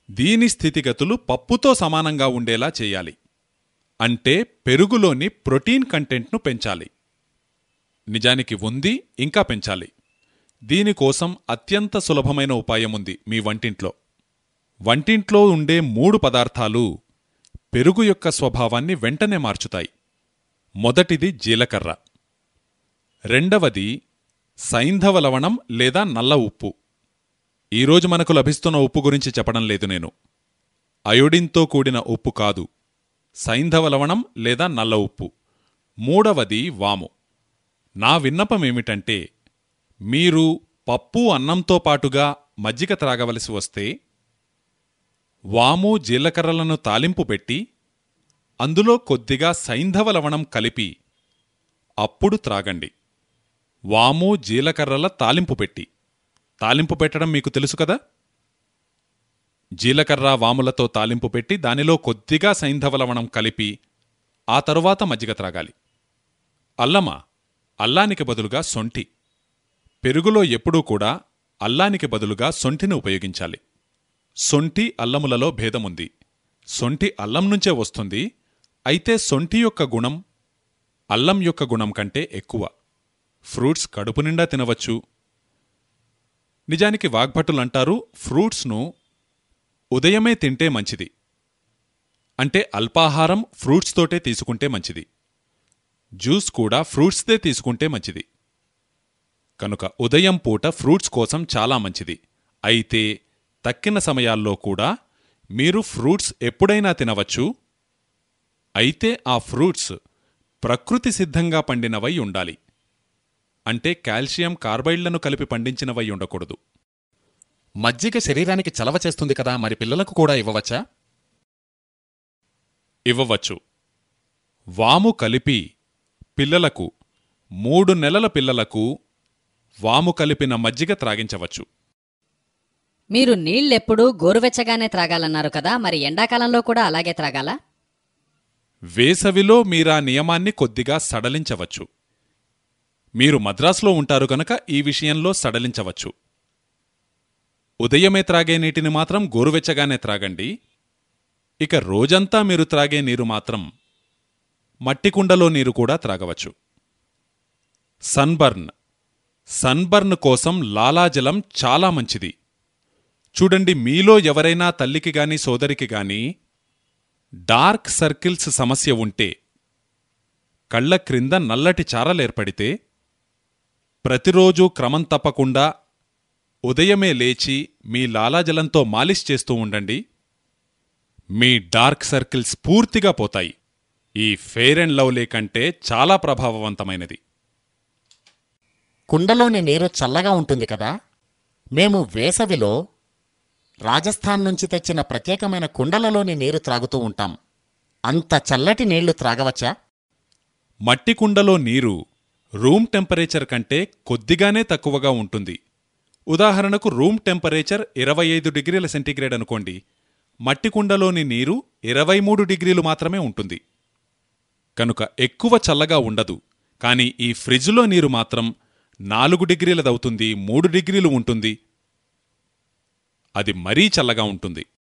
దీని స్థితిగతులు పప్పుతో సమానంగా ఉండేలా చేయాలి. అంటే పెరుగులోని ప్రోటీన్ కంటెంట్ను పెంచాలి. నిజానికి ఉంది ఇంకా పెంచాలి. దీనికోసం అత్యంత సులభమైన ఉపాయం ఉంది మీ వంటింట్లో. వంటింట్లో ఉండే మూడు పదార్థాలు పెరుగు యొక్క స్వభావాన్ని వెంటనే మార్చుతాయి. మొదటిది జీలకర్ర. రెండవది సైంధవ లవణం లేదా నల్ల ఉప్పు. ఈరోజు మనకు లభిస్తున్న ఉప్పు గురించి చెప్పడం లేదు నేను. అయోడిన్తో కూడిన ఉప్పు కాదు. సైంధవ లవణం లేదా నల్ల ఉప్పు. మూడవది వాము. నా విన్నపం ఏమిటంటే మీరు పప్పు అన్నంతో పాటుగా మజ్జిగ త్రాగవలసి వస్తే వాము జీలకర్రలను తాలింపు పెట్టి అందులో కొద్దిగా సైంధవ లవణం కలిపి అప్పుడు త్రాగండి. వాము జీలకర్రల తాలింపు పెట్టి. తాలింపు పెట్టడం మీకు తెలుసు కదా? జీలకర్ర వాములతో తాలింపు పెట్టి దానిలో కొద్దిగా సైంధవలవణం కలిపి ఆ తరువాత మజ్జిగ త్రాగాలి. అల్లమా అల్లానికి బదులుగా సొంటి. పెరుగులో ఎప్పుడూ కూడా అల్లానికి బదులుగా సొంటిని ఉపయోగించాలి. సొంటి అల్లములలో భేదముంది. సొంటి అల్లం నుంచే వస్తుంది. అయితే సొంటి యొక్క గుణం అల్లం యొక్క గుణం కంటే ఎక్కువ. ఫ్రూట్స్ కడుపు నిండా తినవచ్చు. నిజానికి వాగ్భటులంటారు ఫ్రూట్స్ను ఉదయమే తింటే మంచిది. అంటే అల్పాహారం ఫ్రూట్స్తోటే తీసుకుంటే మంచిది. జ్యూస్ కూడా ఫ్రూట్స్దే తీసుకుంటే మంచిది. కనుక ఉదయం పూట ఫ్రూట్స్ కోసం చాలా మంచిది. అయితే తక్కిన సమయాల్లో కూడా మీరు ఫ్రూట్స్ ఎప్పుడైనా తినవచ్చు. అయితే ఆ ఫ్రూట్స్ ప్రకృతి సిద్ధంగా పండినవై ఉండాలి. అంటే కాల్షియం కార్బైడ్లను కలిపి పండించినవై ఉండకూడదు. మజ్జిగ శరీరానికి చలవ చేస్తుంది కదా మరి పిల్లలకు కూడా ఇవ్వవచ్చా? ఇవ్వవచ్చు. వాము కలిపి పిల్లలకు మూడు నెలల పిల్లలకు వాము కలిపిన మజ్జిగ త్రాగించవచ్చు. మీరు నీళ్ళెప్పుడూ గోరువెచ్చగానే త్రాగాలన్నారు కదా మరి ఎండాకాలంలో కూడా అలాగే త్రాగాలా? వేసవిలో మీరా నియమాన్ని కొద్దిగా సడలించవచ్చు. మీరు మద్రాసులో ఉంటారు కనుక ఈ విషయంలో సడలించవచ్చు. ఉదయమే త్రాగే నీటిని మాత్రం గోరువెచ్చగానే త్రాగండి. ఇక రోజంతా మీరు త్రాగే నీరు మాత్రం మట్టి కుండలో నీరు కూడా త్రాగవచ్చు. సన్బర్న్. సన్బర్న్ కోసం లాలాజలం చాలా మంచిది. చూడండి మీలో ఎవరైనా తల్లికి గాని సోదరికి గాని డార్క్ సర్కిల్స్ సమస్య ఉంటే కళ్ళ క్రింద నల్లటి చారలేర్పడితే ప్రతిరోజూ క్రమం తప్పకుండా ఉదయమే లేచి మీ లాలాజలంతో మాలిష్ చేస్తూ ఉండండి. మీ డార్క్ సర్కిల్స్ పూర్తిగా పోతాయి. ఈ ఫెయిర్ అండ్ లవ్లీ కంటే చాలా ప్రభావవంతమైనది. కుండలోని నీరు చల్లగా ఉంటుంది కదా? మేము వేసవిలో రాజస్థాన్ నుంచి తెచ్చిన ప్రత్యేకమైన కుండలలోని నీరు త్రాగుతూ ఉంటాం. అంత చల్లటి నీళ్ళు త్రాగవచ్చా? మట్టి కుండలో నీరు రూమ్ టెంపరేచర్ కంటే కొద్దిగానే తక్కువగా ఉంటుంది. ఉదాహరణకు రూమ్ టెంపరేచర్ ఇరవై ఐదు డిగ్రీల సెంటీగ్రేడ్ అనుకోండి. మట్టి కుండలోని నీరు ఇరవై మూడు డిగ్రీలు మాత్రమే ఉంటుంది. కనుక ఎక్కువ చల్లగా ఉండదు. కానీ ఈ ఫ్రిడ్జ్లో నీరు మాత్రం నాలుగు డిగ్రీలదవుతుంది మూడు డిగ్రీలు ఉంటుంది. అది మరీ చల్లగా ఉంటుంది.